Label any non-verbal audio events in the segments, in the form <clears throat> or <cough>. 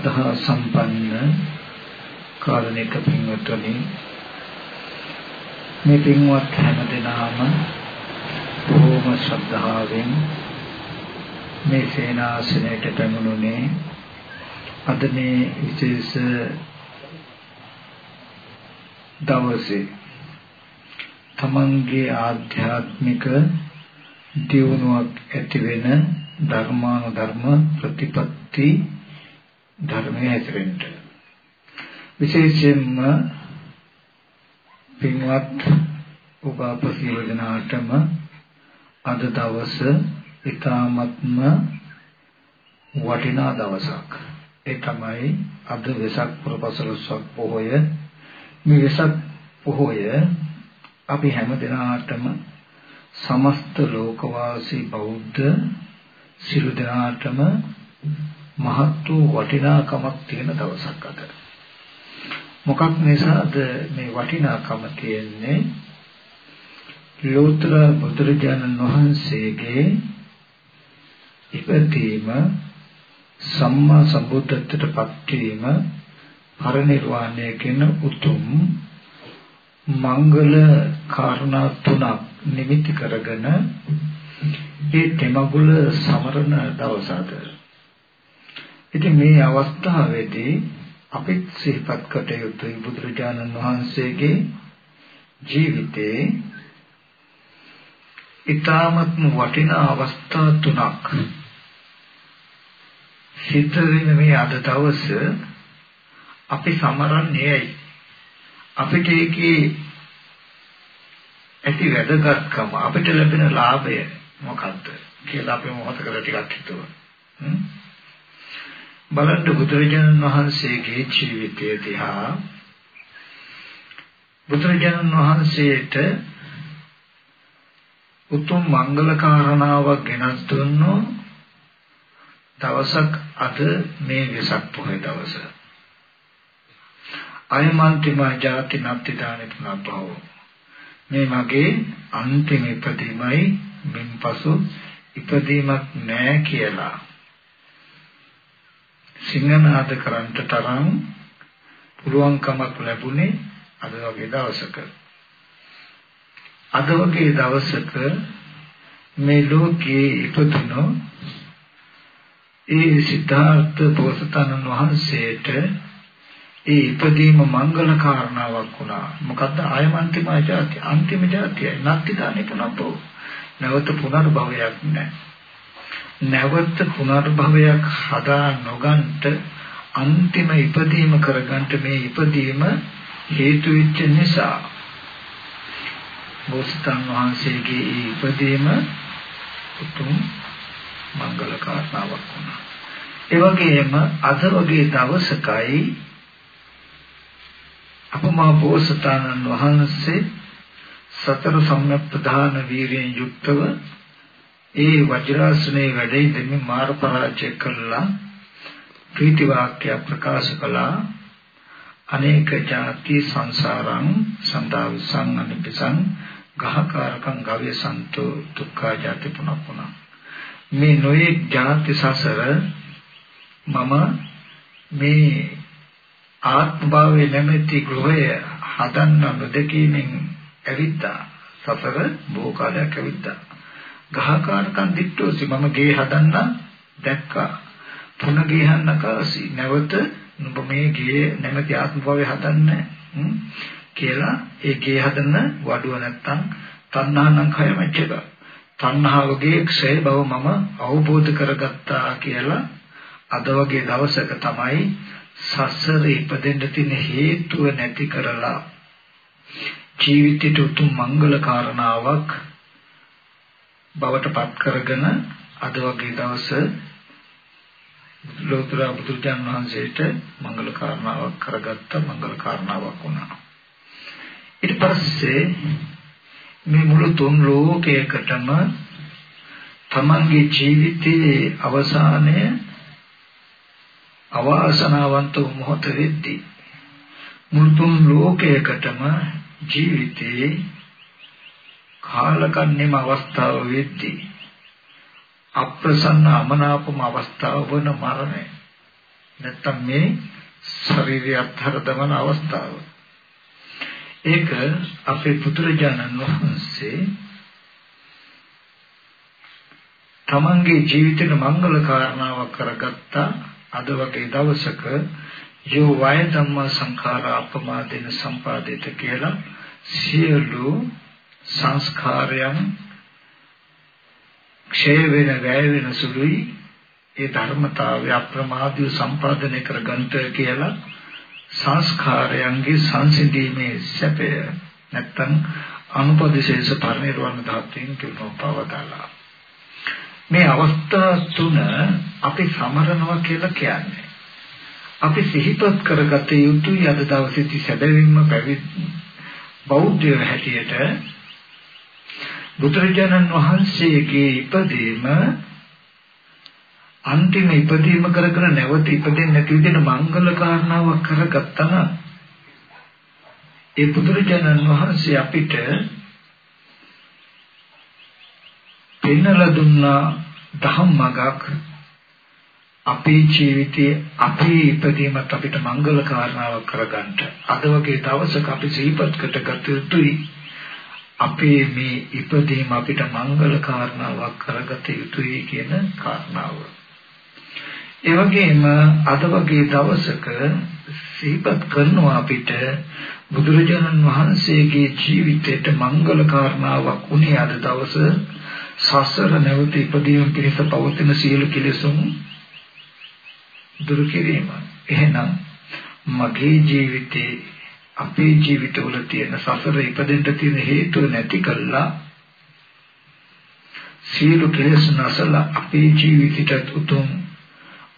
ශ්‍රද්ධා සම්පන්න කාරුණික පින්වත්නි මේ පින්වත් හැමදෙනාම බොහෝම ශ්‍රද්ධාවෙන් මේ සේනාසනයට පැමුණුනේ අද මේ විශේෂ දවසේ තමන්ගේ ආධ්‍යාත්මික දියුණුවක් ඇති වෙන ධර්මානුධර්ම ප්‍රතිපත්ති ධර්මයේ ඇතිවෙන්න විශේෂයෙන්ම පින්වත් ඔබ අප සියලු දෙනාටම අද දවස ඊ타මත්ම වටිනා දවසක්. ඒ තමයි අද වෙසක් පුර පසළොස්වක පොහොය. මේ වෙසක් පොහොය අපි හැම දිනාටම සමස්ත ලෝකවාසී බෞද්ධ සිළු දෙනාටම මහත් වූ වටිනාකමක් තියෙන දවසක් අද. මොකක් නිසාද මේ වටිනාකම තියෙන්නේ? ලෝතර බුදුරජාණන් වහන්සේගේ ඉපදීම සම්මා සම්බුද්ධත්වයට පත්වීම පරිනිර්වාණය කියන උතුම් මංගල කාරණා තුනක් නිමිති කරගෙන ඒ තෙමගුල සමරන දවසට ඉතින් මේ අවස්ථාවේදී අපිත් සිහිපත් කොට යුතුයි බුදුරජාණන් වහන්සේගේ ජීවිතේ. ඊ타මත්ම වටිනා අවස්ථා තුනක්. සිද්ධ වෙන මේ අද දවස අපි සමරන්නේ ඇයි? අපිට ඒකේ ඇති වැදගත්කම අපිට ලැබෙන ලාභය මොකක්ද කියලා අපි මොහොතකට ටිකක් හිතුවා. බලන්න බුදුරජාණන් වහන්සේගේ ජීවිතය දිහා බුදුරජාණන් වහන්සේට උතුම් මංගල කාරණාවක් ගෙනත් දුන්නෝ දවසක් අද මේ වෙසක් පොහොය දවස. අයමන්තිම ජාති නත්ති දානෙ පුනබ්බව. මේ මගේ අන්තිම ඉපදීමයි මින්පසු ඉපදීමක් නෑ කියලා සිංහනාද කරන්ට තරම් පුළුවන්කමක් ලැබුණේ අද වගේ දවසක. අද වගේ දවසක මේ ලෝකයේ ඉපදුණු ඒ සිද්ධාර්ථ බෝසතාණන් වහන්සේට ඒ ඉපදීම මංගල කාරණාවක් වුණා. මොකද්ද ආයමන්තිම ජාති අන්තිම ජාතිය නැති දානේ පුනප්පෝ. නැවත පුනර්භවයක් නැහැ. නැවත පුනර්භවයක් හදා නොගන්ට අන්තිම ඉපදීම කරගන්ට මේ ඉපදීම හේතු වෙච්ච නිසා බෝසතාණන් වහන්සේගේ ඉපදීම උතුම් මංගල කාරණාවක් වුණා. ඒ වගේම අද වගේ දවසකයි අපමා බෝසතාණන් වහන්සේ සතර සම්‍යක් ප්‍රධාන වීරියෙන් යුක්තව ඒ වජ්‍රාසනයේ වැඩ ඉඳමින් මාර පරාජය කළා. ප්‍රීති වාක්‍ය ප්‍රකාශ කළා. අනේක ಜಾති සංසාරං සන්දාවිසං අනිපිසං ගහකාරකං ගව්‍ය සන්තෝ දුක්ඛ ජාති පුනපුන මේ නොයේ ಜಾති සසර මම මේ ආත්ම භාවයේ නැමැති ගෘහය හදන්න නොදකීමෙන් ඇවිද්දා සසර බොහෝ කාලයක් ඇවිද්දා ගහකාරකම් දිට්ඨෝසි මම ගේ හදන්න දැක්කා. පුන ගේ හන්නකාසි නැවත නුඹ මේ ගේ නැමැති ආත්ම භාවය හදන්න කියලා ඒ ගේ හදන්න වඩුව නැත්තම් තණ්හානම් කය මැච්චක. තණ්හාවගේ ක්ෂය බව මම අවබෝධ කරගත්තා කියලා අද වගේ දවසක තමයි සසර ඉපදෙන්න තියෙන හේතුව නැති කරලා ජීවිතයට උතුම් මංගල කාරණාවක් බවට පත් කරගෙන අද වගේ දවස ලෝතර බුදුරජාණන් වහන්සේට මංගල කාරණාවක් කරගත්ත මංගල කාරණාවක් වුණා. ඊට පස්සේ මේ මුළු තුන් ලෝකයකටම තමන්ගේ ජීවිතයේ අවසානය අවාසනාවන්ත මොහොත වෙද්දී මුළු තුන් ලෝකයකටම ජීවිතේ කාලකන්නිම අවස්ථාව වෙද්දී අප්‍රසන්න අමනාපම අවස්ථාව වන මරණය. නැත්තම් මේ ශරීරය අත්හර දමන අවස්ථාව. ඒක අපේ පුදුරජානන් වහන්සේ තමන්ගේ ජීවිතේ මංගල කාරණාවක් කරගත්තා. අද වගේ දවසක යෝ වය ධම්ම සංඛාර අපමාදේන සම්පාදිත කියලා සියලු සංස්කාරයන් ක්ෂය වෙන වැය වෙන සුළුයි. ඒ ධර්මතාවය අප්‍රමාදීව සම්පාදනය කර ගන්නට කියලා සංස්කාරයන්ගේ සංසිඳීමේ සැපය නැත්තම් අනුපදිශේෂ පරිනිර්වාණ ධාතුන් කියනවා පවදාලා. මේ අවස්ථා තුන අපි සමරනවා කියලා කියන්නේ. අපි සිහිපත් කරගත යුතුයි අද දවසේදී සැබවින්ම පැවිදි බෞද්ධ හැටියට බුදුරජාණන් වහන්සේගේ ඉපදීම අන්තිම ඉපදීම කරගෙන නැවත ඉපදෙන්නේ නැති විදිහට මංගල කාරණාවක් කරගත්තා නම් ඒ බුදුරජාණන් වහන්සේ අපිට පෙන්වලා දුන්නා ධම්මගක් අපේ ජීවිතයේ අපේ ඉපදීමත් අපිට මංගල කාරණාවක් කරගන්න. අද වගේ දවසක අපි සිහිපත් කරගත යුතුයි. අපේ මේ ඉපදීම අපිට මංගල කාරණාවක් කරගත යුතුයි කියන කාරණාව. ඒ වගේම අද වගේ දවසක සිහිපත් කරනවා අපිට බුදුරජාණන් වහන්සේගේ ජීවිතයට මංගල කාරණාවක් උනේ අද දවස සසර නැවත ඉපදීම පිණිස පවතින සියලු කෙලෙසුන් දුරු කිරීම. එහෙනම් මගේ ජීවිතේ අපේ ජීවිතවල තියෙන සසර ඉපදෙන්න තියෙන හේතුව නැති කළා සියලු කෙලෙස් නැසලා අපේ ජීවිතයට උතුම්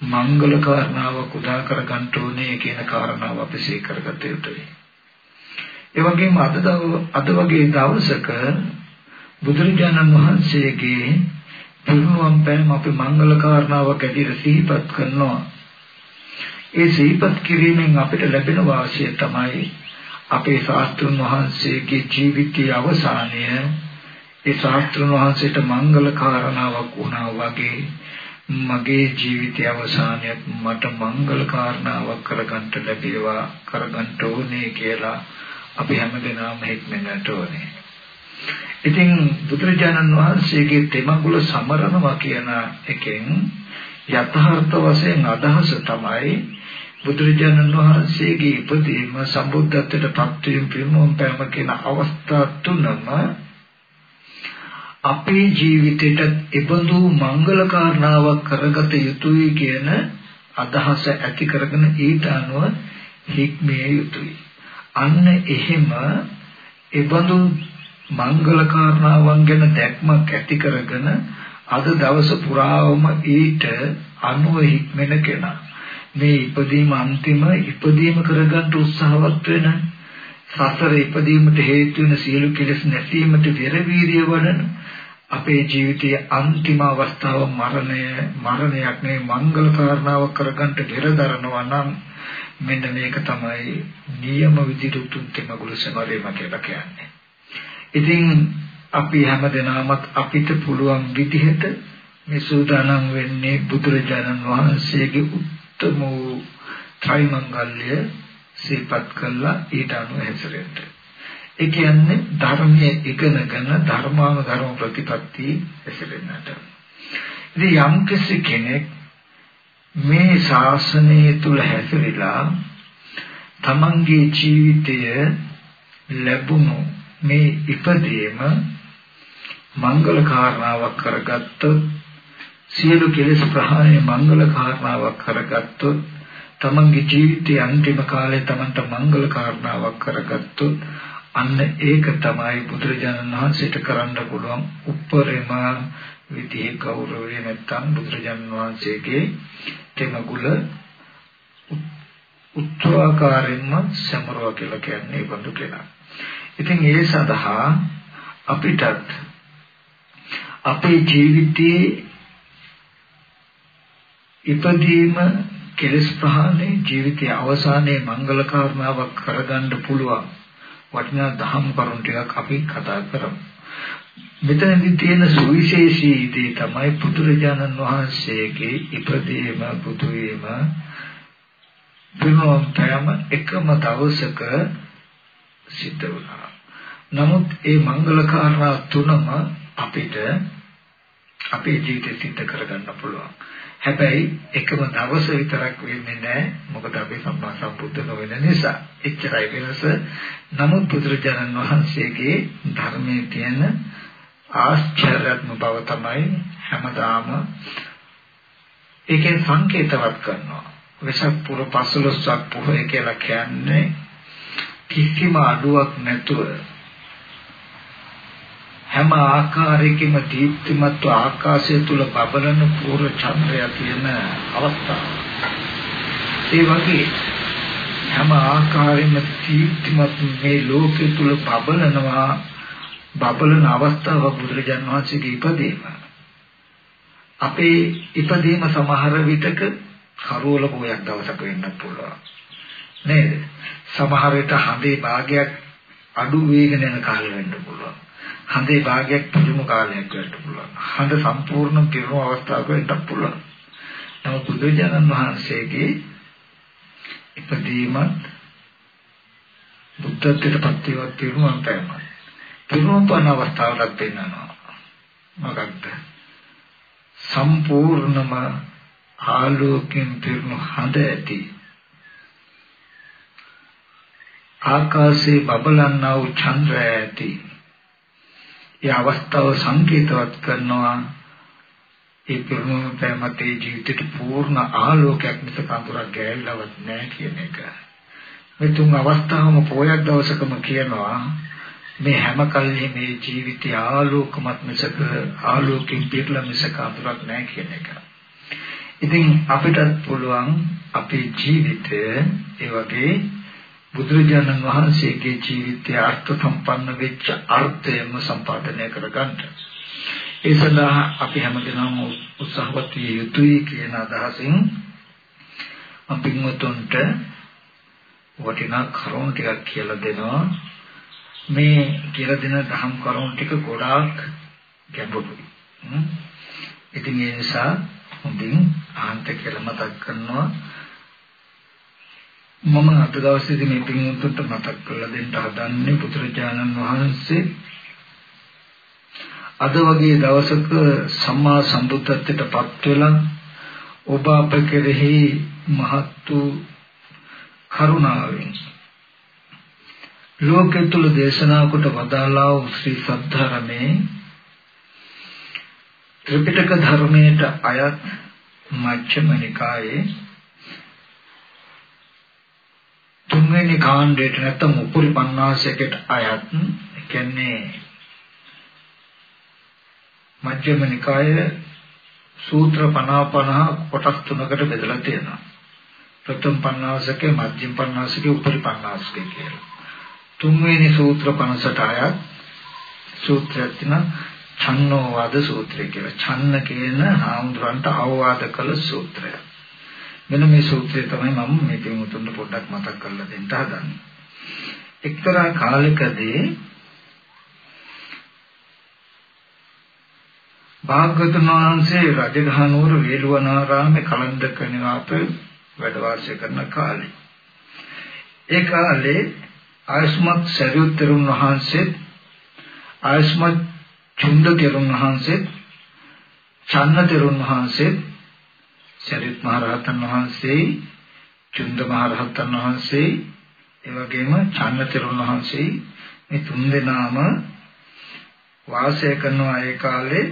මංගල කාරණාවක් උදා කර ගන්න ඕනේ කියන කාරණාව අපි සීකරගත යුතුයි. ඒ වගේම අද අද වගේ දවසක බුදුරජාණන් වහන්සේගේ පිරුණුවම් පෑම අපි මංගල කාරණාවක් ඇදිර සිහිපත් කරනවා. ඒ සිහිපත් කිරීමෙන් අපිට ලැබෙන වාසිය තමයි අපේ ශාස්ත්‍රඥ වහන්සේගේ ජීවිතයේ අවසානය ඒ ශාස්ත්‍රඥ වහන්සේට මංගල කාරණාවක් වුණා වගේ මගේ ජීවිතයේ අවසානයත් මට මංගල කාරණාවක් කරගන්න ලැබේවා කරගන්න ඕනේ කියලා අපි හැමදෙනාම හිතන්නට ඕනේ. ඉතින් බුදුරජාණන් වහන්සේගේ තෙමඟුල සමරනවා කියන එකෙන් යථාර්ථ වශයෙන් අදහස තමයි බුදුරජාණන් වහන්සේගේ ඉපදීම සම්බුද්ධත්වයට පත්වීම පිරිනොම් පෑම කියන අවස්ථා තුනම අපේ ජීවිතයට ඉබඳු මංගල කාරණාවක් කරගත යුතුයි කියන අදහස ඇති කරගෙන ඊට අනුව හික්මිය යුතුයි. අන්න එහෙම ඉබඳු මංගල කාරණාවන් ගැන දැක්මක් ඇති කරගෙන අද දවස පුරාම ඊට අනුව හික්මෙන කෙනා මේ ඉපදීම අන්තිම ඉපදීම කරගන්න උත්සාහවත් වෙන සසර ඉපදීමට හේතු වෙන සියලු කෙලෙස් නැසීමට පෙරවීරිය වඩන අපේ ජීවිතයේ අන්තිම අවස්ථාව මරණය මරණයක් නේ මංගල කාරණාවක් කරගන්න පෙරදරනවා නම් මෙන්න මේක තමයි නියම විදිහට උතුම් තෙමගුල සමරේම කියලා කියන්නේ. ඉතින් අපි හැමදෙනාමත් අපිට පුළුවන් විදිහට මේ සූදානම් වෙන්නේ බුදුරජාණන් වහන්සේගේ උත්තම වූ ත්‍රිමංගල්‍ය සිල්පත් කළා ඊට අනුව හැසිරෙන්න. ඒ කියන්නේ ධර්මයේ ඉගෙනගෙන ධර්මානුධර්ම ප්‍රතිපත්ති හැසිරෙන්නට. ඉතින් යම් කෙනෙක් මේ ශාසනය තුල හැසිරিলা තමන්ගේ ජීවිතය ලැබුණු මේ ඉපදීම මංගල කාරණාවක් කරගත්තොත් සියලු කෙලෙස් ප්‍රහාණය මංගල කාරණාවක් කරගත්තොත් තමන්ගේ ජීවිතයේ අන්තිම කාලේ තමන්ට මංගල කාරණාවක් කරගත්තොත් අන්න ඒක තමයි බුදුරජාණන් වහන්සේට කරන්න පුළුවන් උප්පරිම විදිහේ ගෞරවය නැත්තම් බුදුරජාන් වහන්සේගේ තෙමගුල උත්තරාකාරයෙන්ම සමරව කියලා කියන්නේ බඳු කෙනා. ඉතින් ඒ සඳහා අපිටත් අපේ ජීවිතයේ ඉපදීම කෙලස් ප්‍රහාණය ජීවිතයේ අවසානයේ මංගල කාරණාවක් කරගන්න පුළුවන් වටිනා දහම් කරුණු ටිකක් අපි කතා කරමු. මෙතනදී තියෙන සුවිශේෂී දේ තමයි පුදුරජානන් වහන්සේගේ ඉපදීම බුදු වීම දිනෝපයම එකම දවසක සිද්ධ වුණා. නමුත් ඒ මංගල කාරණා තුනම අපිට අපේ ජීවිතේ සිද්ධ කරගන්න පුළුවන්. හැබැයි එකම දවස විතරක් වෙන්නේ නැහැ. මොකද අපි සම්මා සම්බුද්ධ නොවන නිසා. එච්චරයි වෙනස. නමුත් බුදුරජාණන් වහන්සේගේ ධර්මයේ තියෙන ආශ්චර්යත්ම බව තමයි හැමදාම ඒකෙන් සංකේතවත් කරනවා. වෙසක් පුර 15ක් පොහොය කියලා කියන්නේ කිසිම අඩුවක් නැතුව හැම ආකාරයකින්ම දීප්තිමත් ආකාශය තුල බබලන පූර්ව චන්ද්‍රය තියෙන අවස්ථාව. ඒ වගේ හැම ආකාරයෙන්ම දීප්තිමත් මේ ලෝකෙ තුල බබලනවා බබලන අවස්ථාව බුදුරජාණන් වහන්සේගේ ඉපදීම. අපේ ඉපදීම සමහර විටක කරෝල පොයක් දවසක වෙන්න පුළුවන්. නේද? සමහර විට හඳේ භාගයක් අඩු වේගන යන කාලෙ වෙන්න පුළුවන්. හඳේ භාගයක් පිරුණු කාලයක් වෙන්න පුළුවන්. හඳ සම්පූර්ණ පිරුණු අවස්ථාවක වෙන්න පුළුවන්. නමුත් බුදුරජාණන් වහන්සේගේ ඉපදීමත් බුද්ධත්වයට පත් වේවත් පිරුණුවන් පෑම. පිරුණුවන් පන අවස්ථාවලක් පෙන්වනවා. මොකක්ද? සම්පූර්ණම ආලෝකයෙන් පිරුණු හඳ ඇති ආකාශේ බබලන්නා වූ චන්ද්‍රය ඇති ඒ අවස්ථාව සංකේතවත් කරනවා ඒ පිරුණු ප්‍රේමතේ ජීවිතේ පූර්ණ ආලෝකයක් මිස කඳුරක් ගෑවිලවත් නැහැ කියන එක. මේ තුන් අවස්ථාවම පොයක් දවසකම කියනවා මේ හැම කල්හි මේ ජීවිතය ආලෝකමත් මිසක ආලෝකයෙන් පිරලා මිස කඳුරක් නැහැ කියන එක. ඉතින් අපිටත් පුළුවන් අපේ ජීවිතය ඒ වගේ බුදුරජාණන් වහන්සේගේ ජීවිතය අර්ථ සම්පන්න වෙච්ච අර්ථයම සම්පාදනය කරගන්න. ඒ සඳහා අපි හැමදෙනාම උත්සාහවත් විය යුතුයි කියන අදහසින් අපි මුතුන්ට වටිනා කරුණු ටිකක් කියලා දෙනවා. මේ කියලා දෙන දහම් කරුණු ටික ගොඩාක් ගැඹුරුයි. ඉතින් ඒ නිසා හොඳින් ආන්ත කියලා මතක් කරනවා. මම අද දවසේදී මේ පින්වතුන්ට මතක් කරලා දෙන්න හදන්නේ බුදුරජාණන් වහන්සේ. අද වගේ දවසක සම්මා සම්බුද්ධත්වයට පත් වෙලා ඔබ අප කෙරෙහි මහත් වූ කරුණාවෙන් ලෝකෙ තුල දේශනා කොට වදාළා වූ ශ්‍රී සද්ධර්මයේ ත්‍රිපිටක ධර්මයට අයත් මච්චම නිකායේ තුන්වෙනි කාණ්ඩයට නැත්නම් උපරි පණ්ණාසයකට අයත් කියන්නේ මජ්ක්‍ධිම නිකායේ සූත්‍ර 50 50 කොටස් තුනකට බෙදලා තියෙනවා. ප්‍රථම පණ්ණාසකේ මජ්ක්‍ධිම පණ්ණාසකේ උපරි පණ්ණාසකේ කියලා. තුන්වෙනි සූත්‍ර 50ට අයත් සූත්‍රයක් තියෙනවා චන්නෝ වාද සූත්‍රය කියලා. චන්න කියන හාමුදුරන්ට අවවාද කළ සූත්‍රයක්. මෙන්න මේ සූත්‍රය තමයි මම මේ පිටුතුන්ට පොඩ්ඩක් මතක් කරලා දෙන්න හදන්නේ. එක්තරා කාලයකදී භාග්‍යවතුන් වහන්සේ රජගහනුවර වේළුවනාරාමේ කලන්දක නිවාස වැඩ වාසය කරන කාලේ. ඒ කාලේ ආයස්මත් සරියුත් තෙරුන් වහන්සේ ආයස්මත් චුන්ද තෙරුන් වහන්සේ චන්න තෙරුන් වහන්සේ සරියුත් මහ රහතන් වහන්සේ චුන්ද මහ රහතන් වහන්සේ ඒ වගේම චන්නතරුණ වහන්සේ මේ තුන් දෙනාම වාසය කරන ඒ කාලේ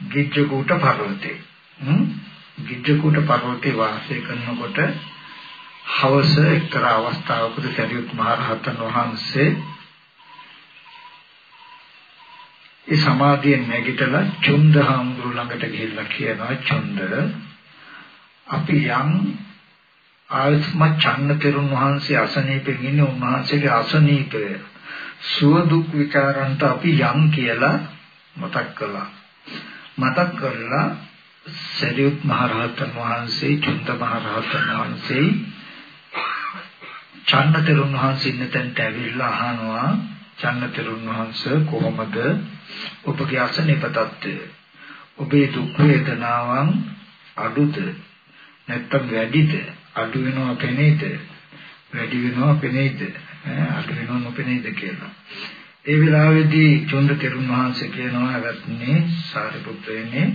ගිජ්ජකූට පර්වතේ. ගිජ්ජකූට පර්වතේ වාසය කරනකොට හවස එක්තරා අවස්ථාවකදී සරියුත් මහ රහතන් වහන්සේ ඒ සමාධියෙන් නැගිටලා චුන්ද හාමුදුරු ළඟට ගිහිල්ලා කියනවා චුන්ද අපි යම් ආයස්ම චන්න තෙරුන් වහන්සේ අසනීපෙන් ඉන්නේ උන්වහන්සේගේ අසනීපය සුව දුක් විචාරන්ට අපි යම් කියලා මතක් කළා. මතක් කරලා සරියුත් මහ රහතන් වහන්සේ චුන්ද මහ රහතන් වහන්සේ චන්න තෙරුන් වහන්සේ ඉන්න තැනට ඇවිල්ලා අහනවා චන්නතරුන් වහන්සේ කොහොමද ඔබගේ අසනීප තත්ත්වය ඔබේ දුක් වේදනාවන් අඩුද? නැත්නම් වැඩිද? අඩු වෙනවා පෙනේද වැඩි වෙනවා පෙනේද අඩු වෙනවා නොපෙනේද කියලා. ඒ වෙලාවේදී චොන්ද තෙරුන් වහන්සේ කියනවා අවත්නේ සාරිපුත්‍රයනේ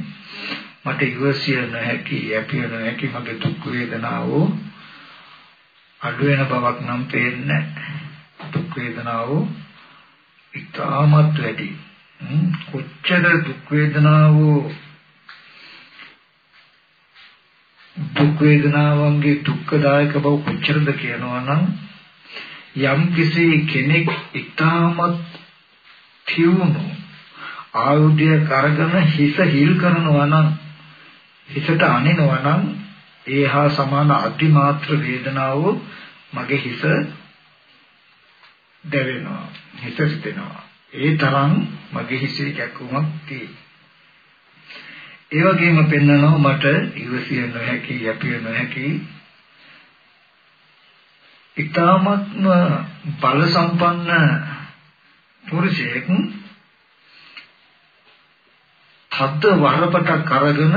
මට ඉවසිය නොහැකි යැපිය නොහැකි මගේ දුක් වේදනාව අඩු වෙන බවක් නම් පේන්නේ දුක් වේදනාව ඉතාමත් වැඩි. කොච්චර දුක් වේදනාව දුක් වේදනාවන්ගේ දුක්ඛදායක බව කොච්චරද කියනවා නම් යම් කිසි කෙනෙක් ඉතාමත් තියුණු ආයුධය කරගෙන හිස හිල් කරනවා නම් හිසට අනිනවා නම් ඒ හා සමාන අතිමාත්‍ර වේදනාව මගේ හිස දැවෙනවා හිත සිතෙනවා. ඒ තරම් මගේ හිසේ කැක්කුමක් තියෙයි ඒ වගේම පෙන්නනවා මට ඉවසිය නොහැකි යැපිය නොහැකි. ඊ타මත්ම බල සම්පන්න පුරුෂයෙක් හද්ද වරපටක් අරගෙන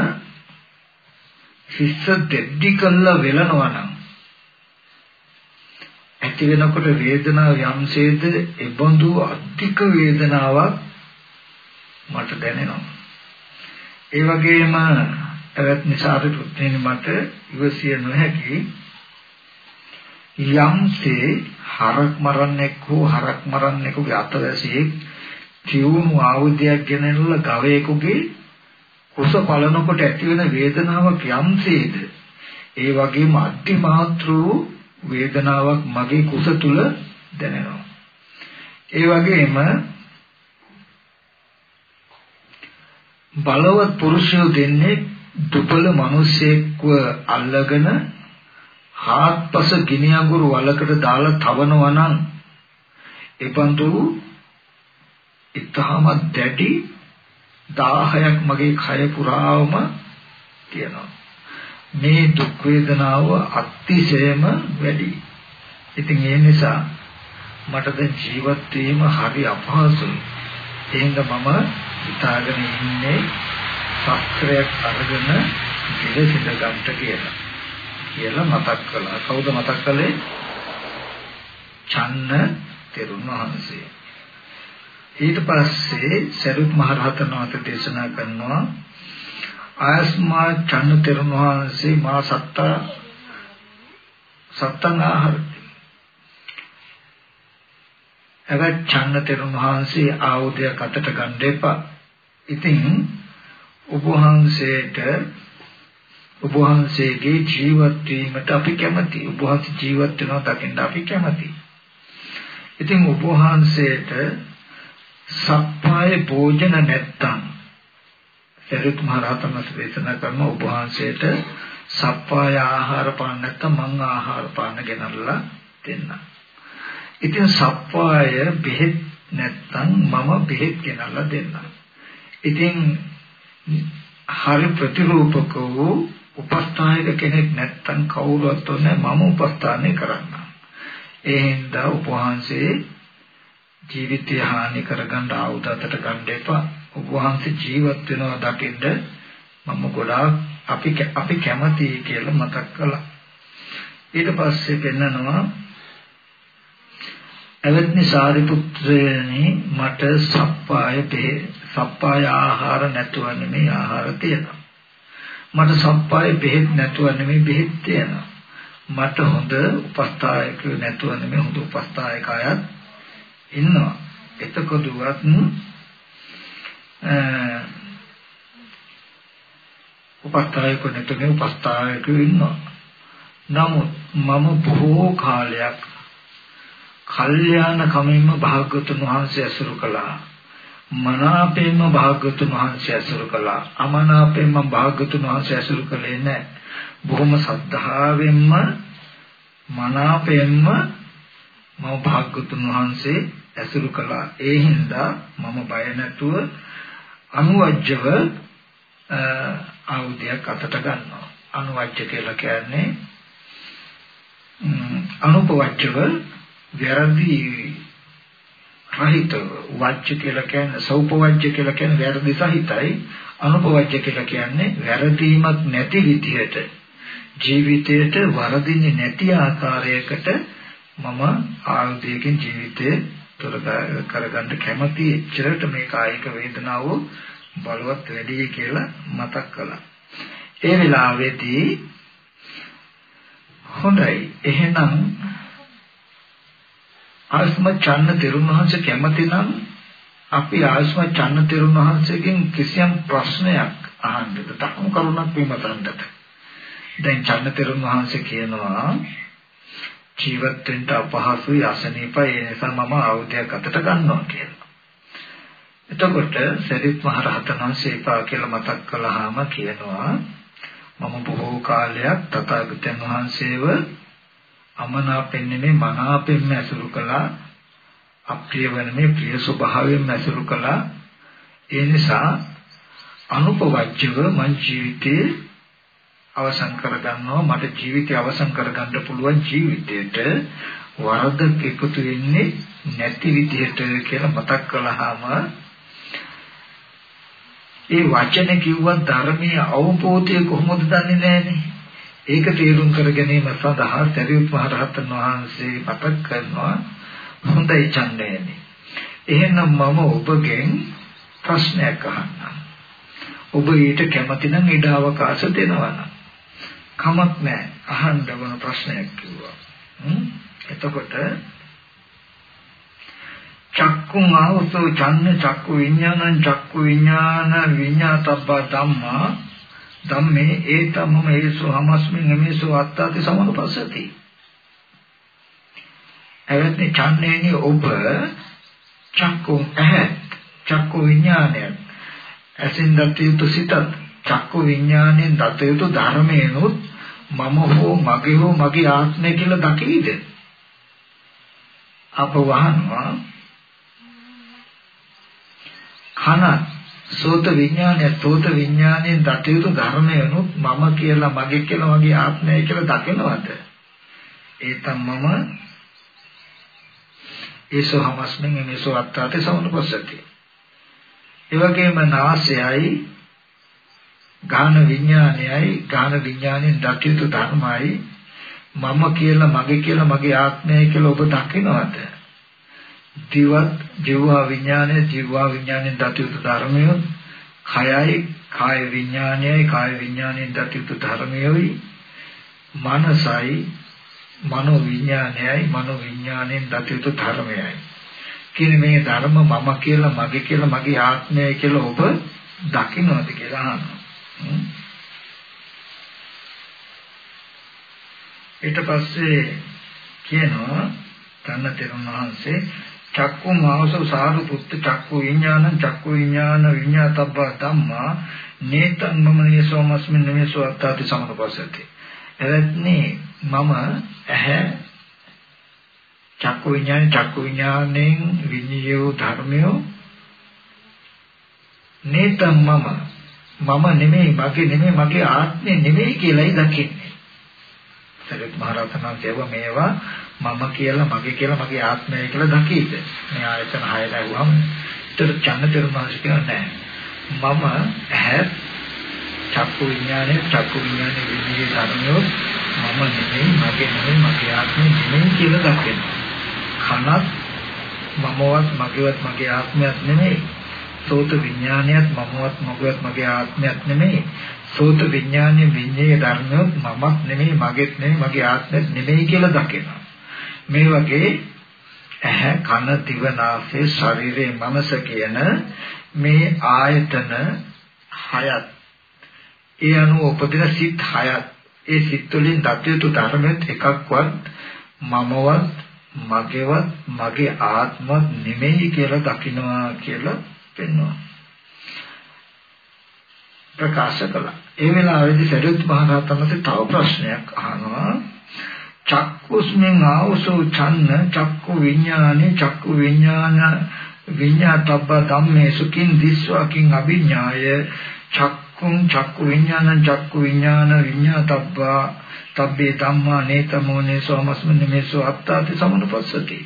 හිස්ස දෙද්දි කළා වෙලනවා නම් ඇති වෙනකොට වේදනාව යම්සේද එබඳු අධික වේදනාවක් මට දැනෙනවා. ඒ වගේම එවත් නිසාට උත්නේ මට ඉවසිය නොහැකි යම්සේ හරක් මරන්නෙක් හෝ හරක් මරන්නෙකුගේ අතවැසියෙක් තියුණු ආයුධයක් ගෙනල්ලා ගවයෙකුගේ කුස පලනකොට ඇතිවෙන වේදනාවක් යම්සේද ඒ වගේම අතිමාත්‍ර වූ වේදනාවක් මගේ කුස තුල දැනෙනවා. ඒ වගේම බලවත් පුරුෂයෝ දෙන්නේ දුබල මිනිසෙක්ව අල්ලගෙන හාත්පස ගිනි අඟුරු වලකට දාලා තවනවා නම් එපන්තු ඊටම දැටි 1000ක් මගේ කය පුරාවම තියෙනවා මේ දුක් වේදනාව අතිශයම වැඩි. ඉතින් ඒ නිසා මට දැන් ජීවත් වීම හරි අපහසුයි. එහෙනම් මම හිතාගෙන ඉන්නේ ශස්ත්‍රයක් අරගෙන දිලසිත ගන්නට කියලා. කියලා මතක් කළා. කවුද මතක් කළේ? චන්න තෙරුන් වහන්සේ. ඊට පස්සේ සරුත් මහ රහතන් වහන්සේ දේශනා කරනවා ආයස්මා චන්න තෙරුන් වහන්සේ මා සත්ත සත්තං ආහාර එවත් චන්න තෙරුන් වහන්සේ ආයුධයක් අතට ගන්න එපා. ඉතින් ඔබ වහන්සේට ඔබ වහන්සේගේ ජීවත් වීමට අපි කැමති. ඔබ වහන්සේ ජීවත් වෙනවා දකින්න අපි කැමති. ඉතින් ඔබ වහන්සේට සප්පාය භෝජන නැත්තම් සරියුත් මහ රහතන් වහන්සේ දේශනා කරන ඔබ වහන්සේට සප්පාය ආහාර පාන නැත්නම් මං ආහාර පාන ගෙනල්ලා දෙන්න. ඉතින් සප්පාය බෙහෙත් නැත්නම් මම බෙහෙත් ගෙනල්ලා දෙන්න. ඉතින් හරි ප්‍රතිරූපක වූ උපස්ථායක කෙනෙක් නැත්නම් කවුරුවත් නැහැ මම උපස්ථානය කරන්න. ඒ හින්දා උපවහන්සේ ජීවිතය හානි කරගන්න ආයුධ අතට ගන්න එපා. ඔබ වහන්සේ ජීවත් වෙනවා දකින්න මම ගොඩාක් අපි අපි කැමතියි කියලා මතක් කළා. ඊට පස්සේ පෙන්නනවා එවත්නි සාරිපුත්‍රයනි මට සප්පාය බේ සප්පාය ආහාර නැතුව නෙමෙයි ආහාර තියෙනවා. මට සප්පාය බෙහෙත් නැතුව නෙමෙයි බෙහෙත් තියෙනවා. මට හොඳ උපස්ථායක නැතුව නෙමෙයි හොඳ උපස්ථායක අයත් ඉන්නවා. එතකොටවත් උපස්ථායක නැතුනේ උපස්ථායක ඉන්නවා. නමුත් මම බොහෝ කාලයක් කල්යාණ කමින්ම භාග්‍යතුන් වහන්සේ ඇසුරු කළා. මනාපයෙන්ම භාග්‍යතුන් වහන්සේ ඇසුරු කළා. අමනාපයෙන්ම භාග්‍යතුන් වහන්සේ ඇසුරු කළේ නැහැ. බොහොම සද්ධාවෙන්ම මනාපයෙන්ම මම භාග්‍යතුන් වහන්සේ ඇසුරු කළා. ඒ හින්දා මම බය නැතුව අනුවජ්ජව ආයුධයක් අතට ගන්නවා. අනුවජ්ජ කියලා කියන්නේ අනුපවච්චව වැරදි රහිතව වච්ච කියලා කියන්නේ සෞපවච්ච කියලා කියන්නේ වැරදි සහිතයි අනුපවච්ච කියලා කියන්නේ වැරදීමක් නැති විදිහට ජීවිතයට වරදින්නේ නැති ආකාරයකට මම ආයුධයකින් ජීවිතේ තොර කරගන්න කැමති එච්චරට මේ කායික වේදනාව බලවත් වැඩි කියලා මතක් කළා. ඒ වෙලාවේදී හොඳයි එහෙනම් ආස්ම චන්න තෙරුන් වහන්සේ කැමති නම් අපි ආස්ම චන්න තෙරුන් වහන්සේගෙන් කිසියම් ප්‍රශ්නයක් අහන්නද තකමු කරුණක් විමසන්නද දැන් චන්න තෙරුන් වහන්සේ කියනවා ජීවත් වෙන්න අපහසුයි අසනීපයි ඒ නිසා මම ආයුධයක් අතට ගන්නවා කියලා. එතකොට සරිත් මහ රහතන් වහන්සේ පා කියලා මතක් කළාම කියනවා මම බොහෝ කාලයක් තථාගතයන් වහන්සේව අමනාපෙන් නෙමෙයි මනාපෙන් ඇසුරු කළා. අප්‍රිය වෙන මේ ප්‍රිය ස්වභාවයෙන් ඇසුරු කළා. ඒ නිසා අනුපවජ්ජව මං ජීවිතේ අවසන් කරගන්නවා මට ජීවිතය අවසන් කරගන්න පුළුවන් ජීවිතයට වරදක එකතු වෙන්නේ නැති විදිහට කියලා මතක් කළාම ඒ වචන කිව්වත් ධර්මයේ අවබෝධය කොහොමද දන්නේ නැහනේ. ඒක තේරුම් කර ගැනීම සඳහා සරියුත් මහ රහතන් වහන්සේ මතක් කරනවා හොඳයි ඡන්දයනේ. එහෙනම් මම ඔබගෙන් ප්‍රශ්නයක් අහන්නම්. ඔබ ඊට කැමති නම් ඉඩ අවකාශ දෙනවා නම්. කමක් නැහැ. අහන්න ඕන ප්‍රශ්නයක් කිව්වා. එතකොට චක්කුං ආවසෝ චන්න චක්කු විඥානං චක්කු විඥාන විඤ්ඤාතබ්බ ධම්මා ධම්මේ ඒතමම ඒසෝ හමස්මින් මේසෝ අත්තාති සමනුපස්සති එවත්නි චන්නේනි ඔබ චක්කු ඇහැ චක්කු විඥානය ඇසින් දත් යුතු සිතත් චක්කු විඥාණයෙන් දත යුතු ධර්මයනොත් මම හෝ මගේ හෝ මගේ ආත්මය කියලා දකිවිද අප වහනවා. කන සෝත විඥානය සෝත විඥානයෙන් දතියුතු ධර්මයනුත් මම කියලා මගේ කියලා මගේ ආත්මය කියලා දකිනවද? ඒතම් මම ඒසෝ හමස්මින් මේසෝ අත්තාතේ සමුපස්සති ඒ වගේම නාසයයි ගාන විඥානයයි ගාන විඥානයෙන් දතියුතු ධර්මයි. මම කියලා මගේ කියලා මගේ ආත්මය කියලා ඔබ දකිනවද? දිවත් ජීවා විඥානය ජීවා විඥාණයෙන් දතියුතු ධර්මය. කයයි කාය විඥානයයි කාය විඥාණයෙන් දතියුතු ධර්මයයි. මනසයි මනෝ විඥානයයි මනෝ විඥාණයෙන් දතියුතු ධර්මයයි. කියන මේ ධර්ම මම කියලා මගේ කියලා මගේ ආත්මයයි කියලා ඔබ දකින්නවද කියලා අහනවා. ඊට පස්සේ කියනවා තන්න තෙරුන් වහන්සේ චක්කු මාවසව සාරු පුත්ත චක්කු විඥානං චක්කු විඥාන විඤ්ඤාතබ්බ ධම්මා නේතං මම නේසෝමස්මින් නමේසෝ අත්තාති සමනපසති එවත්නි මම ඇහැ චක්කු විඥාන චක්කු විඥාණයෙන් විඤ්ඤායෝ ධර්මයෝ නේතං මම මම නෙමෙයි මගේ නෙමෙයි මගේ ආත්මය නෙමෙයි කියලායි දකින්නේ. සරිත් මහරහතන් වහන්සේ මේවා මම කියලා මගේ කියලා මගේ ආත්මය කියලා දකීද මේ ආයතන හය ලැබුවම ඒතර චන්නතර මාසික නෑ මම ඇහැ චක්කු විඥානේ චක්කු විඥානේ විදිහේ ධර්මයෝ මම නෙමෙයි මගේ නෙමෙයි මගේ ආත්මය නෙමෙයි කියලා දකිනවා. කනත් මමවත් මගේවත් මගේ ආත්මයක් නෙමෙයි. සෝත විඥානයත් මමවත් මගේවත් මගේ ආත්මයක් නෙමෙයි. සෝත විඥානයේ විඤ්ඤාය ධර්මයොත් මමත් නෙමෙයි මගේත් නෙමෙයි මගේ ආත්මෙත් නෙමෙයි කියලා දකිනවා. මේ වගේ ඇහැ කන දිව නාසය ශරීරය මනස කියන මේ ආයතන හයත්. ඒ අනුව උපදින සිත් හයත්. ඒ සිත් වලින් දතියුතු ධර්මෙත් එකක්වත් මමවත් මගේවත් මගේ ආත්මවත් නෙමෙයි කියලා දකින්නවා කියලා පෙන්වනවා. ප්‍රකාශ කළා. ඒ වෙලාවේදී සරියුත් මහ රහතන් වහන්සේ තව ප්‍රශ්නයක් අහනවා. චක්කුස්මින් ආවසෝ ඡන්න චක්කු විඥානේ චක්කු විඥාන විඤ්ඤාතබ්බ ධම්මේසු කින් දිස්වාකින් අභිඥාය චක්කුං චක්කු විඥානං චක්කු විඥාන විඤ්ඤාතබ්බ තබ්බේ ධම්මා නේතමෝනේ සෝමස්මින් මේසෝ අත්තාති සමනුපස්සති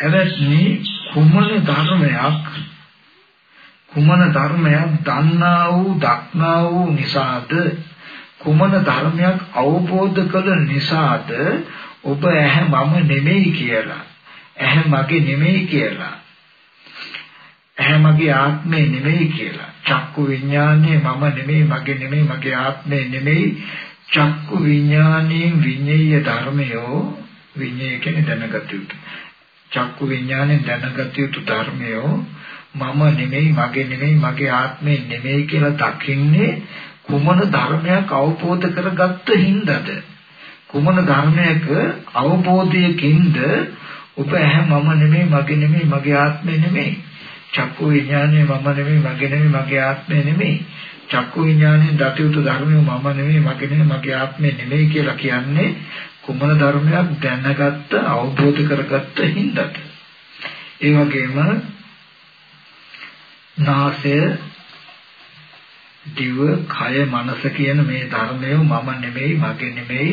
එවැනි කුමන ධර්මයක් කුමන ධර්මයක් දන්නා වූ දක්නා වූ නිසාද? කුමන ධර්මයක් අවබෝධ කළ නිසාද? ඔබ ඇහැ මම නෙමෙයි කියලා. ඇහැ මගේ නෙමෙයි කියලා. ඇහැ මගේ ආත්මේ නෙමෙයි කියලා. චක්කු විඥානේ මම නෙමෙයි මගේ නෙමෙයි මගේ ආත්මේ නෙමෙයි. චක්කු විඥානයේ විඤ්ඤය ධර්මයෝ විඤ්ඤය කියන්නේ දැනගත යුතු චක්කු විඥානේ දැනගත යුතු ධර්මයෝ මම නෙමෙයි මගේ නෙමෙයි මගේ ආත්මේ නෙමෙයි කියලා දකින්නේ කුමන ධර්මයක් අවබෝධ කරගත්ත හින්දාද? කුමන ධර්මයක අවබෝධයකින්ද ඔබ ඇහැ මම නෙමෙයි මගේ නෙමෙයි මගේ ආත්මේ නෙමෙයි? චක්කු විඥානේ මම නෙමෙයි මගේ නෙමෙයි මගේ ආත්මේ නෙමෙයි? චක්කු විඥානේ දතියුතු ධර්මය මම නෙමෙයි මගේ නෙමෙයි මගේ ආත්මේ නෙමෙයි කියලා කියන්නේ කුමන ධර්මයක් දැනගත්ත අවබෝධ කරගත්ත හින්දාද? ඒ වගේම නාසය දිව කය මනස කියන මේ ධර්මය මම නෙමෙයි මගේ නෙමෙයි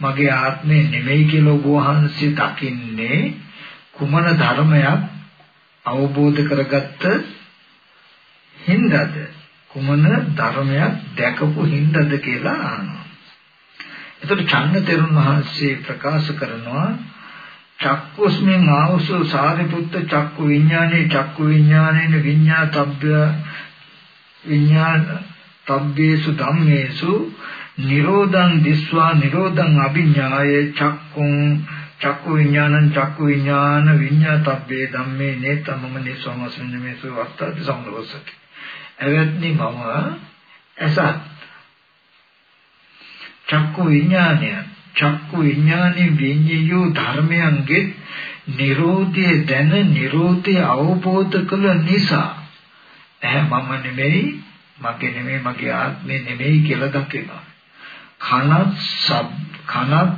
මගේ ආත්මේ නෙමෙයි කියලා ඔබ වහන්සේ දකින්නේ කුමන ධර්මයක් අවබෝධ කරගත්ත හින්දාද කුමන ධර්මයක් දැකපු හින්දාද කියලා අහනවා. එතකොට චන්න තෙරුන් වහන්සේ ප්‍රකාශ කරනවා චක්කුස්මින් ආවසෝ සාරිපුත්ත චක්කු විඥානේ චක්කු විඥානේන විඤ්ඤාතබ්බ විඤ්ඤාන තබ්බේසු ධම්මේසු නිරෝධං දිස්වා නිරෝධං අභිඥාය චක්කුං චක්කු විඥානං චක්කු විඥාන විඤ්ඤාතබ්බේ ධම්මේ නේතමම නිසෝමස්මිනමේසු වස්තති සම්දවසති එවත්නි මම එසත්. චක්කු විඥානය චක්කු විඥානේ විඤ්ඤයෝ ධර්මයන්ගේ නිරෝධය දැන නිරෝධය අවබෝධ කළ නිසා. එහ මම නෙමෙයි මගේ නෙමෙයි මගේ ආත්මේ නෙමෙයි කියලා දකිනවා. කනත් සබ් කනත්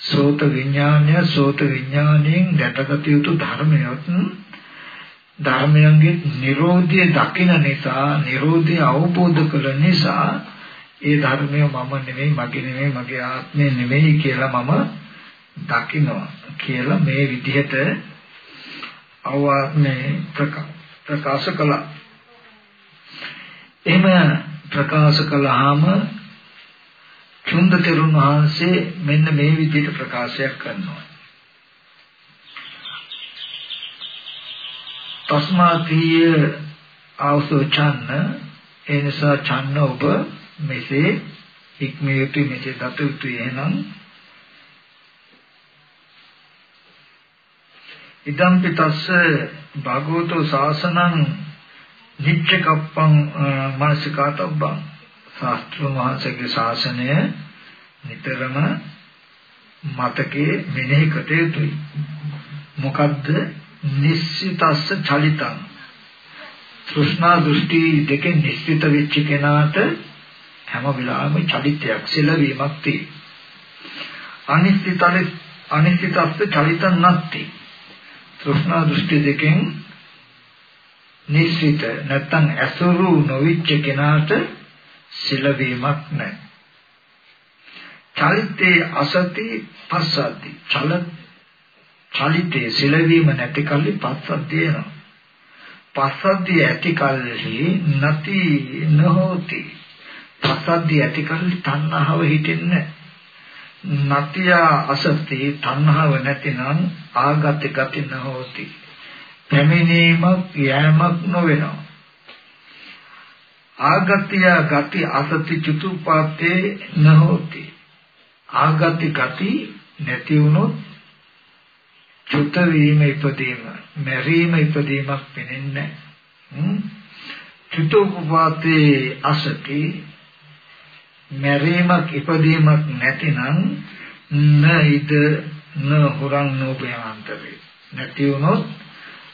සෝත විඥානය සෝත විඥාණයෙන් දැකගත යුතු ධර්මයක් ධර්මයන්ගේ Nirodha දකින නිසා Nirodha අවබෝධ කළ නිසා ඒ ධර්මය මම නෙමෙයි මගේ නෙමෙයි මගේ ආත්මය නෙමෙයි කියලා මම දකිනවා කියලා මේ විදිහට අවවාත්මේ ප්‍රකාශ කළා. එහෙම ප්‍රකාශ කළාම චුන්ද තෙරුන් වහන්සේ මෙන්න මේ විදිහට ප්‍රකාශයක් කරනවා. තස්මාතිය ආවසෝ චන්න ඒ නිසා චන්න ඔබ මෙසේ ඉක්මිය යුතුයි මෙසේ දත යුතුයි එහෙනම්. ඉදම්පි තස්ස භගවතෝ ශාසනං නිච්චකප්පං මානසිකාතබ්බං. ශාස්ත්‍ර වහන්සේගේ ශාසනය නිතරම මතකයේ මෙනෙහි කළ යුතුයි. මොකද්ද? නිශ්චිතස්ස චලිතං. තෘෂ්ණා දෘෂ්ටි දෙකෙන් නිශ්චිත වෙච්ච කෙනාට හැම වෙලාවෙම චලිතයක් සෙලවීමක් තියෙයි. අනිශ්චිතල අනිශ්චිතස්ස චලිතං නැත්ති. තෘෂ්ණා දෘෂ්ටි දෙකෙන් නිශ්චිත නැත්තම් අසුරු නොවිච්ච කෙනාට සෙලවීමක් නැහැ. චලිතේ අසති පස්සති චල චලිතේ සෙලවීම නැති කල්ලි පස්සද්ධිය එනවා. පස්සද්ධිය ඇති කල්හි නැති නොහොති පස්සද්ධිය ඇති කල්ලි තණ්හාව හිතෙන්නේ නතිය අසති තණ්හාව නැතිනම් ආගත ගති නොහොති. පැමිණීමක් යෑමක් නොවෙනවා. ආගතිය ගති අසති චතුපාතේ නොහොති. ආගති ගති නැති වුණොත් චුත වීම ඉපදීම මැරීම ඉපදීමක් පෙනෙන්නේ නැහැ. චුතෝපවාතේ අසති මැරීමක් ඉපදීමක් නැතිනම් න ඉද න හුරං නෝපයන්තරේ නැති වුණොත්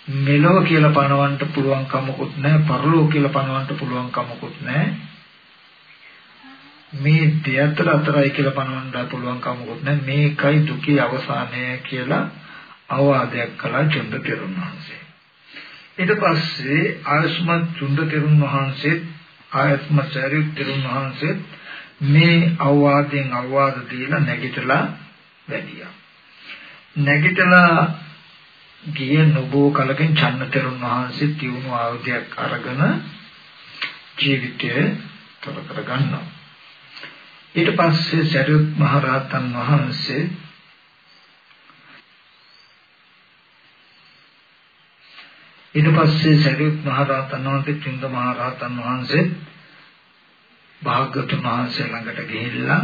මෙලොව කියලා පණවන්න පුළුවන් කමකුත් නැහැ පරලොව කියලා පණවන්න පුළුවන් කමකුත් නැහැ. මේ දෙයතර අතරයි කියලා පණවන්න පුළුවන් කමකුත් නැහැ. මේකයි දුකේ අවසානය කියලා අවවාදයක් කළා චුන්ද තෙරුන් වහන්සේ. ඊට පස්සේ ආයස්මත් චුන්ද තෙරුන් වහන්සේ ආයස්මත් සරියුත් තෙරුන් වහන්සේ මේ අවවාදයෙන් අවවාද දීලා නැගිටලා වැඩියා නැගිටලා ගිය නොබෝ කලකින් චන්නතරුන් වහන්සේ තියුණු ආයුධයක් අරගෙන ජීවිතය තොර කර ගන්නවා. ඊට පස්සේ සරියුත් මහ රහතන් වහන්සේ ඊට පස්සේ සරියුත් මහ රහතන් වහන්සේ චුන්ද මහ රහතන් වහන්සේ භාග්‍යවතුන් වහන්සේ ළඟට ගිහිල්ලා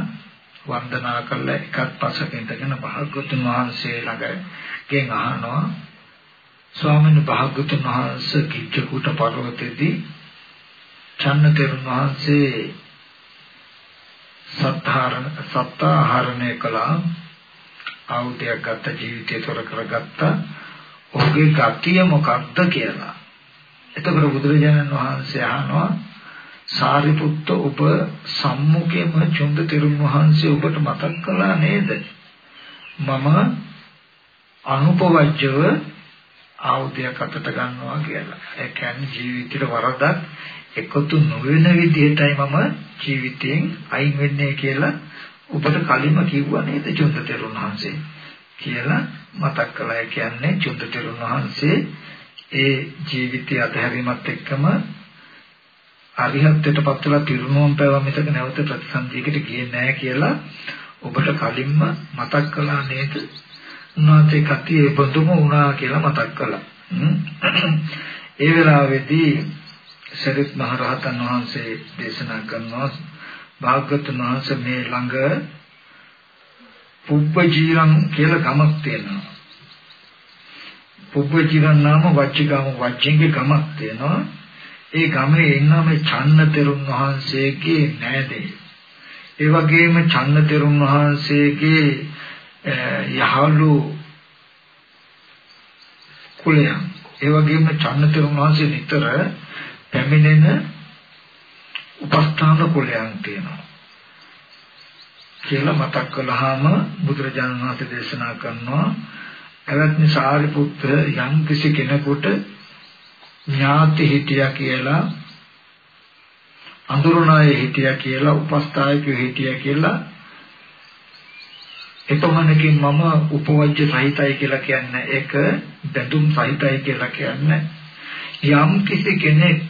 වන්දනා කළා එකත් පසක ඉඳගෙන භාග්‍යවතුන් වහන්සේ ළඟගෙන් අහනවා. ස්වාමීන් භාග්‍යවතුන් වහන්සේ කිච්චකුට පර්වතයේදී චන්නතෙරුන් වහන්සේ සත්හාරණ සත්තාහරණය කළා. ආයුධයක් ගත්ත ජීවිතය තොර කරගත්ත. ඔහුගේ ගතිය මොකක්ද කියලා. එතකොට බුදුරජාණන් වහන්සේ අහනවා සාරිපුත්ත ඔබ සම්මුඛයේම චුන්ද තෙරුන් වහන්සේ ඔබට මතක් කළා නේද මම අනුපවජ්ජව ආයුධයක් අතට ගන්නවා කියලා. ඒ කියන්නේ ජීවිතේට වරදක් එකතු නොවන විදිහටයි මම ජීවිතයෙන් අයින් වෙන්නේ කියලා ඔබට කලින්ම කිව්වා නේද චුන්ද තෙරුන් වහන්සේ කියලා මතක් කළා. ඒ කියන්නේ චුන්ද තෙරුන් වහන්සේ ඒ ජීවිතය අතහැරීමත් එක්කම අරිහත්ත්වයට පත් වෙලා පිරුණුවම් පෑව මිසක නැවත ප්‍රතිසන්දියකට ගියේ නැහැ කියලා ඔබට කලින්ම මතක් කළා නේද? උන්වහන්සේ කතියේ බඳුම වුණා කියලා මතක් කළා. ඒ වෙලාවේදී සරිත් මහ රහතන් වහන්සේ දේශනා කරනවා භාග්‍යවතුන් වහන්සේ මේ ළඟ පුබ්බජීරං කියලා ගමක් තියෙනවා. පුබ්බජීරං නාම වච්චිගම වච්චින්ගේ ගමක් තියෙනවා. ඒ ගමේ ඉන්නා මේ චන්න තෙරුන් වහන්සේගේ නෑදේ. ඒ වගේම චන්න තෙරුන් වහන්සේගේ යහළු කුලයන්. ඒ වගේම චන්න තෙරුන් වහන්සේ නිතර පැමිණෙන උපස්ථාන කුලයන් තියෙනවා. කියලා මතක් කළාම බුදුරජාණන් වහන්සේ දේශනා කරනවා එවත්නි සාරිපුත්‍ර යම් කිසි කෙනෙකුට ඥාති හිටියා කියලා අඳුරණය හිටියා කියලා උපස්ථායකයෝ හිටියා කියලා එපමණකින් මම උපවජ්‍ය සහිතයි කියලා කියන්නේ. ඒක බඳුම් සහිතයි කියලා කියන්නේ. යම් කිසි කෙනෙක්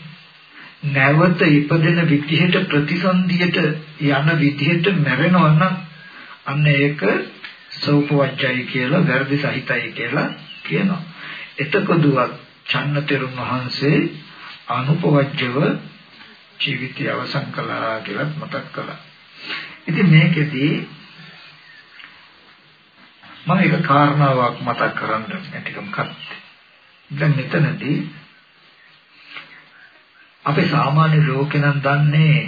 නැවත ඉපදෙන විදිහට ප්‍රතිසන්දියට යන විදිහට මැරෙනවා නම් අන්න ඒක සෝපවජ්‍යයි කියලා වැරදි සහිතයි කියලා කියනවා. එතකොදුවත් චන්නතෙරුන් වහන්සේ අනුපවජ්‍යව ජීවිතය අවසන් කළා කියලා මතක් කළා. ඉතින් මේකෙදී මම එක කාරණාවක් මතක් කරන්න නැතිකම කත්තේ. දැන් මෙතනදී අපේ සාමාන්‍ය ලෝකේ නම් දන්නේ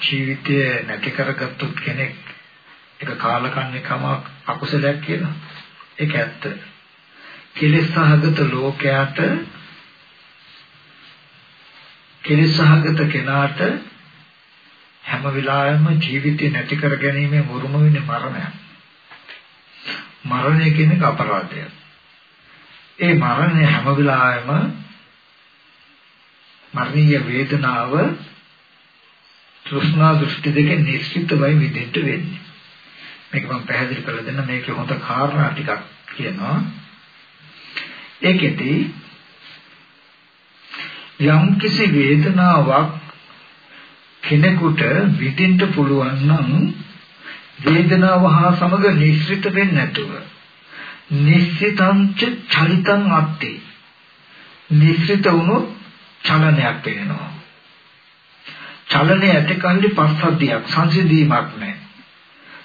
ජීවිතය නැති කරගත්තොත් කෙනෙක් එක කාලකන්නිකමක් අකුසලයක් කියනවා. ඒක ඇත්ත. කෙලෙස් සහගත ලෝකයට කෙලෙස් සහගත කෙනාට හැම වෙලාවෙම ජීවිතේ නැති කර ගැනීමේ මුරුම වෙන්නේ මරණය. මරණය කියන එක අපරාධය. ඒ මරණය හැම වෙලාවෙම මරණීය වේදනාව තෘෂ්ණා දෘෂ්ටි දෙකෙන් නිශ්චිතවයි විඳින්න වෙන්නේ. මේක මම පැහැදිලි කරලා දෙන්න මේකේ හොඳ කාරණා ටිකක් කියනවා. ඒකෙදී යම් කිසි වේදනාවක් කෙනෙකුට විඳින්න පුළුවන් නම් වේදනාව හා සමග නිශ්චිත වෙන්නේ නැතුව නිශ්චිතංච චලිතං අත්ති. නිශ්චිත වුණොත් චලනයක් වෙනවා. චලනය ඇති කල්ලි පස්සද්ධියක් සංසිඳීමක් නැහැ.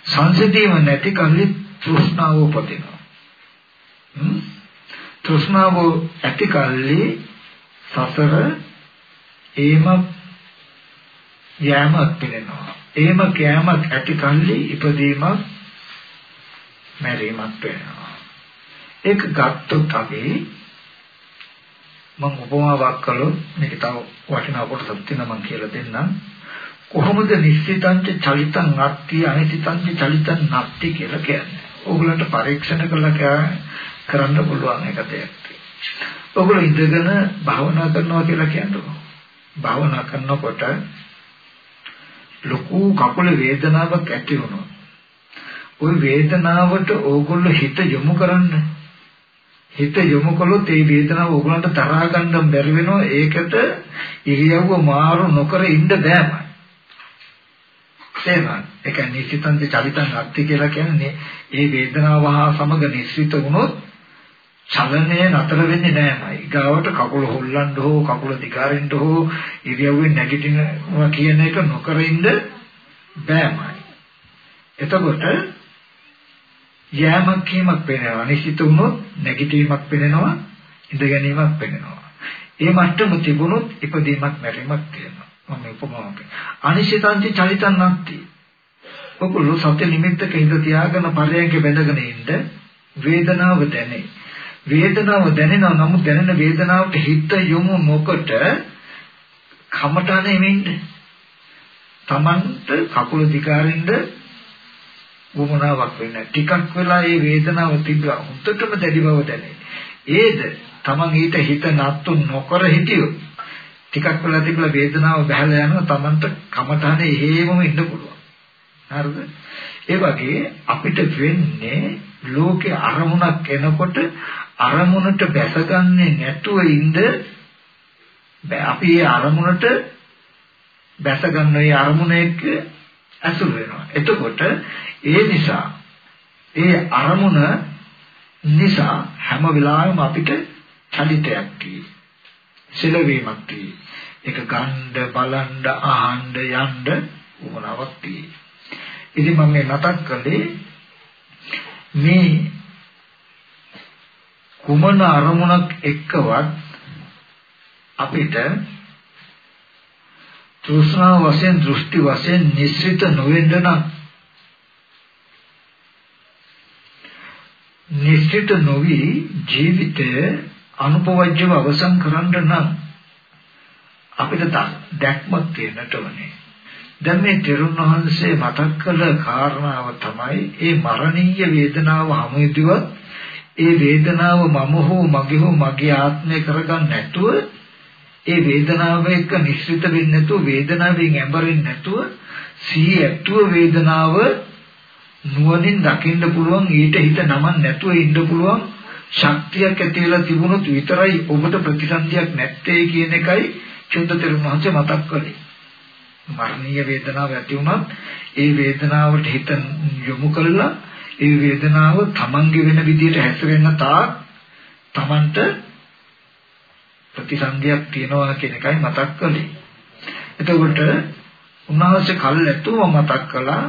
සංසිඳීම නැති කල්ලි තෘෂ්ණාව උපදිනවා. තෘෂ්ණාව ඇති කල්ලි සසර ඒම යෑමක් පිළිනවා. ඒම කෑමක් ඇති කල්ලි ඉපදීමක් මැරීමක් වෙනවා. ඒක ගත්තොත් අපි මම උපමාවක් කළොත් මේක තව වටිනා කොටසක් තියෙනවා මම කියලා දෙන්නම්. කොහොමද නිශ්චිතංච චලිතං නැත්ති අනිසිතංච චලිතං නැත්ති කියලා කියන්නේ. ඕගලන්ට පරීක්ෂණ කළා කරන්න පුළුවන් එක දෙයක්. ඔගොල්ලෝ ඉඳගෙන භාවනා කරනවා කියලා කියනවා. භාවනා කරනකොට ලොකු කකුල වේදනාවක් ඇති වුණා. ওই වේදනාවට ඕගොල්ලෝ හිත යොමු කරන්න. හිත යොමු කළොත් ඒ වේදනාව ඕගොල්ලන්ට තරහා ගන්න බැරි වෙනවා. ඒකට ඉරියව්ව මාරු නොකර ඉන්න බෑමයි. තේරුණාද? ඒ කියන්නේ නිසිතන්ති චලිතං අත්ති කියලා කියන්නේ මේ වේදනාව හා සමග නිස්සිත වුණොත් චලනය නතර වෙන්නේ නෑමයි. ගාවට කකුල හොල්ලන්න හෝ කකුල දිගාරින්න හෝ ඉරියව්වෙන් නැගිටිනවා කියන එක නොකර ඉන්න බෑමයි. එතකොට යෑමක් කීමක් පේනවා. නිසිත වුණොත් නැගිටීමක් පේනවා, ඉඳ ගැනීමක් පේනවා. ඒ මට්ටම තිබුණොත් ඉපදීමක් මැරීමක් තියෙනවා. මම උපමාවක්. අනිශ්චිතංච චලිතං නැත්ති. ඔකුළු සත්‍ය නිමිත්තක හිත තියාගෙන පරයන්ක බැඳගෙන ඉන්න වේදනාව දැනේ. වේදනාව දැනෙනවා නමුත් දැනෙන වේදනාවට හිත යොමු නොකොට කමටහනේ මෙන්න. Tamanට කකුල දිගාරින්ද වමනාවක් වෙන්නේ ටිකක් වෙලා මේ වේදනාව තිබ්බා හුත්තටම දැඩි බව දැනේ. ඒද Taman ඊට හිත නත්තු නොකර හිටියොත් ටිකක් වෙලා තිබුණා වේදනාව බහැලා යනවා Tamanට කමටහනේ එහෙමම ඉන්න පුළුවන්. හරිද? ඒ වගේ අපිට වෙන්නේ ලෝකේ අරමුණක් එනකොට අරමුණට බැසගන්නේ නැතුව ඉඳ අපි ඒ අරමුණට බැසගන්න ඒ අරමුණ එක්ක ඇසුරු වෙනවා. එතකොට ඒ නිසා ඒ අරමුණ නිසා හැම වෙලාවෙම අපිට චලිතයක් තියෙනවා. සෙලවීමක් තියෙනවා. ඒක ගන්න, බලන්න, අහන්න, යන්න උවමනාවක් තියෙනවා. ඉතින් මම මේ මතක් කළේ මේ කුමන අරමුණක් එක්කවත් අපිට තෘෂ්ණා වශයෙන් දෘෂ්ටි වශයෙන් නිස්සිත නොවෙන්න නම් නිස්සිත නොවි ජීවිතය අනුපවජ්‍යව අවසන් කරන්න නම් අපිට දැක්මක් තියෙන්නට ඕනේ. දැන් මේ තෙරුන් වහන්සේ මතක් කළ කාරණාව තමයි මේ මරණීය වේදනාව හැමෙදිවත් ඒ වේදනාව මම හෝ මගේ හෝ මගේ ආත්මය කරගන්න නැතුව ඒ වේදනාව එක්ක නිශ්චිත වෙන්නේ නැතුව වේදනාවෙන් ඇඹරෙන්නේ නැතුව සිහි ඇතුව වේදනාව නුවණින් දකින්න පුළුවන් ඊට හිත නමන් නැතුව ඉන්න පුළුවන් ශක්තියක් ඇති වෙලා තිබුණොත් විතරයි ඔබට ප්‍රතිසන්දියක් නැත්තේ කියන එකයි චුන්දතරුන් වහන්සේ මතක් කළේ. මරණීය වේදනාව ඇති වුණත් ඒ වේදනාවට හිත යොමු කළා ඒ වේදනාව තමන්ගේ වෙන විදිහට හැසිරෙන්න තාක් තමන්ට ප්‍රතිසන්දියක් තියනවා කියන එකයි මතක් කළේ. එතකොට උන්වහන්සේ කල්ැතුව මතක් කළා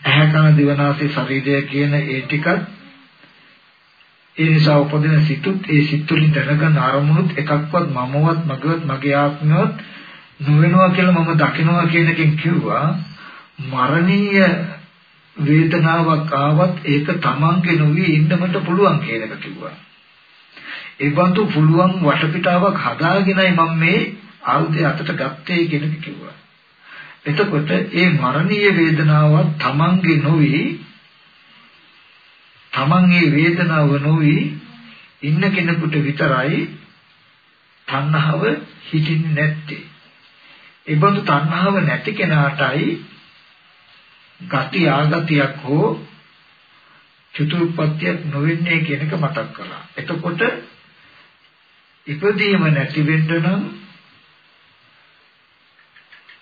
ඇහැ කන දිවනාසය ශරීරය කියන ඒ ටිකත් ඒ නිසා උපදින සිතුත් ඒ සිත් වලින් දැනගන්න අරමුණුත් එකක්වත් මමවත් මගවත් මගේ ආත්මවත් නොවෙනවා කියලා මම දකිනවා කියන එකෙන් කිව්වා මරණීය වේදනාවක් ආවත් ඒක තමන්ගේ නොවි ඉන්නමට පුළුවන් කියන එක කිව්වා. ඒ බඳු පුළුවන් වටපිටාවක් හදාගෙනයි මම මේ ආයුධය අතට ගත්තේ කියන එක කිව්වා. එතකොට ඒ මරණීය වේදනාව තමන්ගේ නොවි තමන්ගේ වේදනාව නොවි ඉන්න කෙනෙකුට විතරයි තණ්හාව හිටින්නේ නැත්තේ. ඒ බඳු තණ්හාව නැති කෙනාටයි ගති ආගතියක් හෝ චතුප්පත්තියක් නොවෙන්නේ කියන එක මතක් කළා. එතකොට ඉපදීම නැති වෙන්න නම්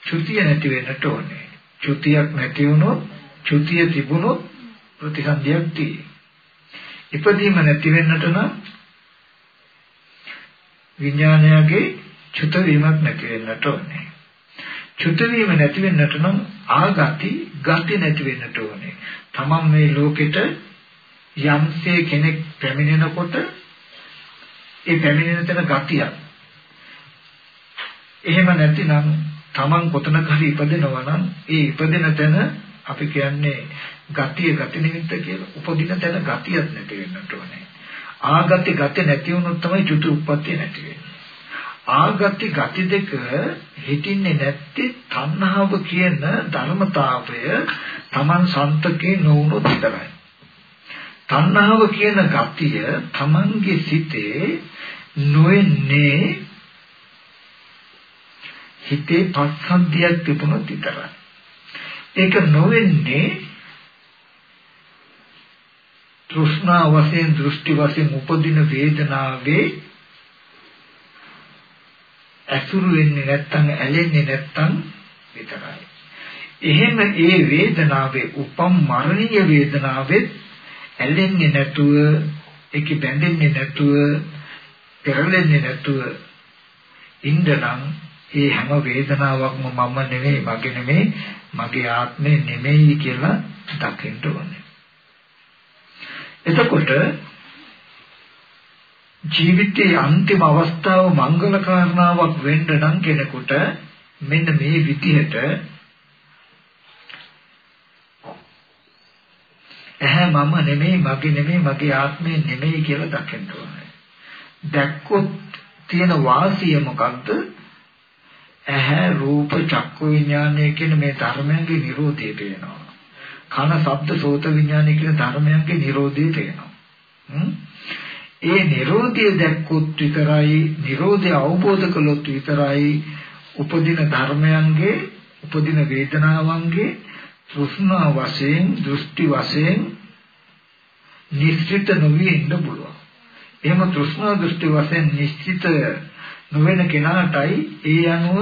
චුතිය නැති වෙන්නට ඕනේ. චුතියක් නැති වුණොත් චුතිය තිබුණොත් ප්‍රතිසන්දියක් තියෙයි. ඉපදීම නැති වෙන්නට නම් විඥානයගේ චුත වීමක් නැති වෙන්නට ඕනේ. චුත වීම නැති වෙන්නට නම් ආගති ගති නැති වෙන්නට ඕනේ. තමන් මේ ලෝකෙට යම්සේ කෙනෙක් පැමිණෙනකොට ඒ පැමිණෙන තැන ගතියක්. එහෙම නැතිනම් තමන් කොතනක හරි ඉපදෙනවා නම් ඒ ඉපදෙන තැන අපි කියන්නේ ගතිය ගති නිමිත්ත කියලා උපදින තැන ගතියක් නැති වෙන්නට ඕනේ. ආගති ගති නැති වුණොත් තමයි චුති උප්පත්තිය නැති වෙන්නේ. ආගති ගති දෙක හිටින්නේ නැත්තේ තණ්හාව කියන ධර්මතාවය Taman සන්තකේ නොවුනොත් විතරයි. තණ්හාව කියන ගතිය Tamanගේ සිතේ නොෙන්නේ හිතේ පස්සද්ධියක් තිබුණොත් විතරයි. ඒක නොවෙන්නේ තෘෂ්ණා වශයෙන් දෘෂ්ටි වශයෙන් උපදින වේදනාවේ ඇසුරු වෙන්නේ නැත්තම් ඇලෙන්නේ නැත්තම් විතරයි. එහෙම ඒ වේදනාවේ උපම් මරණීය වේදනාවේ ඇලෙන්නේ නැතුව ඒක බැඳෙන්නේ නැතුව පෙරලෙන්නේ නැතුව ඉන්නනම් ඒ හැම වේදනාවක්ම මම නෙවෙයි මගේ නෙවෙයි මගේ ආත්මේ නෙමෙයි කියලා දකින්න ඕනේ. එතකොට ජීවිතයේ අන්තිම අවස්ථාව මංගල කාරණාවක් වෙන්න නම් කෙනෙකුට මෙන්න මේ විදිහට එහැ මම නෙමෙයි මගේ නෙමෙයි මගේ ආත්මය නෙමෙයි කියලා දකින්න ඕනේ. දැක්කොත් තියෙන වාසිය මොකක්ද? ඇහැ රූප චක්කු විඥානය කියන මේ ධර්මයන්ගේ Nirodhe පේනවා. කන ශබ්ද සෝත විඥානය කියන ධර්මයන්ගේ Nirodhe පේනවා. ඒ Nirodhe දැක්කොත් විතරයි Nirodhe අවබෝධ කළොත් විතරයි උපදින ධර්මයන්ගේ උපදින වේදනාවන්ගේ තෘෂ්ණා වශයෙන් දෘෂ්ටි වශයෙන් නිශ්චිත නොවී ඉන්න පුළුවන්. එහෙම තෘෂ්ණා දෘෂ්ටි වශයෙන් නිශ්චිත නොවන කෙනාටයි ඒ අනුව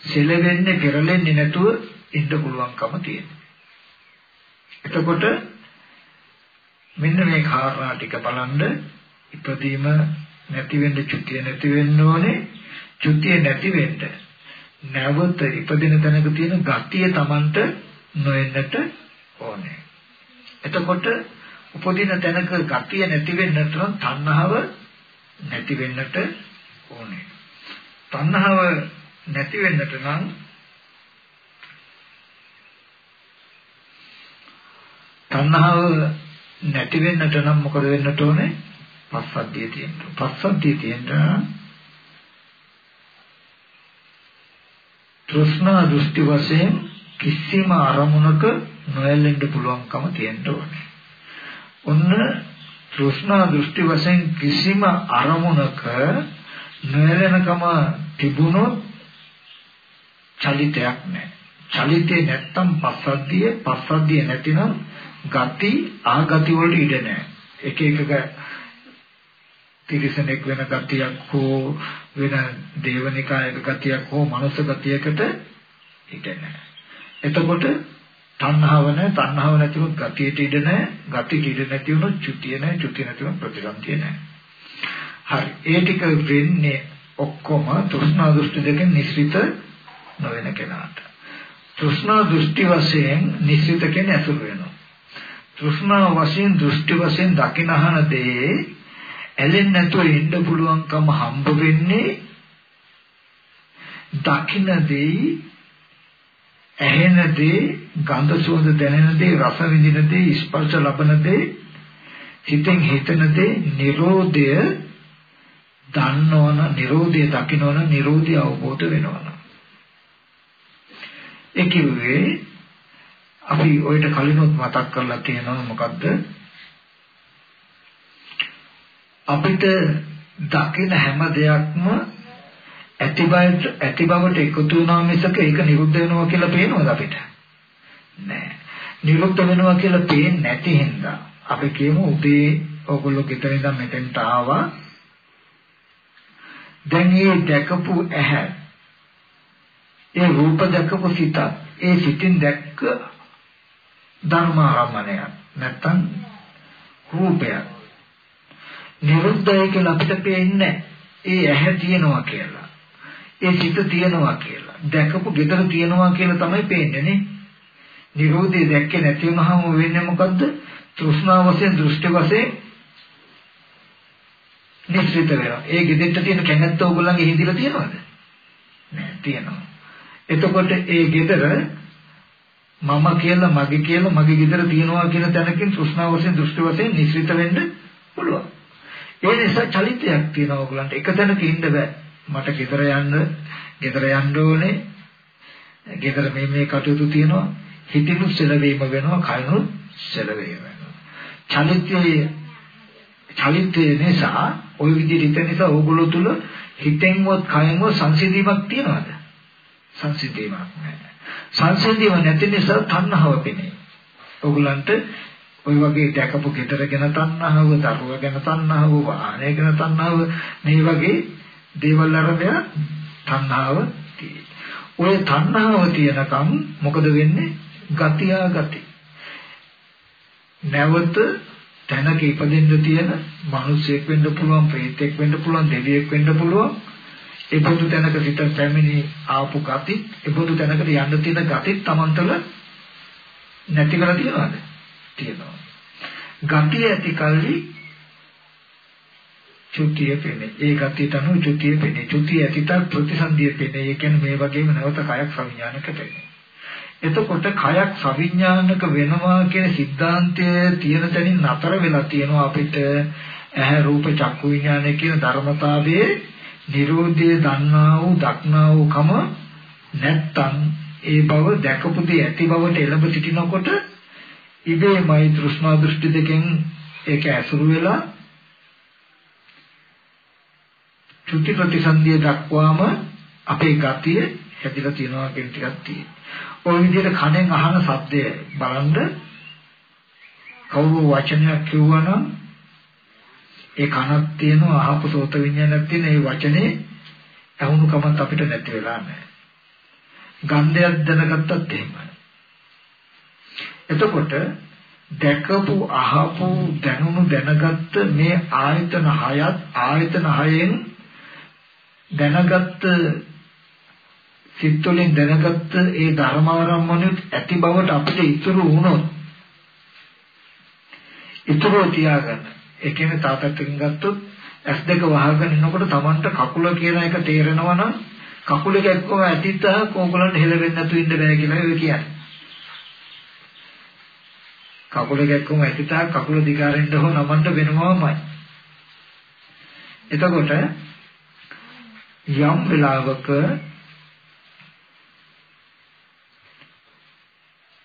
සෙලවෙන්නේ පෙරලෙන්නේ නැතුව ඉන්න පුළුවන්කම තියෙනවා. එතකොට මෙන්න මේ කාරණා ටික බලන්න ඉපදීම නැති වෙන්න චුතිය නැති වෙන්න ඕනේ චුතිය නැති වෙන්න නැවත ඉපදින තැනක තියෙන ගතිය Tamanට නොෙන්නට ඕනේ. එතකොට උපදින තැනක ගතිය නැති වෙන්නට නම් තණ්හාව නැති වෙන්නට ඕනේ. තණ්හාව නැති වෙන්නට නම් තණ්හාව නැති වෙන්නට නම් මොකද වෙන්නට ඕනේ? පස්සද්ධිය තියෙන්න. පස්සද්ධිය තියෙන්න තෘෂ්ණා දෘෂ්ටි වශයෙන් කිසිම අරමුණක නොයැලෙන්න පුළුවන්කම තියෙන්න ඕනේ. ඔන්න තෘෂ්ණා දෘෂ්ටි වශයෙන් කිසිම අරමුණක නොයැලෙනකම තිබුණොත් චලිතයක් නැහැ. චලිතේ නැත්තම් පස්සද්ධිය, පස්සද්ධිය නැතිනම් ගති ආගති වලට ඉඩ නැහැ. එක එකක තිරිසනෙක් වෙන ගතියක් හෝ වෙන දේවනිකායක ගතියක් හෝ මනුස්ස ගතියකට ඉඩ නැහැ. එතකොට තණ්හාව නැහැ තණ්හාව නැති වුණොත් ගතියට ඉඩ නැහැ ගතියට ඉඩ නැති වුණොත් චුතිය නැහැ චුතිය නැති වුණොත් ප්‍රතිසන්තිය නැහැ හරි ඒ ටික වෙන්නේ ඔක්කොම තෘෂ්ණා දෘෂ්ටි දෙකෙන් නිස්සිත නොවන කෙනාට තෘෂ්ණා දෘෂ්ටි වශයෙන් නිස්සිත කෙන ඇසුරු වෙනවා තෘෂ්ණා වශයෙන් දෘෂ්ටි වශයෙන් දකිනහන දේ ඇලෙන්නේ නැතුව ඉන්න පුළුවන්කම හම්බ වෙන්නේ දකින්න දෙයි ඇහෙන දේ ගන්ධ සුවඳ දැනෙන දේ රස විඳින දේ ස්පර්ශ ලබන දේ හිතෙන් හිතන දේ Nirodha දන්නවන Nirodha දකින්නවන Nirodha අවබෝධ වෙනවන. ඒ කිව්වේ අපි ඔයිට කලිනුත් මතක් කරලා තියෙනවා මොකද්ද අපිට දකින හැම දෙයක්ම ඇති බවට ඇති බවට එකතු වුණා මිසක ඒක නිරුද්ධ වෙනවා කියලා පේනවද අපිට? නෑ. නිරුද්ධ වෙනවා කියලා පේන්නේ නැති හින්දා අපි කියමු උදේ ඔයගොල්ලෝ ගෙදර ඉඳන් මෙතෙන්ට ආවා. දැන් මේ දැකපු ඇහැ ඒ රූප දැකපු සිත ඒ සිතින් දැක්ක ධර්මාරම්මණය නැත්තම් රූපය නිරුද්ධය කියලා අපිට පේන්නේ ඒ ඇහැ තියෙනවා කියලා ඒ සිත තියනවා කියලා. දැකපු gedara තියනවා කියලා තමයි පේන්නේ නේ. නිරෝධය දැක්කේ නැති වුනහම වෙන්නේ මොකද්ද? තෘෂ්ණාව වශයෙන් දෘෂ්ටි වශයෙන් නිශ්චිත වෙනවා. ඒ gedෙට්ට තියෙන කැමැත්ත ඕගොල්ලන්ගේ හිඳිලා තියෙනවද? නෑ තියෙනවා. එතකොට ඒ gedara මම කියලා මගේ කියලා මගේ ගෙදර තියනවා කියන තැනකින් තෘෂ්ණාව වශයෙන් දෘෂ්ටි වශයෙන් නිශ්චිත වෙන්න පුළුවන්. ඒ නිසා චලිතයක් තියෙනවා ඔයගලන්ට එක තැනක ඉන්න බෑ. මට ගෙදර යන්න, ගෙදර යන්න ඕනේ. ගෙදර මේ මේ කටයුතු තියෙනවා. හිතිනු සෙලවීම වෙනවා, කයනු සෙලවීම වෙනවා. චලිතයේ චලිතය නිසා ওই විදිහට හිතන නිසා ඕගොල්ලෝ තුල හිතෙන්වත් කයෙන්වත් සංසිඳීමක් තියනවාද? සංසිඳීමක් නැහැ. සංසිඳීම නැති නිසා තණ්හාව පෙනේ. ඕගොල්ලන්ට ওই වගේ දැකපු ගෙදර ගැන තණ්හාව, දරුවා ගැන තණ්හාව, වාහනය ගැන තණ්හාව මේ වගේ දේවල් අරබය තණ්හාව ඔය තණ්හාව තියෙනකම් මොකද වෙන්නේ? ගතියා ගති. නැවත තැනක ඉපදෙන්න තියෙන මිනිසෙක් වෙන්න පුළුවන්, ප්‍රේතෙක් වෙන්න පුළුවන්, දෙවියෙක් වෙන්න පුළුවන්. ඒබඳු තැනක සිට පැමිණි ආපු ගති ඒබඳු තැනකට යන්න තියෙන ගති තමන්තල නැති කරලා තියනවාද? තියෙනවා. ගතිය ඇති කල්ලි චුතිය පෙනේ. ඒ ගතියට අනුව චුතිය පෙනේ. චුතිය ඇතිත ප්‍රතිසන්දිය පෙනේ. ඒ කියන්නේ මේ වගේම නැවත කයක් සංඥානක වෙන්නේ. එතකොට කයක් සවිඥානික වෙනවා කියන સિદ્ધාන්තය තියෙන තැනින් නතර වෙලා තියෙනවා අපිට. ඇහැ රූප චක්කු විඥානය කියන ධර්මතාවයේ Nirodhe දන්නා වූ දක්නා වූ කම නැත්තම් ඒ බව දැකපු දේ ඇති බවට එළඹ සිටිනකොට ඉබේමයි තෘෂ්ණා දෘෂ්ටි දෙකෙන් ඒක ඇසුරු වෙලා චුති ප්‍රතිසන්දිය දක්වාම අපේ ගතිය හැදිලා තියෙනවා කියන ටිකක් තියෙනවා. ওই විදිහට කණෙන් අහන සද්දය බලන්න කවුරු වචනයක් කිව්වනම් ඒ කනක් තියෙනවා අහපු සෝත විඤ්ඤාණයක් තියෙන ඒ වචනේ අහුණු කමත් අපිට නැති වෙලා නැහැ. ගන්ධයක් දැනගත්තත් එහෙමයි. එතකොට දැකපු අහපු දැනුණු දැනගත්ත මේ ආයතන හයත් ආයතන හයෙන් දැනගත්ත සිත් වලින් දැනගත්ත ඒ ධර්මාරම්මණයත් ඇති බවට අපිට ඉතුරු වුණොත් ඉතුරු තියාගන්න. ඒ කියන්නේ තාපැත්තකින් ගත්තොත් ඇස් දෙක වහගෙන ඉන්නකොට Tamanට කකුල කියන එක තේරෙනවා නම් කකුල කැක්කම ඇතිතා කෝකලන්ට හෙලවෙන්නේ නැතු ඉන්න බෑ කියලා ඒ කියන්නේ. කකුල කැක්කම ඇතිතා කකුල දිගාරෙන්න හෝ නමන්න වෙනවමයි. එතකොට යම් වෙලාවක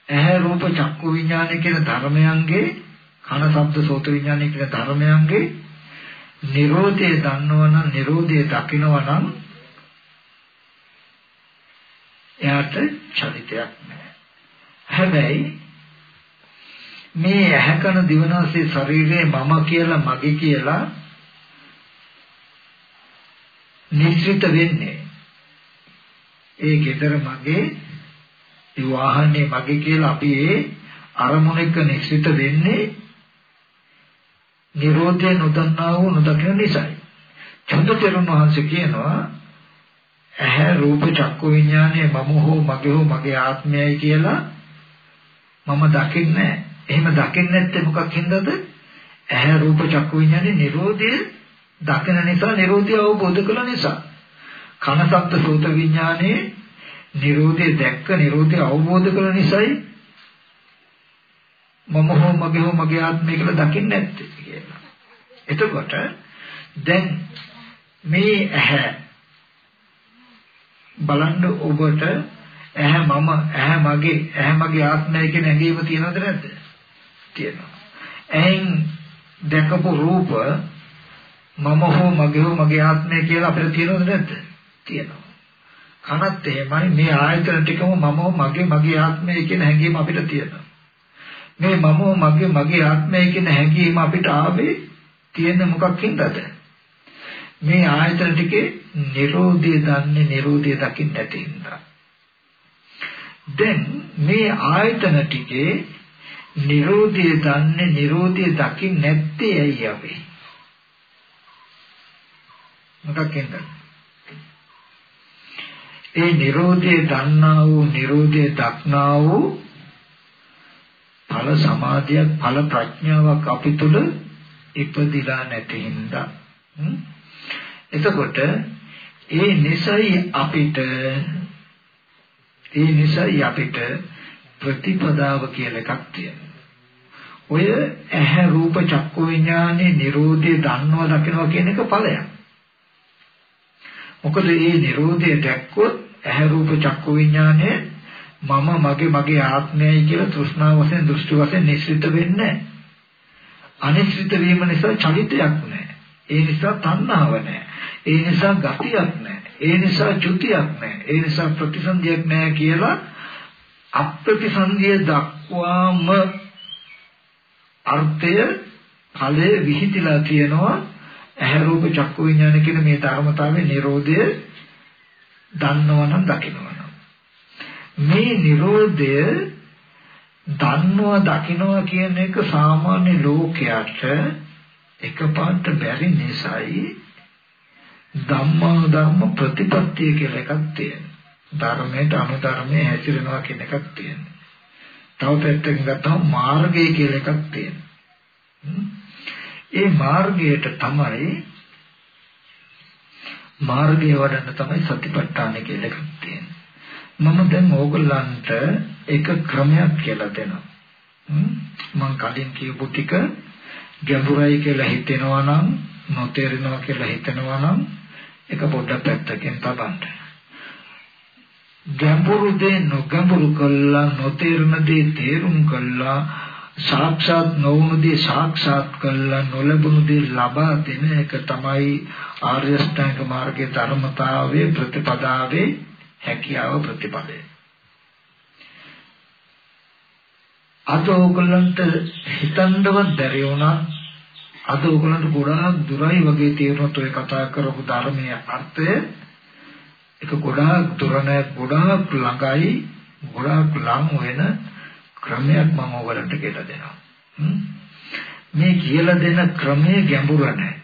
ඇහැ රූප චක්කු විඥානය කියන ධර්මයන්ගේ කන ශබ්ද සෝත විඥානය කියන ධර්මයන්ගේ Nirodhe දන්නවනම් Nirodhe දකින්නවනම් එයාට චලිතයක් නැහැ. හැබැයි මේ ඇහැකන දිවනාසයේ ශරීරයේ මම කියලා මගේ කියලා නිශ්චිත වෙන්නේ ඒ gedara මගේ ඒ වාහනේ මගේ කියලා අපි ඒ අරමුණ එක්ක නිශ්චිත වෙන්නේ නිරෝධය නොදන්නා වූ නොදකින නිසායි. චන්දතරුණ වහන්සේ කියනවා ඇහැ රූප චක්කු විඥානය මම හෝ මගේ හෝ මගේ ආත්මයයි කියලා මම දකින්නේ එහෙම දකින්නේ නැත්තේ මොකක් හින්දාද? ඇහැ රූප චක්කු විඥානේ නිරෝධය දකින නිසා නිරෝධය අවබෝධ කළ නිසා. කන සත්ත්ව සෝත විඥානේ නිරෝධය දැක්ක නිරෝධය අවබෝධ කළ නිසායි මම හෝ මගේ හෝ මගේ ආත්මය කියලා දකින්නේ නැත්තේ කියලා. එතකොට දැන් මේ ඇහැ බලන්න ඔබට ඇහැ මම ඇහැ මගේ ඇහැ මගේ ආත්මය කියන ඇඟීම තියෙනවද නැද්ද? තියෙනවා. ඇහෙන් දැකපු රූප මම හෝ මගේ හෝ මගේ ආත්මය කියලා අපිට තියෙනවද නැද්ද? තියෙනවා. කනත් එහෙමයි මේ ආයතන ටිකම මම මගේ මගේ ආත්මය කියන හැඟීම අපිට තියෙනවා. මේ මම මගේ මගේ ආත්මය කියන හැඟීම අපිට ආවේ තියෙන මොකක් හින්දාද? මේ ආයතන ටිකේ Nirodhe දන්නේ Nirodhe දකින්න නැති හින්දා. දැන් මේ ආයතන ටිකේ Nirodhe දන්නේ Nirodhe දකින්න නැත්තේ ඇයි අපි? මොකක් හින්දාද? ඒ Nirodhe දන්නා වූ Nirodhe දක්නා වූ ඵල සමාධියක් ඵල ප්‍රඥාවක් අපි තුල ඉපදිලා නැති හින්දා එතකොට ඒ නිසයි අපිට ඒ නිසයි අපිට ප්‍රතිපදාව කියලා එකක් තියෙනවා. ඔය ඇහැ රූප චක්කු විඥානේ Nirodhe දන්නවා දකිනවා කියන එක ඵලයක්. මොකද මේ Nirodhe දැක්කොත් ඇහැ රූප චක්කු විඥානේ මම මගේ මගේ ආත්මයයි කියලා තෘෂ්ණාව වශයෙන් දෘෂ්ටි වශයෙන් නිශ්චිත වෙන්නේ අනිශ්චිත වීම නිසා චලිතයක් නැහැ. ඒ නිසා තණ්හාව නැහැ. ඒ නිසා ගතියක් නැහැ. ඒ නිසා චුතියක් නැහැ. ඒ නිසා ප්‍රතිසන්දියක් නැහැ කියලා අප්‍රතිසන්දිය දක්වාම අර්ථය ඵලයේ විහිදලා තියෙනවා ඇහැ රූප චක්කු විඥාන කියන මේ ධර්මතාවයේ Nirodha දන්නවනම් දකින්නවනම් මේ Nirodha දන්නවා දකින්නවා කියන එක සාමාන්‍ය ලෝකයට එකපාරට බැරි නිසායි ධම්මා ධම්ම ප්‍රතිපත්තිය කියලා එකක් තියෙනවා. ධර්මයට අනුධර්මයේ හැසිරෙනවා කියන එකක් තියෙනවා. තව පැත්තකින් ගත්තම මාර්ගය කියලා එකක් තියෙනවා. ඒ මාර්ගයට තමයි මාර්ගය වඩන්න තමයි සතිපට්ඨාන කියලා එකක් තියෙන්නේ. මම දැන් ඕගොල්ලන්ට එක ක්‍රමයක් කියලා දෙනවා. මම කලින් කියපු ටික ගැඹුරයි කියලා හිතෙනවා නම් නොතේරෙනවා කියලා හිතෙනවා නම් ඒක පොඩ්ඩක් පැත්තකින් තබන්න. ගැඹුරු දේ නොගැඹුරු කළා නොතේරෙන දේ තේරුම් කළා සාක්ෂාත් නොවුණු දේ සාක්ෂාත් කළා නොලැබුණු දේ ලබා දෙන එක තමයි ආර්ය ශ්‍රැංග මාර්ගයේ ධර්මතාවයේ ප්‍රතිපදාවේ හැකියාව ප්‍රතිපදේ. අද ඕගොල්ලන්ට හිතන්නවත් බැරි වුණා අද ඕගොල්ලන්ට ගොඩාක් දුරයි වගේ තේරුණත් ඔය කතා කරපු ධර්මයේ අර්ථය ඒක ගොඩාක් දුර නැ ගොඩාක් ළඟයි ගොඩාක් ලං වෙන ක්‍රමයක් මම ඔයගලන්ට කියලා දෙනවා. මේ කියලා දෙන ක්‍රමයේ ගැඹුර නැහැ.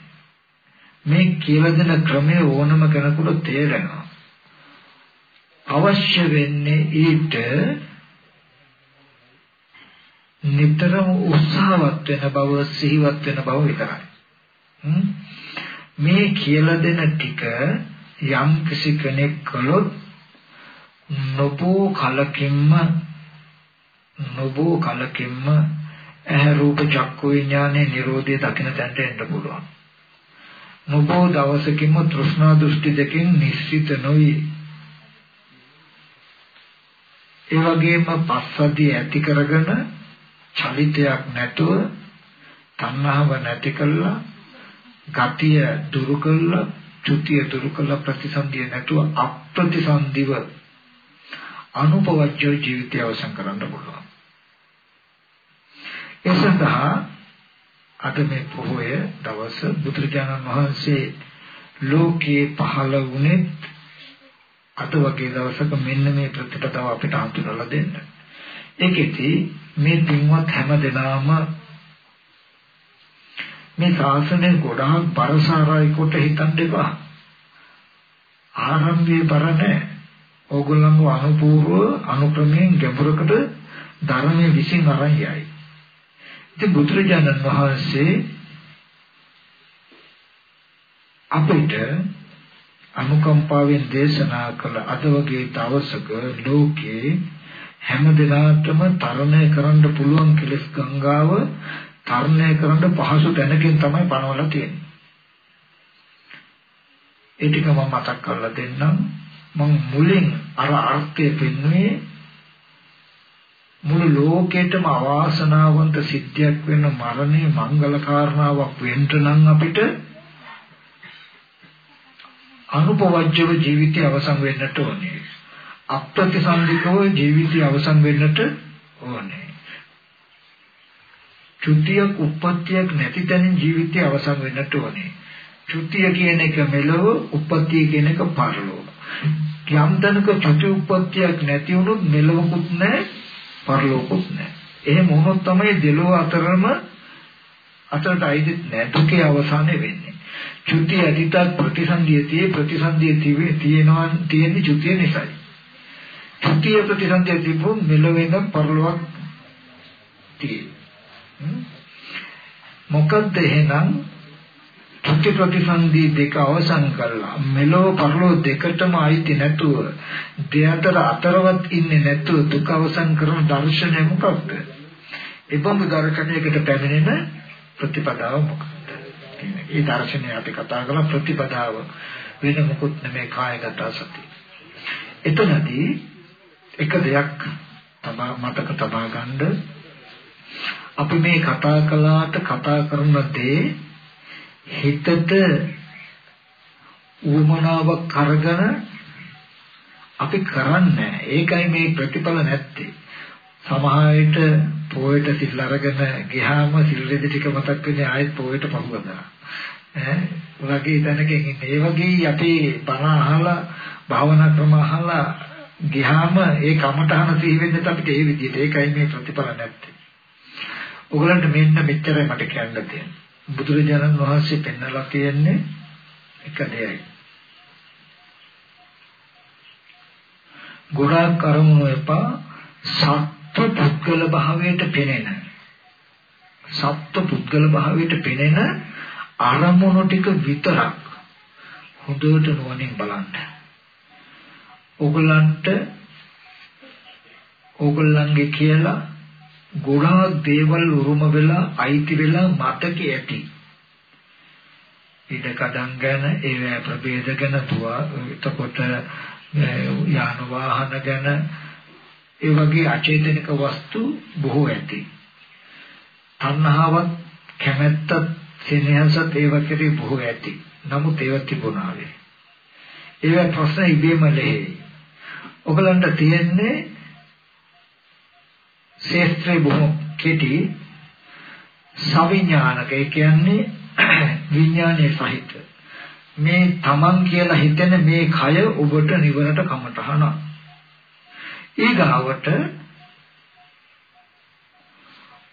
මේ කියලා දෙන ක්‍රමයේ ඕනම කෙනෙකුට තේරෙනවා. අවශ්‍ය වෙන්නේ ඊට නිතරම උත්සාහවත් වෙන බව සිහිවත් වෙන බව විතරයි. මේ කියලා දෙන ටික යම් කිසි කෙනෙක් කළොත් නොබෝ කලකින්ම නොබෝ කලකින්ම ඇහැ රූප චක්කු විඥානේ Nirodhe දකින්න තැනට එන්න පුළුවන්. නොබෝ දවසකින්ම තෘෂ්ණා දෘෂ්ටි දෙකෙන් නිශ්චිත නොවි ඒ වගේම පස්සද්ධිය ඇති කරගෙන චලිතයක් නැතුව තණ්හාව නැති කළා ගතිය දුරු කළා චුතිය දුරු කළා ප්‍රතිසන්දිය නැතුව අප්‍රතිසන්දිව අනුපවජ්‍ය ජීවිතය අවසන් කරන්න පුළුවන් ඒ සඳහා අද මේ පොහොය දවස බුදුරජාණන් වහන්සේ ලෝකේ පහළ වුණේ අද වගේ දවසක මෙන්න මේ ප්‍රතිපදාව අපිට අඳුරලා දෙන්න. ඒකෙදි මේ පින්වත් හැම දෙනාම මේ ශාසනය ගොඩාක් බරසාරයි කොට හිතන්න එපා. ආරම්භයේ බර නැහැ. ඕගොල්ලන්ව අනුපූර්ව අනුක්‍රමයෙන් ගැඹුරකට ධර්මයේ විසින් අරන් යයි. ඉතින් බුදුරජාණන් වහන්සේ අපිට අනුකම්පාවෙන් දේශනා කළ අද වගේ දවසක ලෝකේ හැම දිනාටම තරණය කරන්න පුළුවන් කෙලස් ගංගාව තරණය කරන්න පහසු තැනකින් තමයි පනවලා තියෙන්නේ. ඒ ටික මම මතක් කරලා දෙන්නම්. මම මුලින් අර අර්ථය පෙන්වුවේ මුළු ලෝකෙටම අවාසනාවන්ත සිද්ධියක් වෙන මරණය මංගල කාරණාවක් වෙන්න නම් අපිට අනුපවජ්‍යව ජීවිතය අවසන් වෙන්නට ඕනේ. අප්‍රතිසන්දිකව ජීවිතය අවසන් වෙන්නට ඕනේ. චුතියක් උප්පත්තියක් නැති තැනින් ජීවිතය අවසන් වෙන්නට ඕනේ. චුතිය කියන එක මෙලව, උප්පත්තිය කියන එක පරලොව. යම් තැනක චුති උප්පත්තියක් නැති වුණොත් මෙලවකුත් නැහැ, පරලොවකුත් නැහැ. එහෙම වුණොත් තමයි දෙලොව අතරම අතරට අයිතිත් නැහැ. දුකේ අවසානය වෙන්නේ. චුතිය අදිතත් ප්‍රතිසන්දිය tie ප්‍රතිසන්දිය තිබේ තියෙනවා තියෙන්නේ චුතිය නිසායි. චුතිය ප්‍රතිසන්දිය තිබුණ මෙලවෙන පරලොවක් tie. මොකද්ද එහෙනම් ප්‍රති ප්‍රතිසන්දි දෙක අවසන් කළා මෙලෝ පරලෝ දෙකටම අයිති නැතුව දෙයතර අතරවත් ඉන්නේ නැතුව දුක අවසන් කරන දර්ශනය මොකක්ද? එබඳු දර්ශනයකට පැමිණෙන ප්‍රතිපදාව මොකක්ද? ඒ දර්ශනය අපි කතා කරලා ප්‍රතිපදාව වෙන මොකුත් නෙමෙයි කායගත සති. එතනදී එක දෙයක් තබා මතක තබා ගන්න අපි මේ කතා කළාට කතා කරන දේ හිතට උවමනාවක් කරගෙන අපි කරන්නේ ඒකයි මේ ප්‍රතිඵල නැත්තේ. සමහර විට පොයට සිල් අරගෙන ගියාම සිල් රෙදි ටික මතක් වෙන්නේ ආයෙත් පොයට පහුවදා ඈ? වගේ තැනකින් ඉන්නේ. ඒ වගේ අපි බණ අහලා භාවනා ක්‍රම අහලා ගියාම ඒ කමටහන සිහි වෙන්නත් අපිට ඒ විදිහට ඒකයි මේ ප්‍රතිඵල නැත්තේ. ඔයගලන්ට මෙන්න මෙච්චරයි මට කියන්න තියෙන්නේ. බුදුරජාණන් වහන්සේ පෙන්නලා කියන්නේ එක දෙයයි. ගොඩාක් කරුණු එපා සත්ව පුද්ගල භාවයට පෙනෙන සත්ව පුද්ගල භාවයට පෙනෙන අරමුණු ටික විතරක් හොඳට නුවණින් බලන්න. ඕගලන්ට ඕගලන්ගේ කියලා ගොඩාක් දේවල් උරුම වෙලා අයිති වෙලා මතක ඇති. ඉඩකඩම් ගැන ඒවැ ප්‍රභේද ගැන තුවා එතකොට යාන වාහන ගැන ඒ වගේ අචේතනික වස්තු බොහෝ ඇති. තණ්හාවත් කැමැත්තත් සෙනෙහසත් ඒව කෙරේ බොහෝ ඇති. නමුත් ඒවා තිබුණා වේ. ඒවා ප්‍රශ්න ඉබේම ලෙහෙයි. ඔයගලන්ට තියෙන්නේ ශේත්‍රේ බොහෝ කෙටි සවිඥානික. ඒ කියන්නේ <clears throat> විඥානයේ සහිත. මේ තමන් කියලා හිතෙන මේ කය ඔබට නිවනට කමටහන ඊගාවට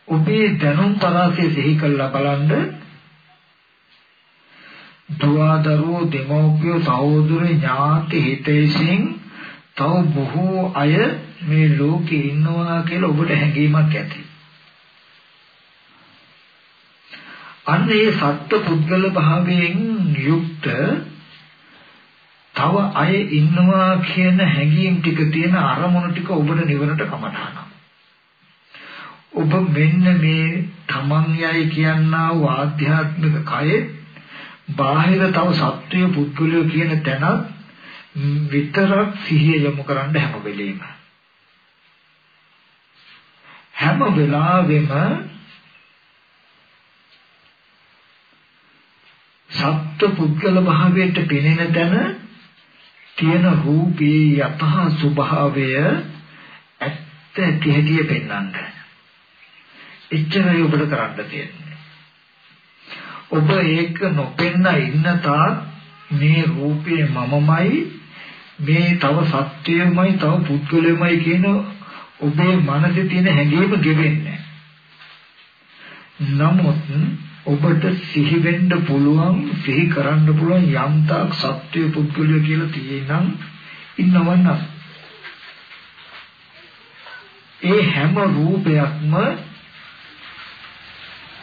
ඔබේ දැනුම් පරාසය සිහි කළා බලන්න දුවදරුවෝ දෙමෝපියෝ සහෝදර ඥාති හිතේසින් තව බොහෝ අය මේ ලෝකේ ඉන්නවා කියලා ඔබට හැඟීමක් ඇති. අන්න ඒ සත්ත්ව පුද්ගල භාවයෙන් යුක්ත තව අය ඉන්නවා කියන හැඟීම් ටික තියෙන අරමුණු ටික ඔබට නිවනට කමටහන. ඔබ මෙන්න මේ තමන් යයි කියනා වූ ආධ්‍යාත්මික කයේ බාහිර තව සත්වය පුද්ගලය කියන තැනත් විතරක් සිහිය යොමු කරන්න හැම වෙලෙම හැම වෙලාවෙම සත්ව පුද්ගල භාවයට පෙනෙන තැන තියෙන රූපේ යතහ ස්වභාවය ඇත්ත ඇති හැටි පෙන්වන්න. එච්චරයි ඔබට කරන්න තියෙන්නේ. ඔබ ඒක නොපෙන්න ඉන්න තාක් මේ රූපේ මමමයි මේ තව සත්‍යයමයි තව පුද්ගලයමයි කියන ඔබේ මනසේ තියෙන හැඟීම ගෙවෙන්නේ නමුත් ඔබට සිහි වෙන්න පුළුවන් සිහි කරන්න පුළුවන් යම්තාක් සත්‍ය පුද්ගලය කියලා තියෙනම් ඉන්නවන්න ඒ හැම රූපයක්ම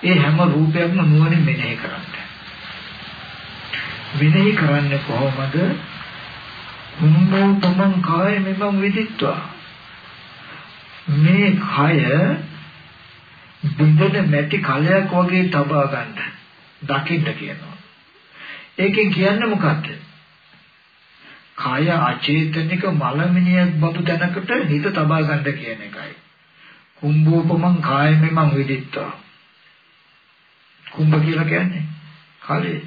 ඒ හැම රූපයක්ම නුවණින් මෙනෙහි කරන්න. මෙනෙහි කරන්නේ කොහොමද? කුම්බෝ තමන් කාය මෙමන් විදිත්වා. මේ කය බින්දෙන මැටි කලයක් වගේ තබා ගන්න. දකින්න කියනවා. ඒකෙන් කියන්නේ මොකක්ද? කාය අචේතනික මලමිනියක් බඳු තැනකට හිත තබා ගන්න කියන එකයි. කුම්භෝපමං කායමෙමං විදිත්වා. කුම්භ කියලා කියන්නේ කලේ.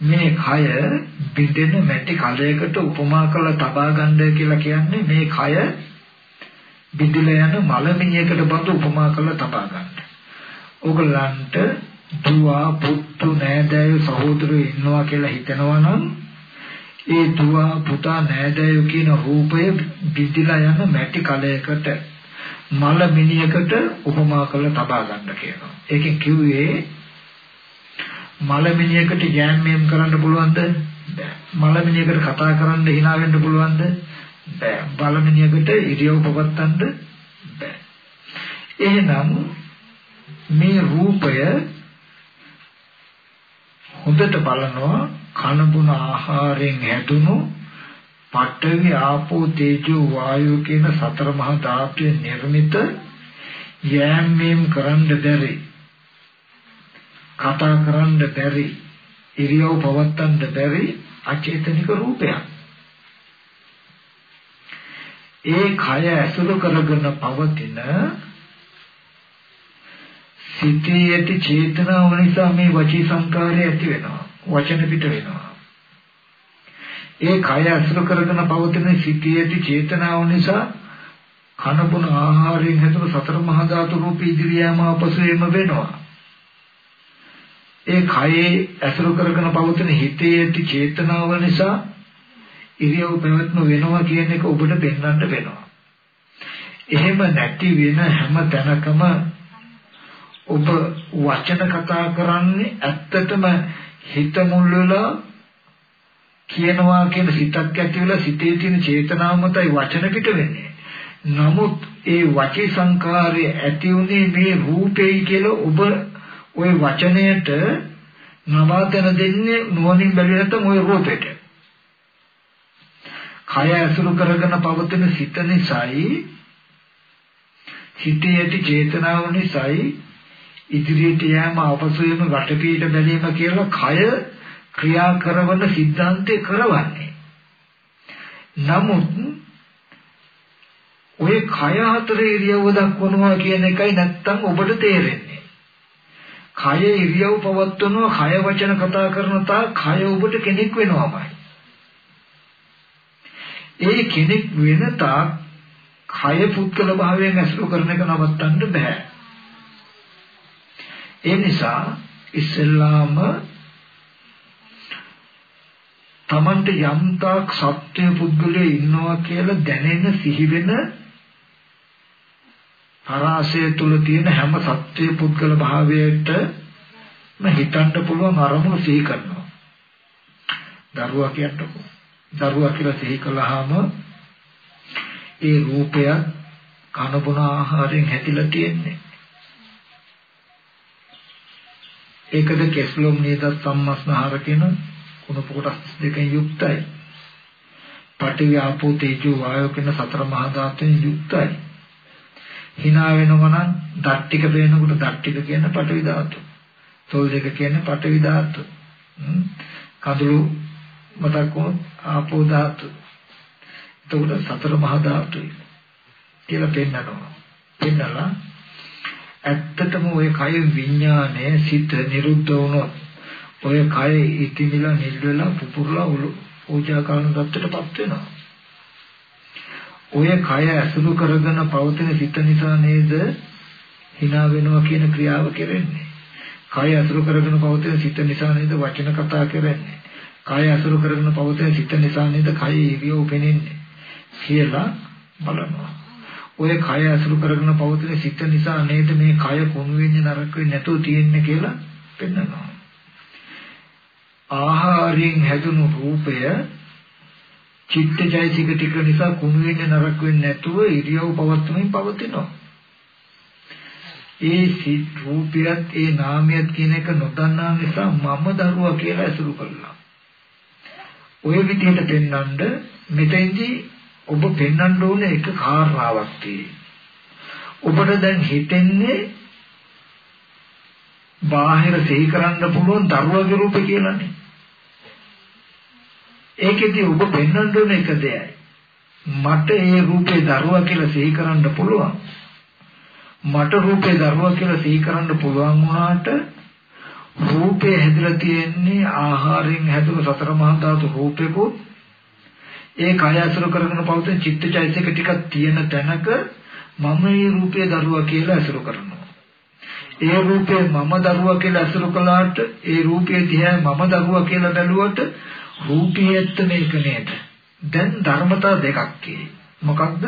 මේ කය බිඳෙන මැටි කලයකට උපමා කරලා තබා ගන්න කියලා කියන්නේ මේ කය බිඳිලා යන මලමිණියකට බඳු උපමා කරලා තබා ගන්න. ඕගලන්ට දුව පුතු නෑදෑයෝ සහෝදරයෝ ඉන්නවා කියලා හිතනවා නම් ඒ දුව පුතා නෑදෑයෝ කියන රූපය බිඳිලා යන මැටි කලයකට මලමිණියකට උපමා කරලා තබා ගන්න කියනවා. ඒකෙන් කිව්වේ මලමිණියකට යෑම්මේම් කරන්න පුළුවන්ද? මලමිණියකට කතා කරන්න hina වෙන්න පුළුවන්ද? බෑ. බලමිනියකට ඉරියව් පවත්තන්න බෑ. එහෙනම් මේ රූපය හොඳට බලනවා කන බොන ආහාරයෙන් හැදුණු පඨවි ආපෝ තේජෝ වායෝ කියන සතර මහා ධාතුවේ නිර්මිත යෑම්මේම් කරන්න බැරි කතා කරන්න බැරි ඉරියව් පවත්තන්න බැරි අචේතනික රූපයක්. ඒ කය ඇසුරු කරගෙන පවතින සිතේ ඇති චේතනාව නිසා මේ වචී සංකාරය ඇති වෙනවා වචන පිට වෙනවා. ඒ කය අසුර කරගෙන පවතින සිතේ ඇති චේතනාව නිසා කනබුන ආහාරයෙන් හැදුණු සතර මහා ධාතු රූප ඉදිරියම අපසෙම වෙනවා. ඒ කයේ අසුර කරගෙන පවතින හිතේ ඇති චේතනාව නිසා ඉරියව් පැවැත්ම වෙනවා කියන එක ඔබට පෙන්වන්න වෙනවා එහෙම නැති වෙන හැම තැනකම ඔබ වචන කතා කරන්නේ ඇත්තටම හිත මුල් වෙලා කියනවා කියන සිතක් ඇති වෙලා සිතේ තියෙන චේතනාව මතයි වචන පිට වෙන්නේ. නමුත් ඒ වචී සංකාරය ඇති උනේ මේ රූපේයි කියලා ඔබ ওই වචනයට නවාතන දෙන්නේ නුවණින් බැලුවේ නැත්නම් ওই රූපෙට. කය ඇසුරු කරගෙන පවතින සිත නිසායි හිතේටි චේතනාව නිසායි ඉදිරියට යෑම අපසුයම වටපිට බැලීම කියලා කය ක්‍රියා කරන સિદ્ધාන්තේ කරවන්නේ. නමුත් ඔය කය හතරේ ඉරියව්ව දක්වනවා කියන එකයි නැත්තම් ඔබට තේරෙන්නේ. කය ඉරියව් පවත්වනවා කය වචන කතා කරන තා කය ඔබට කෙනෙක් වෙනවමයි. ඒ කෙනෙක් වෙන තා කය පුද්ගල භාවයෙන් ඇසුරු කරන එක නවත්තන්න බෑ. ඒ නිසා ඉස්සෙල්ලාම තමන්ට යම්තාක් සත්‍ය පුද්ගලයෙ ඉන්නවා කියලා දැනෙන සිහි වෙන පරාසය තුල තියෙන හැම සත්‍ය පුද්ගල භාවයට හිතන්න පුළුවන් අරමුණු සිහි කරනවා. දරුවා කියන්නකෝ. දරුවා කියලා සිහි කළාම ඒ රූපය කන බොන ආහාරයෙන් හැදිලා තියෙන්නේ. ඒකද කෙස්ලොම් නේද සම්මස්නහර කියන කුණප කොටස් දෙකෙන් යුක්තයි. පඨවි ආපෝ තේජෝ වායෝ කියන සතර මහා ධාතුන් යුක්තයි. hina වෙනවා නම් දත් ටික වෙනකොට දත් ටික කියන්නේ පටවි ධාතු. තොල් දෙක කියන්නේ පටවි ධාතු. කඳුළු මතක් වුණොත් ආපෝ ධාතු. එතකොට සතර මහා ධාතුයි කියලා පෙන්නනවා. පෙන්නලා ඇත්තටම ওই කය විඥානයේ සිත නිරුද්ධ වුණොත් ඔය කය ඉතිමිලා නිල් වෙලා පුපුරලා උජා කරන தත්තටපත් වෙනවා. ඔය කය ඇසුරු කරගෙන පවතින සිත නිසා නේද hina වෙනවා කියන ක්‍රියාව කෙරෙන්නේ. කය ඇසුරු කරගෙන පවතින සිත නිසා නේද වචන කතා කරන්නේ. කය ඇසුරු කරගෙන පවතින සිත නිසා නේද කය ඉරියව් පෙනෙන්නේ කියලා බලනවා. ඔය කය ඇසුරු කරගෙන පවතින සිත නිසා නේද මේ කය කුණු වෙන්නේ නරක වෙන්නේ නැතුව තියෙන්නේ කියලා පෙන්නනවා. ආහාරයෙන් හැදුණු රූපය චිත්තජයසික ටික නිසා කුණු වෙන්නේ නරක වෙන්නේ නැතුව ඉරියව් පවත්වමින් පවතිනවා. ඒ සිත් රූපයත් ඒ නාමයත් කියන එක නොදන්නා නිසා මම දරුවා කියලා ඇසුරු කළා. ඔය විදිහට පෙන්වන්න මෙතෙන්දී ඔබ පෙන්වන්න ඕනේ එක කාරණාවක් තියෙනවා. ඔබට දැන් හිතෙන්නේ බාහිර සිහි කරන්න පුළුවන් දරුවගේ රූපේ කියලානේ. ඒකෙදි ඔබ පෙන්වන්න ඕන එක දෙයයි. මට ඒ රූපේ දරුවා කියලා සිහි කරන්න පුළුවන්. මට රූපේ දරුවා කියලා සිහි කරන්න පුළුවන් වුණාට රූපේ හැදලා තියෙන්නේ ආහාරයෙන් හැදුණු සතර මහා ධාතු රූපෙකුත් ඒ කය අසුර කරගෙන පවතින චිත්තචෛතසික ටිකක් තියෙන තැනක මම මේ රූපේ දරුවා කියලා අසුර කරනවා. ඒ රූපේ මම දරුවා කියලා අසුර කළාට ඒ රූපේ දිහා මම දරුවා කියලා බැලුවට රූපේ ඇත්ත මේක නේද? දැන් ධර්මතා දෙකක් මොකක්ද?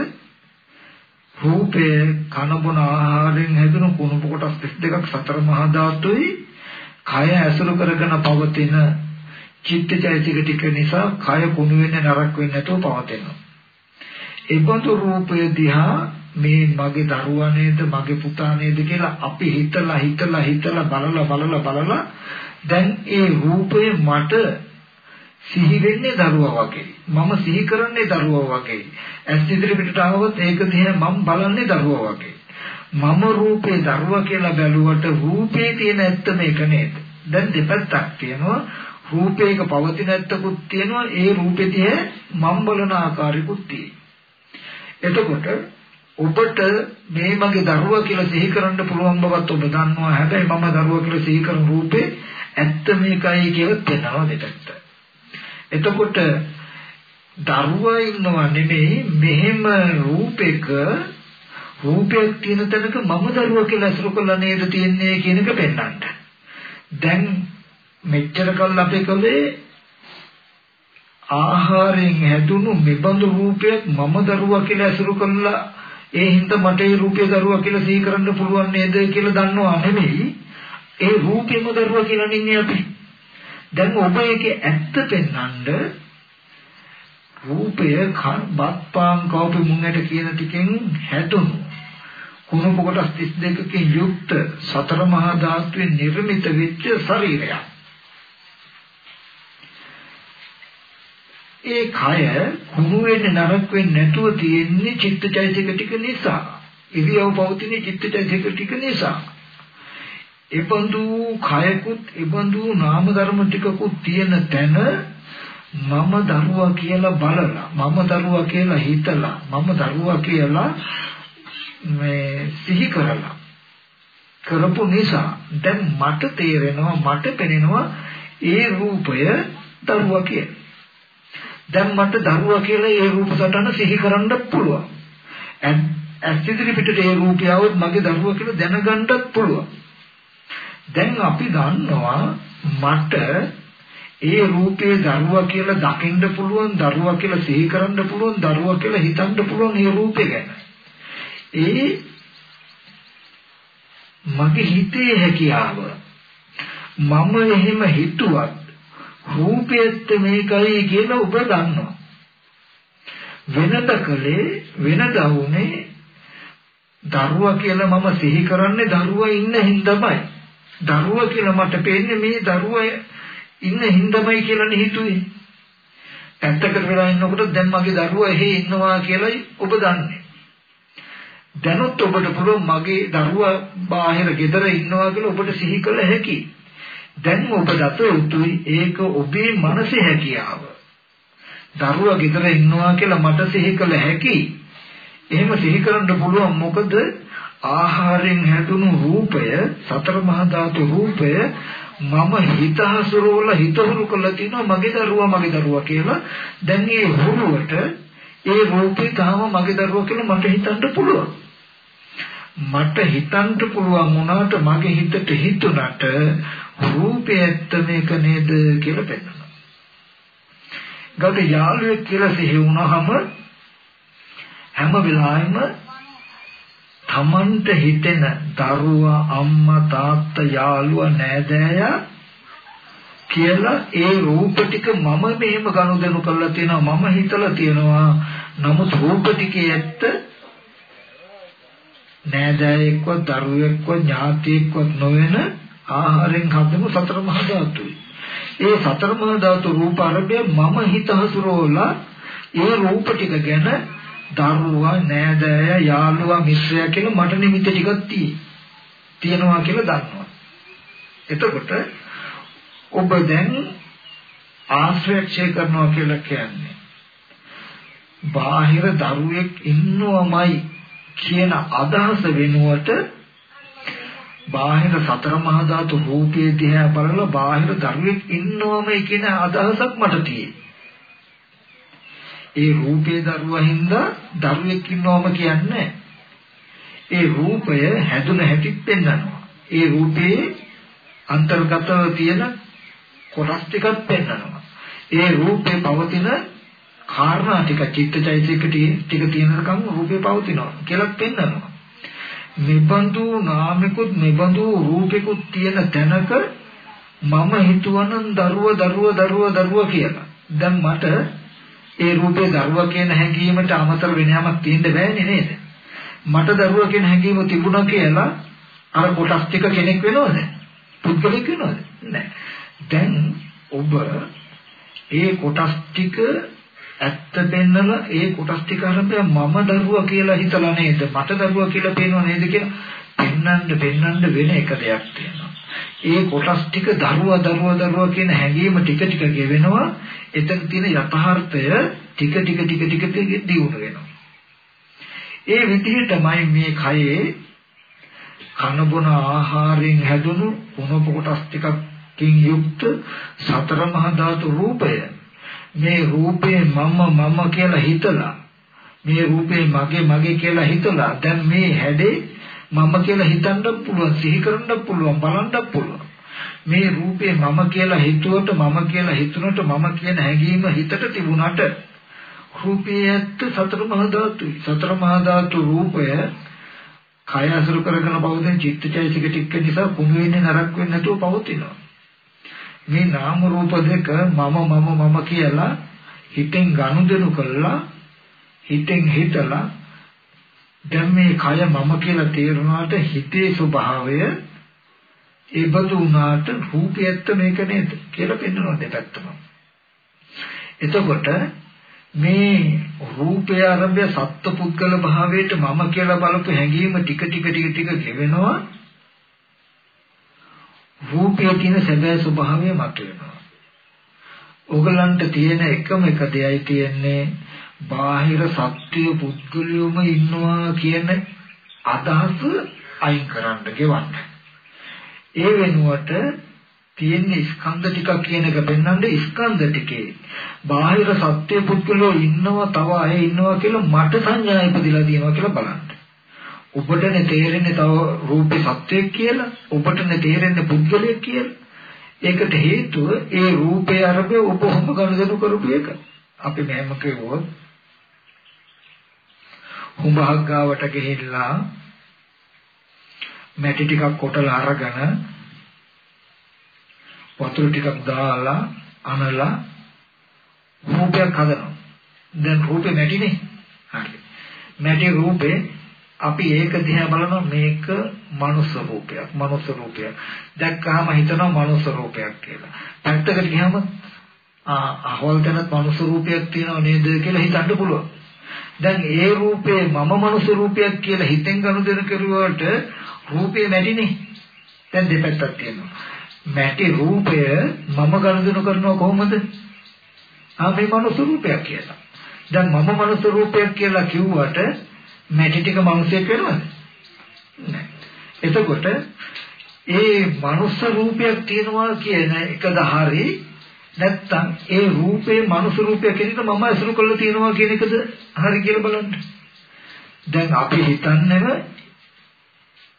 රූපේ කන බොන ආහාරයෙන් හැදුණු කුණුප කොටස් 32ක් සතර මහා ධාතුයි කය ඇසුරු කරගෙන පවතින චිත්තචෛතසික ටික නිසා කය කුණු වෙන්නේ නරක වෙන්නේ නැතුව පවතිනවා. ඒ බඳු රූපය දිහා මේ මගේ දරුවා නේද මගේ පුතා නේද කියලා අපි හිතලා හිතලා හිතලා බලලා බලලා බලලා දැන් ඒ රූපය මට සිහි වෙන්නේ දරුවා වගේ. මම සිහි කරන්නේ දරුවා වගේ. ඇස් ඉදිරි පිටට ආවොත් ඒක දිහා මම බලන්නේ දරුවා වගේ. මම රූපේ දරුවා කියලා බැලුවට රූපේ තියෙන ඇත්ත මේක නේද? දැන් දෙපැත්තක් තියෙනවා. රූපේක පවතින ඇත්තකුත් තියෙනවා. ඒ රූපෙ දිහා මම බලන ආකාරයකුත් තියෙනවා. එතකොට ඔබට මේ මගේ දරුවා කියලා සිහි කරන්න පුළුවන් බවත් ඔබ දන්නවා. හැබැයි මම දරුවා කියලා සිහි කරන රූපේ ඇත්ත මේකයි කියලා තේනවා දෙකට. එතකොට දරුවා ඉන්නවා නෙමෙයි මෙහෙම රූපයක රූපයක් තියෙන තැනක මම දරුවා කියලා අසුර කළා නේද තියන්නේ කියන එක පෙන්වන්න. දැන් මෙච්චර කල් අපි කලේ ආහාරයෙන් හැදුණු මෙබඳු රූපයක් මම දරුවා කියලා අසුර කළා ඒ හින්දා මට ඒ රූපය දරුවා කියලා සිහි කරන්න පුළුවන් නේද කියලා දන්නවා නෙමෙයි ඒ රූපෙම දරුවා කියලා නින්නේ අපි. දැන් ඔබ ඒකේ ඇත්ත පෙන්වන්න රූපය බත්පාන් කවපු මුංගට කියන ටිකෙන් හැදුණු කුණු කොටස් 32කින් යුක්ත සතර මහා ධාතුවේ නිර්මිත වෙච්ච ශරීරයක්. ඒ කය කුණු වෙන්නේ නරක වෙන්නේ නැතුව තියෙන්නේ චිත්තචෛතසික ටික නිසා. ඉරියව් පවතින චිත්තචෛතසික ටික නිසා. එබඳු කයකුත් එබඳු නාම ධර්ම ටිකකුත් තියෙන තැන මම දරුවා කියලා බලලා මම දරුවා කියලා හිතලා මම දරුවා කියලා මේ සිහි කරලා කරපු නිසා දැන් මට තේරෙනවා මට පෙනෙනවා ඒ රූපය දරුවා කියලා. දැන් මට දරුවා කියලා ඒ රූප සටහන සිහි කරන්න පුළුවන්. ඇස් ඉදිරි පිටට ඒ රූපය આવොත් මගේ දරුවා කියලා දැනගන්නත් පුළුවන්. දැන් අපි දන්නවා මට ඒ රූපේ දරුවා කියලා දකින්න පුළුවන් දරුවා කියලා සිහි කරන්න පුළුවන් දරුවා කියලා හිතන්න පුළුවන් ඒ රූපේ ගැන. ඒ මගේ හිතේ හැකියාව මම එහෙම හිතුවත් රූපෙත් මේකයි කියලා ඔබ දන්නවා. වෙනද කලේ වෙනද වුනේ දරුවා කියලා මම සිහි කරන්නේ දරුවා ඉන්න හින්දාමයි. දරුවා කියලා මට පේන්නේ මේ දරුවා ඉන්න හින්දාමයි කියලා හිතුවේ. ඇත්තකට වෙලා ඉන්නකොට දැන් මගේ දරුවා එහෙ ඉන්නවා කියලායි ඔබ දන්නේ. දැනුත් ඔබට පුළුවන් මගේ දරුවා බාහිර ගෙදර ඉන්නවා කියලා ඔබට සිහි කළ හැකි. දැන් ඔබ දත යුතුයි ඒක ඔබේ මනසේ හැකියාව. දරුවා ගෙදර ඉන්නවා කියලා මට සිහි කළ හැකි. එහෙම සිහි කරන්න පුළුවන් මොකද ආහාරයෙන් හැදුණු රූපය සතර මහා ධාතු රූපය මම හිතහසුරවල හිතහුරු කළා තිනවා මගේ දරුවා මගේ දරුවා කියලා දැන් ඒ හුරුවට ඒ රූපේ තාම මගේ දරුවා කියලා මට හිතන්න පුළුවන් මට හිතන්න පුළුවන් වුණාට මගේ හිතට හිතුණට රූපේ ඇත්ත මේක නේද කියලා පෙන්නනවා. ගෞඩ යාළුවෙක් කියලා සිහි වුණාම හැම වෙලාවෙම තමන්ට හිතෙන දරුවා අම්මා තාත්තා යාළුවා නෑදෑයා කියලා ඒ රූප ටික මම මෙහෙම ගනුදෙනු කරලා තියෙනවා මම හිතලා තියෙනවා නමුත් රූප ටිකේ ඇත්ත නෑදෑයෙක්වත් දරුවෙක්වත් ඥාතියෙක්වත් නොවන ආහාරයෙන් හදමු සතර මහා ධාතුයි. ඒ සතර මහා ධාතු රූප අරබය මම හිත හසුරවලා ඒ රූප ටික ගැන දරුවා නෑදෑය යාළුවා මිත්‍රයා කියලා මට නිමිති ටිකක් තියෙනවා කියලා දන්නවා. එතකොට ඔබ දැන් ආශ්‍රයක්ෂය කරනවා කියලා කියන්නේ බාහිර දරුවෙක් ඉන්නවමයි කියන අදහස වෙනුවට බාහිර සතර මහා ධාතු රූපයේ දිහා බලලා බාහිර ධර්මයක් ඉන්නවම කියන අදහසක් මට තියෙයි. ඒ රූපේ දරුවා හින්දා ධර්මයක් ඉන්නවම කියන්නේ ඒ රූපය හැදුන හැටි පෙන්වනවා. ඒ රූපේ අන්තර්ගතව තියෙන කොටස් ටිකක් පෙන්වනවා. ඒ රූපේ පවතින කාරණා ටික චිත්තචෛතසික ටික තියෙනකම් රූපේ පවතිනවා කියලා පෙන්නනවා. නිබඳු නාමිකුත් නිබඳු රූපිකුත් තියෙන තැනක මම හිතුවනම් දරුව දරුව දරුව දරුව කියලා. දැන් මට ඒ රූපේ දරුව කියන හැඟීමට අමතර වෙන යමක් තියෙන්න බෑනේ නේද? මට දරුව කියන හැඟීම තිබුණා කියලා අර කොටස් ටික කෙනෙක් වෙනවද? පුද්ගලික වෙනවද? නැහැ. දැන් ඔබ ඒ කොටස් ටික ඇත්ත පෙන්නලා ඒ කොටස් ටික අරඹය මම දරුවා කියලා හිතලා නේද මට දරුවා කියලා පේනව නේද කියලා පෙන්නන්න පෙන්නන්න වෙන එක දෙයක් තියෙනවා. ඒ කොටස් ටික දරුවා දරුවා දරුවා කියන හැඟීම ටික ටික ගෙවෙනවා. එතන තියෙන යථාර්ථය ටික ටික ටික ටික ටික දියුණු වෙනවා. ඒ විදිහටමයි මේ කයේ කන බොන ආහාරයෙන් හැදුණු කුණප කොටස් ටිකකින් යුක්ත සතර මහා ධාතු රූපය මේ රූපේ මම මම කියලා හිතලා මේ රූපේ මගේ මගේ කියලා හිතලා දැන් මේ හැඩේ මම කියලා හිතන්න පුළුවන් සිහි කරන්න පුළුවන් බලන්න පුළුවන්. මේ රූපේ මම කියලා හිතුවට මම කියලා හිතුනට මම කියන හැඟීම හිතට තිබුණාට රූපේ ඇත්ත සතර මහා ධාතුයි. සතර මහා ධාතු රූපය කය අසුර කරගෙන පවතින චිත්තචෛසික ටික නිසා කුණු වෙන්නේ නරක වෙන්නේ නැතුව පවතිනවා. මේ නාම රූප දෙක මම මම මම කියලා හිතෙන් ගනුදෙනු කළා හිතෙන් හිතලා දැන් මේ කය මම කියලා තේරුණාට හිතේ ස්වභාවය ඒ බඳු වුණාට රූපයත් මේක නේද කියලා පෙන්වනවා දෙපැත්තම. එතකොට මේ රූපය ආරම්භය සත්පුද්ගල භාවයට මම කියලා බලපු හැඟීම ටික ටික ටික ටික ගෙවෙනවා රූපයේ තියෙන සැබෑ ස්වභාවය මතුවෙනවා. ඕගලන්ට තියෙන එකම එක දෙයයි තියෙන්නේ බාහිර සත්‍ය පුද්ගලියොම ඉන්නවා කියන අදහස අයින් කරන්න ගෙවන්න. ඒ වෙනුවට තියෙන ස්කන්ධ ටිකක් කියන එක පෙන්වන්නේ ස්කන්ධ ටිකේ බාහිර සත්‍ය පුද්ගලයෝ ඉන්නවා තව අය ඉන්නවා කියලා මට සංඥා ඉපදිලා තියෙනවා කියලා බලන්න. ඔබටනේ තේරෙන්නේ තව රූපේ සත්‍යයක් කියලා ඔබටනේ තේරෙන්නේ පුද්ගලයෙක් කියලා. ඒකට හේතුව ඒ රූපේ අරබේ ඔබ හොම ගනුදෙනු කරපු එක. අපි මෙහෙම කිව්වොත් හුඹක් ගාවට ගිහිල්ලා මැටි ටිකක් කොටලා අරගෙන වතුර ටිකක් දාලා අනලා රූපයක් හදනවා. දැන් රූපේ මැටිනේ. හරි. මැටි රූපේ අපි ඒක දිහා බලනවා මේක මනුස්ස රූපයක් මනුස්ස රූපයක්. දැක්කහම හිතනවා මනුස්ස රූපයක් කියලා. පැත්තකට ගියාම ආ අහවල් තැනත් මනුස්ස රූපයක් තියෙනව නේද කියලා හිතන්න පුළුවන්. දැන් ඒ රූපේ මම මනුස්ස රූපයක් කියලා හිතෙන් ගනුදෙනු කරුවාට රූපේ නැටිනේ දැන් දෙපැත්තක් තියෙනවා. මැටි රූපය මම ගනුදෙනු කරනවා කොහොමද? ආ මේ මනුස්ස රූපයක් කියලා. දැන් මම මනුස්ස රූපයක් කියලා කිව්වට මැටි ටික මිනිසෙක් වෙනවද? නැහැ. එතකොට ඒ මනුස්ස රූපයක් තියෙනවා කියන එකද හරි නැත්තම් ඒ රූපේ මනුස්ස රූපයක් කියන එක මම අසුරු කරලා තියෙනවා කියන එකද හරි කියලා බලන්න. දැන් අපි හිතන්නේම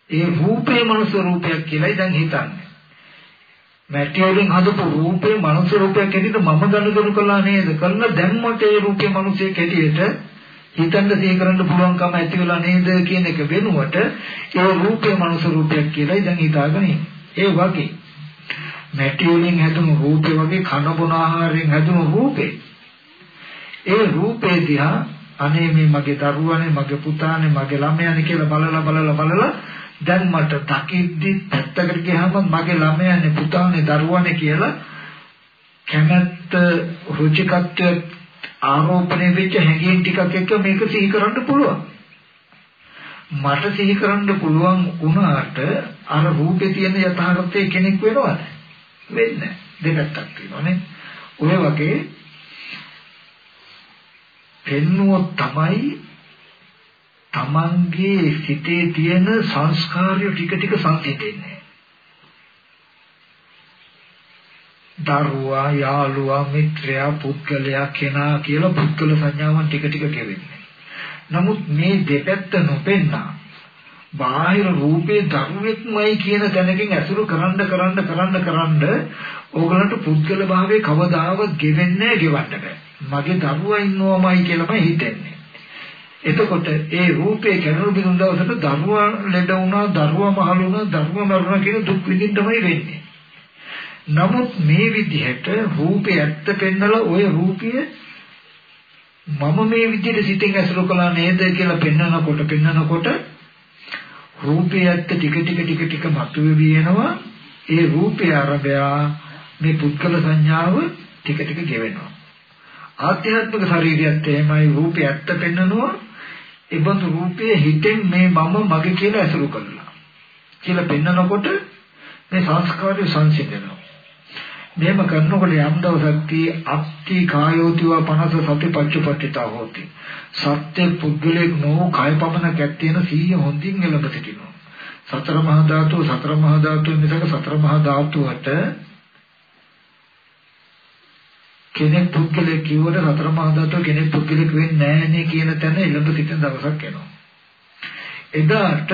ඒ රූපේ මනුස්ස රූපයක් කියලායි දැන් හිතන්නේ. මැටි වලින් හදපු රූපේ මනුස්ස රූපයක් හැටියට මම ගනුදෙනු කළා නේද? කළා දැන් මට ඒ රූපේ මනුස්සයෙක් හැටියට හිතන්න සිහි කරන්න පුළුවන්කම ඇති වෙලා නේද කියන එක වෙනුවට ඒ රූපේ මනුස්ස රූපයක් කියලායි දැන් හිතාගෙන ඒ වගේ. මැටි වලින් හැදුණු රූපේ වගේ කන බොන ආහාරයෙන් හැදුණු රූපේ ඒ රූපේ දිහා අනේ මේ මගේ දරුවානේ මගේ පුතානේ මගේ ළමයානේ කියලා බලලා බලලා බලලා දැන් මට දකිද්දි පැත්තකට ගියාම මගේ ළමයානේ පුතානේ දරුවානේ කියලා කැමැත්ත රුචිකත්වය ආරෝපණය වෙච්ච හැඟීම් ටිකක් එක්ක මේක සිහි කරන්න පුළුවන්. මට සිහි කරන්න පුළුවන් වුණාට අර රූපේ තියෙන යථාර්ථයේ කෙනෙක් වෙනවද? වෙන්නේ දෙකක් තියෙනවානේ. ඔය වගේ පෙන්නුවොත් තමයි තමන්ගේ සිතේ තියෙන සංස්කාරය ටික ටික සංසිඳෙන්නේ. දරුවා යාළුවා මිත්‍රයා පුද්ගලයා කෙනා කියලා පුද්ගල සංඥාවන් ටික ටික කෙවෙන්නේ. නමුත් මේ දෙපැත්ත නොපෙන්නා බාහිර රූපේ ධර්මෙක්මයි කියන තැනකින් ඇසුරු කරන්න කරන්න කරන්න කරන්න ඕගලන්ට පුද්ගල භාවයේ කවදාවත් ගෙවෙන්නේ ගෙවන්න බෑ. මගේ දරුවා ඉන්නවමයි කියලාමයි හිතෙන්නේ. එතකොට ඒ රූපේ කැණු බිඳුන් දවසට දරුවා ලෙඩ වුණා, දරුවා මහලු වුණා, දරුවා මරුණා කියන දුක් විඳින්න තමයි වෙන්නේ. නමුත් මේ විදිහට රූපේ ඇත්ත පෙන්නලා ওই රූපය මම මේ විදිහට සිතෙන් ඇසුරු කළා නේද කියලා පෙන්නනකොට පෙන්නනකොට රූපේ ඇත්ත ටික ටික ටික ටික මතුවේ වෙනවා ඒ රූපය අරබය මේ පුද්ගල සංඥාව ටික ටික ගෙවෙනවා. ආධ්‍යාත්මික ශරීරයත් එහෙමයි රූපය ඇත්ත පෙන්නනවා. ඒබඳු රූපයේ හිතෙන් මේ මම මගේ කියලා ඇසුරු කරලා. කියලා පෙන්නකොට මේ සංස්කාරය සංසිඳනවා. මෙහෙම කරනකොට යම් දවසක් tie අත්ති කායෝතිව 50 සති පච්චපට්ඨිතා හෝති. සත්‍ය පුද්ගලෙක් නෝ කාය පමණක් ඇත්තේන සීය හොඳින් එළඹ සිටිනවා. සතර මහා ධාතු සතර මහා ධාතු මිසක සතර මහා ධාතුවට කෙනෙක් පුද්ගලෙක් කිව්වට සතර මහා ධාතු කෙනෙක් පුද්ගලෙක් වෙන්නේ නැහනේ කියන තැන එළඹ සිටින දවසක් එනවා. එදාට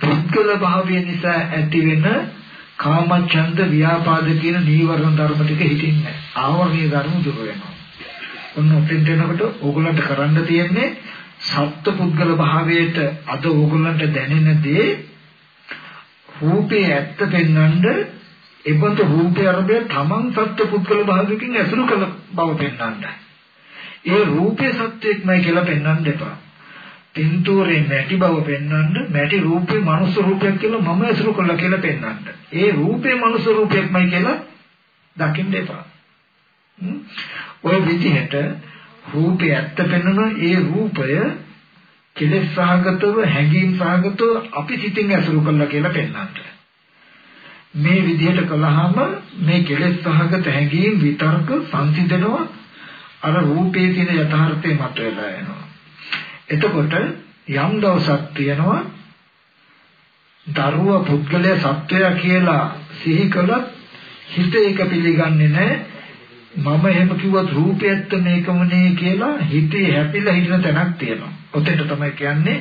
පුද්ගල භාවය නිසා ඇතිවෙන කාමච්ඡන්ද ව්‍යාපාද කියන නීවරණ ධර්ම ටික හිතින්නේ ආවරණීය ධර්ම දුර වෙනවා. ඔන්න ඔතෙන්ට එනකොට ඕගොල්ලන්ට කරන්න තියෙන්නේ සත්ත්ව පුද්ගල භාවයට අද ඕගොල්ලන්ට දැනෙන දේ රූපේ ඇත්ත පෙන්වන්න එබඳු රූපේ අරබේ තමන් සත්ත්ව පුද්ගල භාවයකින් ඇසුරු කළ බව පෙන්වන්න. ඒ රූපේ සත්‍යයක්මයි කියලා පෙන්වන්න එපා. පින්තූරේ මැටි බව පෙන්වන්න මැටි රූපේ මනුස්ස රූපයක් කියලා මම ඇසුරු කළා කියලා පෙන්වන්න. ඒ රූපේ මනුස්ස රූපයක්මයි කියලා දකින්න එපා. ඔය විදිහට රූපේ ඇත්ත පෙන්වන ඒ රූපය කෙලෙස් සහගතව හැඟීම් සහගතව අපි සිතින් ඇසුරු කළා කියලා පෙන්වන්න. මේ විදිහට කළාම මේ කෙලෙස් සහගත හැඟීම් විතර්ක සංසිඳනවා අර රූපේ තියෙන යථාර්ථය මතුවලා එනවා. එතකොට යම් දවසක් තියෙනවා දරුවා පුද්ගලයා සත්වයා කියලා සිහි කළත් හිත ඒක පිළිගන්නේ නැහැ මම එහෙම කිව්වත් රූපයත් මේකමනේ කියලා හිතේ හැපිලා හිටින තැනක් තියෙනවා. ඔතෙන්ට තමයි කියන්නේ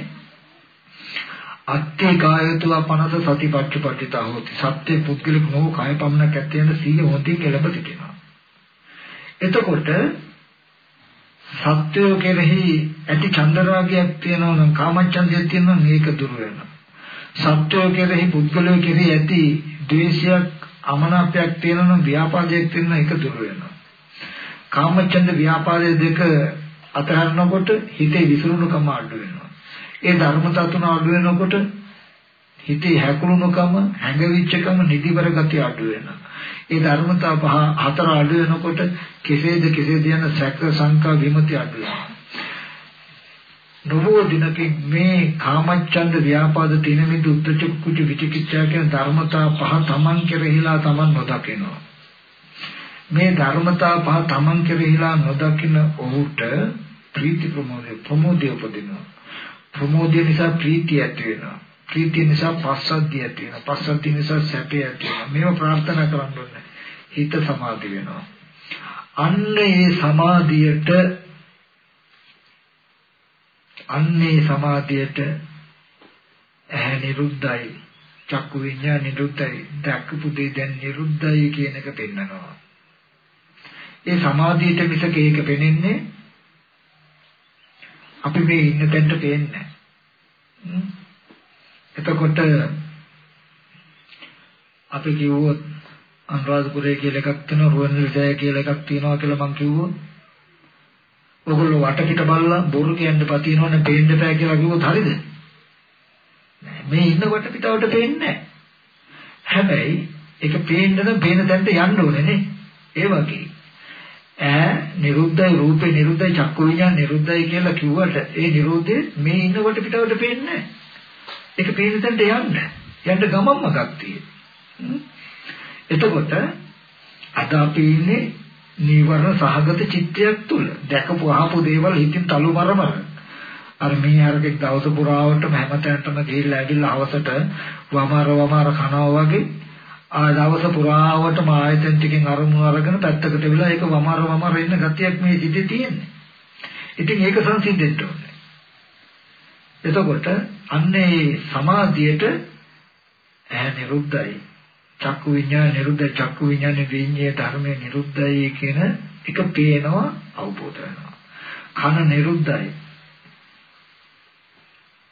අත්ථේ කායතුව පනස සතිපත්චපටිතා හොති. සත්‍ය පුද්ගලික නෝ කාය පමණක් ඇත්තේන සීල හොති කෙලබ සිටිනවා. එතකොට සත්‍යය කෙරෙහි ඇති චන්දරාගයක් තියෙනවා නම් කාමච්ඡන්දයක් තියෙනවා මේක දුර වෙනවා. සත්‍යය කෙරෙහි පුද්ගලය කෙරෙහි ඇති ද්වේෂයක් අමනාපයක් තියෙනවා නම් ව්‍යාපාදයක් තියෙනවා ඒක දුර වෙනවා. කාමච්ඡන්ද ව්‍යාපාදයේ දෙක අතහරිනකොට හිතේ විසිරුණුකම අඩු වෙනවා. ඒ ධර්මතා තුන අඩු වෙනකොට හිතේ හැකුළුණුකම, හැඟවිච්චකම, නිදිවර ගතිය අඩු වෙනවා. ඒ ධර්මතා පහ හතර අඩු වෙනකොට කෙසේද කෙසේද යන සැක සංකා විමති අඩු වෙනවා. නවෝ දිනකින් මේ කාමච්ඡන්ද ව්‍යාපාද තින මිදු උද්දච්ච කුච විචිකිච්ඡා කියන ධර්මතා පහ තමන් කෙරෙහිලා තමන් නොදකිනවා. මේ ධර්මතා පහ තමන් කෙරෙහිලා නොදකින ඔහුට ප්‍රීති ප්‍රමෝදය ප්‍රමෝදය උපදිනවා. ප්‍රමෝදය නිසා ප්‍රීතිය ඇති වෙනවා. ප්‍රීතිය නිසා පස්සද්ධිය ඇති වෙනවා. පස්සද්ධිය නිසා සැපය ඇති වෙනවා. මේව ප්‍රාර්ථනා කරන්න ඕනේ. හිත සමාධි වෙනවා. අන්න ඒ සමාධියට අන්නේ සමාධියට ඇහැ නිරුද්ධයි චක්කු විඤ්ඤාණ නිරුද්ධයි දැක්කපු දේ දැන් නිරුද්ධයි කියන එක පෙන්නනවා. ඒ සමාධියට මිසක ඒක පෙනෙන්නේ අපි මේ ඉන්න තැනට පේන්නේ එතකොට අපි කිව්වොත් අනුරාධපුරය කියලා එකක් තියෙනවා රුවන්වැලිසෑය කියලා එකක් තියෙනවා කියලා මං කිව්වොත් ඔයගොල්ලෝ වටපිට බලලා බොරු කියන්න පතිනවනේ පේන්න බෑ කියලා කිව්වොත් හරිද? නෑ මේ ඉන්න වටපිටවට පේන්නේ හැබැයි ඒක පේන්න නම් පේන තැනට යන්න ඕනේ නේ. ඒ වගේ ඈ නිරුද්ධයි රූපේ නිරුද්ධයි චක්කු විඤ්ඤාණ නිරුද්ධයි කියලා කිව්වට ඒ නිරෝධය මේ ඉන්න වටපිටවට පේන්නේ නෑ. ඒක පේන තැනට යන්න. යන්න ගමන් මගක් තියෙන්නේ. එතකොට අද අපි ඉන්නේ නීවරණ සහගත චිත්තයක් තුල. දැකපු අහපු දේවල් හිතින් තලු මරමර. අර මේ අරගෙක් දවස පුරාවටම හැමතැනටම ගිහිල්ලා ඇවිල්ලා හවසට වමාර වමාර කනවා වගේ ආ දවස පුරාවටම ආයතන ටිකෙන් අරමුණු අරගෙන පැත්තකට වෙලා ඒක වමාර වමාර ඉන්න ගතියක් මේ සිිතේ තියෙන්නේ. ඉතින් ඒක සංසිඳෙන්න ඕනේ. එතකොට අන්නේ සමාධියට ඇහැ නිරුද්ධයි. චක්කු විඤ්ඤාණ නිරුද්ධ චක්කු විඤ්ඤාණ විඤ්ඤේ ධර්මයේ නිරුද්ධයි කියන එක පේනවා අවබෝධ වෙනවා. කන නිරුද්ධයි.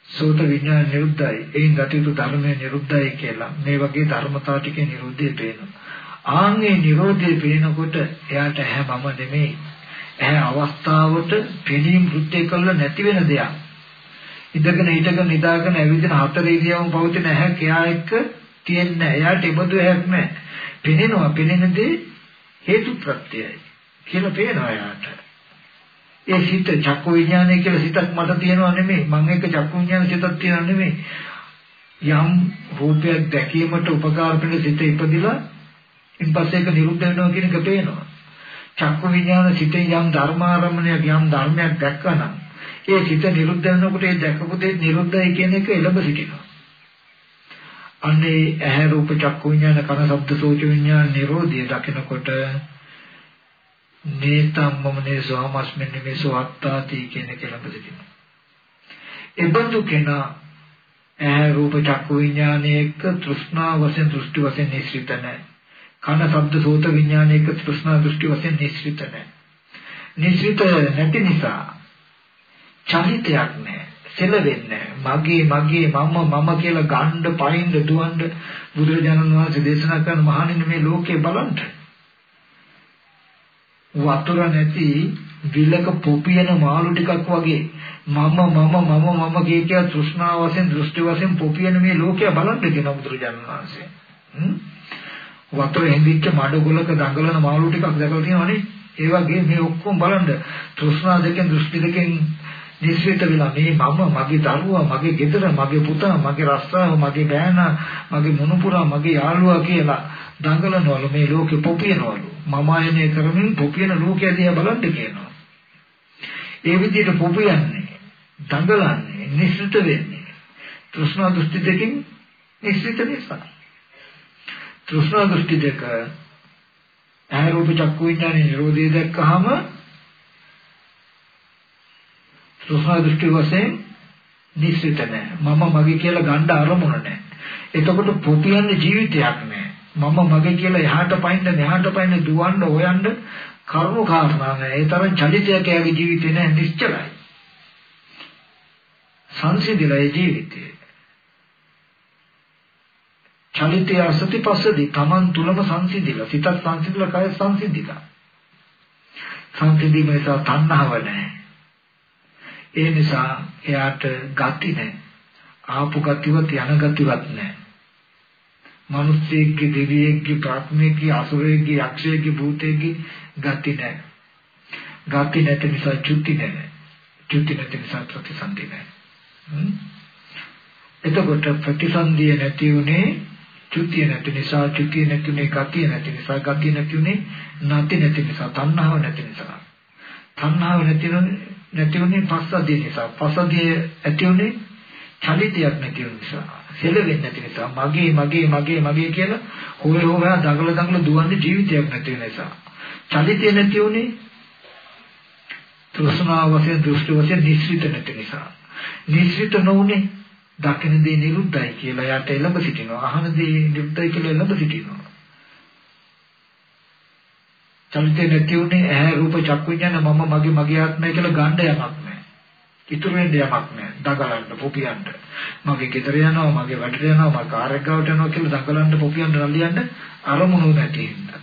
සෝත විඤ්ඤාණ නිරුද්ධයි. ඒන් ගතිතු ධර්මයේ නිරුද්ධයි කියලා මේ වගේ ධර්මතා ටිකේ නිරුද්ධය පේනවා. ආන්ගේ නිරෝධය පේනකොට එයාට ඇහැ මම නෙමෙයි. ඇහැ අවස්ථාවට පෙනීම් වෘත්තේ කළ නැති වෙන දෙයක්. ඉඳගෙන හිටගෙන නිදාගෙන ඇවිදින හතර ඉරියව්ම පවතින ඇහැ කයා එක්ක තියෙන්නේ එයාට ඉබදු හැක් නැහැ. පෙනෙනවා පෙනෙන දේ හේතු ප්‍රත්‍යයයි කියලා පේනවා එයාට. ඒ සිත චක්කු විඥානය කියලා සිතක් මට තියෙනව නෙමෙයි. මම එක චක්කු විඥාන සිතක් තියෙනව නෙමෙයි. යම් රූපයක් දැකීමට උපකාර වෙන සිත ඉපදිලා ඉන්පස්සේ ඒක නිරුද්ධ වෙනවා කියන එක පේනවා. චක්කු විඥාන සිතේ යම් ධර්මාරම්මණයක් යම් ධර්මයක් දැක්කනම් ඒ සිත නිරුද්ධ වෙනකොට ඒ දැකපු දේ නිරුද්ධයි කියන එක එළඹ සිටිනවා. අන්නේ ඇහැ රූප චක්කු විඥාන කන ශබ්ද සෝච විඥාන නිරෝධය දකිනකොට නේතම් මමනේ සෝමස්මින් මේසෝ අත්තාති කියන එක ළඟ සිටිනවා. එබඳු කෙනා ඇහැ රූප චක්කු විඥානයේක තෘෂ්ණා වශයෙන් දෘෂ්ටි වශයෙන් නිශ්චිත නැහැ. කන ශබ්ද සෝත විඥානයේක තෘෂ්ණා දෘෂ්ටි වශයෙන් නිශ්චිත නැහැ. නිශ්චිත නැති නිසා චරිතයක් නැහැ. සෙලවෙන්නේ මගේ මගේ මම මම කියලා ගන්න පයින්ද දුවන්න බුදුරජාණන් වහන්සේ දේශනා කරන මහණෙනි මේ ලෝකේ බලන්න. වතුර නැති විලක පොපියන මාළු ටිකක් වගේ මම මම මම මම කිය කිය තෘෂ්ණාව වශයෙන් දෘෂ්ටි වශයෙන් පොපියන මේ ලෝකය බලන්න කියන බුදුරජාණන් වහන්සේ. වතුර හැඳිච්ච මඩගොලක දඟලන මාළු ටිකක් දැකලා තියෙනවනේ. ඒ වගේ මේ ඔක්කොම බලන්න. තෘෂ්ණා දෙකෙන් දෘෂ්ටි දෙකෙන් නිස්සිත වෙලා මේ මම මගේ දරුවා මගේ ගෙදර මගේ පුතා මගේ රස්සාව මගේ බෑනා මගේ මොනුපුරා මගේ යාළුවා කියලා දඟලනවලු මේ ලෝකෙ පොපියනවලු. මම ආයනය කරමින් පොපියන ලෝකය දිහා බලන්න කියනවා. ඒ විදිහට පොපියන්නේ දඟලන්නේ නිස්සිත වෙන්නේ. තෘෂ්ණා දෘෂ්ටි දෙකෙන් නිස්සිත නිසා. තෘෂ්ණා දෘෂ්ටි දෙක ඇහැ රූප චක්කු විඥාන නිරෝධය දැක්කහම සෝහා දෘෂ්ටි වශයෙන් නිශ්චිත නැහැ. මම මගේ කියලා ගන්න අරමුණ නැහැ. එතකොට පොපියන්නේ ජීවිතයක් නැහැ. මම මගේ කියලා එහාට පයින්න මෙහාට පයින්න දුවන්න හොයන්න කරුණු කාරණා නැහැ. ඒ තරම් චලිතයක් යාගේ ජීවිතේ නැහැ නිශ්චලයි. සංසිඳිලා ජීවිතේ. චලිතය අසතිපස්සදී Taman තුලම සංසිඳිලා සිතත් සංසිඳිලා කය සංසිඳිලා. සංසිඳීම නිසා තණ්හාව නැහැ. ඒ නිසා එයාට ගති නැහැ. ආපු ගතිවත් යන ගතිවත් නැහැ. මිනිස්සෙක්ගේ දෙවියෙක්ගේ ප්‍රාත්මේකගේ අසුරයෙක්ගේ යක්ෂයෙක්ගේ භූතයෙක්ගේ ගති නැහැ. ගති නැති නිසා චුති නැහැ. චුති නැති නිසා ප්‍රතිසන්දි නැහැ. එතකොට ප්‍රතිසන්දිය නැති උනේ චුතිය නැති නිසා චුතිය නැති උනේ ගතිය නැති නිසා ගතිය නැති උනේ නැති නැති නිසා තණ්හාව නැති නිසා තණ්හාව නැති නැති උනේ පස්සද්ධිය නිසා. පස්සද්ධිය ඇති උනේ චලිතයක් නැති නිසා. සෙලවෙන්නේ නැති නිසා. මගේ මගේ මගේ මගේ කියලා හොය හොයා දඟල දඟල දුවන්නේ ජීවිතයක් නැති නිසා. චලිතය නැති උනේ තෘෂ්ණාව වශයෙන් දෘෂ්ටි වශයෙන් නිශ්චිත නැති නිසා. නිශ්චිත නොඋනේ දකින දේ නිරුද්ධයි කියලා යට එළඹ සිටිනවා. අහන දේ නිරුද්ධයි කියලා එළඹ සිටිනවා. චලිතේ නැති උනේ ඇහැ රූප චක්කු විඥාන මම මගේ මගේ ආත්මය කියලා ගන්න යමක් නැහැ. ඉතුරු වෙන්න යමක් නැහැ. දඟලන්න පොපියන්න. මගේ ගෙදර යනවා මගේ වැඩට යනවා මගේ කාර් එක ගාවට යනවා කියලා දඟලන්න පොපියන්න නලියන්න අරමුණු නැති හින්දා.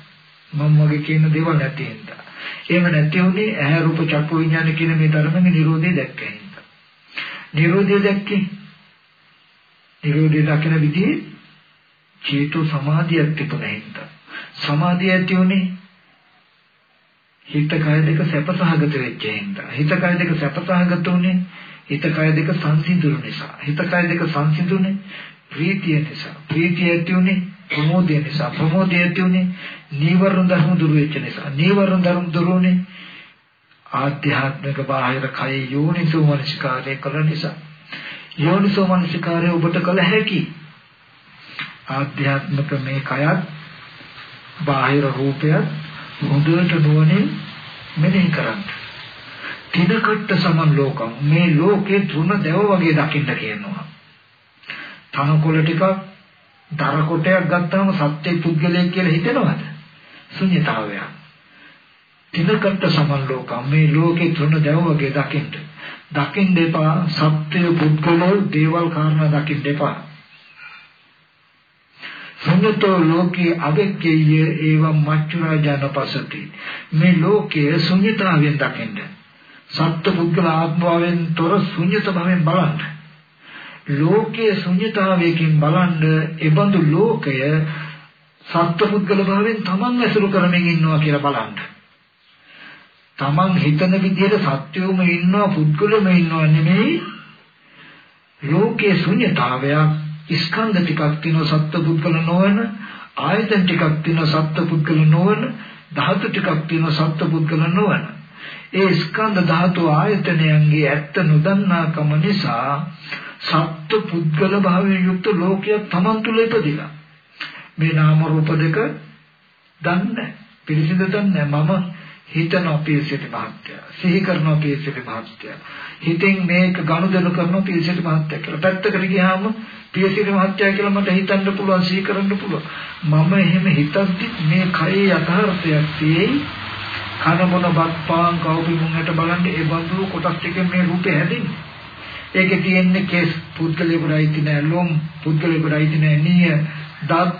මම මගේ කියන දේවල් නැති හින්දා. එහෙම නැති උනේ ඇහැ රූප චක්කු විඥාන කියන මේ ධර්මයේ නිරෝධය දැක්කේ හින්දා. නිරෝධය දැක්කේ නිරෝධය දකින විදිහේ චේතෝ සමාධියක් තිබුණා හින්දා. සමාධිය ඇති උනේ හිත කය දෙක සැපසහගත වෙච්ච හින්දා. හිත කය දෙක සැපසහගත උනේ හිත කය දෙක සංසිඳුණු නිසා. හිත කය දෙක සංසිඳුනේ ප්‍රීතිය නිසා. ප්‍රීතිය ඇති උනේ ප්‍රමෝදය නිසා. ප්‍රමෝදය ඇති උනේ නීවරණ ධර්ම දුරු වෙච්ච නිසා. නීවරණ ධර්ම දුරු උනේ ආධ්‍යාත්මික බාහිර කය යෝනිසෝ මනසිකාරය කළ නිසා. යෝනිසෝ මනසිකාරය ඔබට කළ හැකි. ආධ්‍යාත්මික මේ කයත් බාහිර රූපයත් හොඳට නුවණින් මෙනෙහි කරන්න. තිනකට්ට සමන් ලෝකම් මේ ලෝකේ තුන දැව වගේ දකින්න කියනවා. තනකොළ ටිකක් දර කොටයක් ගත්තාම සත්‍ය පුද්ගලයෙක් කියලා හිතෙනවද? ශුන්‍යතාවය. තිනකට්ට සමන් ලෝකම් මේ ලෝකේ තුන දැව වගේ දකින්න. දකින්න එපා සත්‍ය පුද්ගලෝ දේවල් කාරණා දකින්න එපා. සුඤ්ඤතෝ ලෝකේ අවෙක්කේය ඒවම් මච්චුරාජනපසති මේ ලෝකයේ ශුන්‍යතාවයෙන් දකින්න සත්ත්ව පුද්ගල ආත්මාවෙන් තොර ශුන්‍යත භාවයෙන් බලන්න. ලෝකයේ ශුන්‍යතාවයකින් බලන්න ඒබඳු ලෝකය සත්පුද්ගල භාවයෙන් තමන් ඇසුරු කරමින් ඉන්නවා කියලා බලන්න. තමන් හිතන විදිහට සත්‍යෝම ඉන්නවා පුද්ගලම ඉන්නවා නෙමෙයි. ලෝකයේ ශුන්‍යතාවයක් ස්කන්ධ ටිකක් තියෙන සත්පුද්ගල නොවන ආයතන ටිකක් තියෙන සත්පුද්ගල නොවන ධාතු ටිකක් තියෙන සත්පුද්ගල නොවන. ඒ ස්කන්ධ ධාතු ආයතනයන්ගේ ඇත්ත නොදන්නාකම නිසා සත්ව පුද්ගල භාවයෙන් යුක්ත ලෝකයක් Taman තුල ඉපදිලා. මේ නාම රූප දෙක දන්නේ පිළිසිඳ දන්නේ මම හිතනවා පියසිට මහත්ය සිහි කරනවා පියසිට මහත්ය හිතෙන් මේක ගනුදෙනු කරනවා පියසිට මහත්ය කියලා. පැත්තකට ගියාම පියසිට මහත්ය කියලා මට හිතන්න පුළුවන් සිහි කරන්න පුළුවන්. මම එහෙම හිතද්දි මේ කයේ යථාර්ථයක් තියෙයි. කන මොන බත්පාන් කවුරුමුන්ට බලන්න ඒ බඳු කොටස් ටිකෙන් මේ රූපේ හැදෙන්නේ. ඒකේ තියෙන්නේ කේස් පුද්ගලයෙකුට අයිති නෑ ලොම් පුද්ගලයෙකුට අයිති නෑ නිය දත්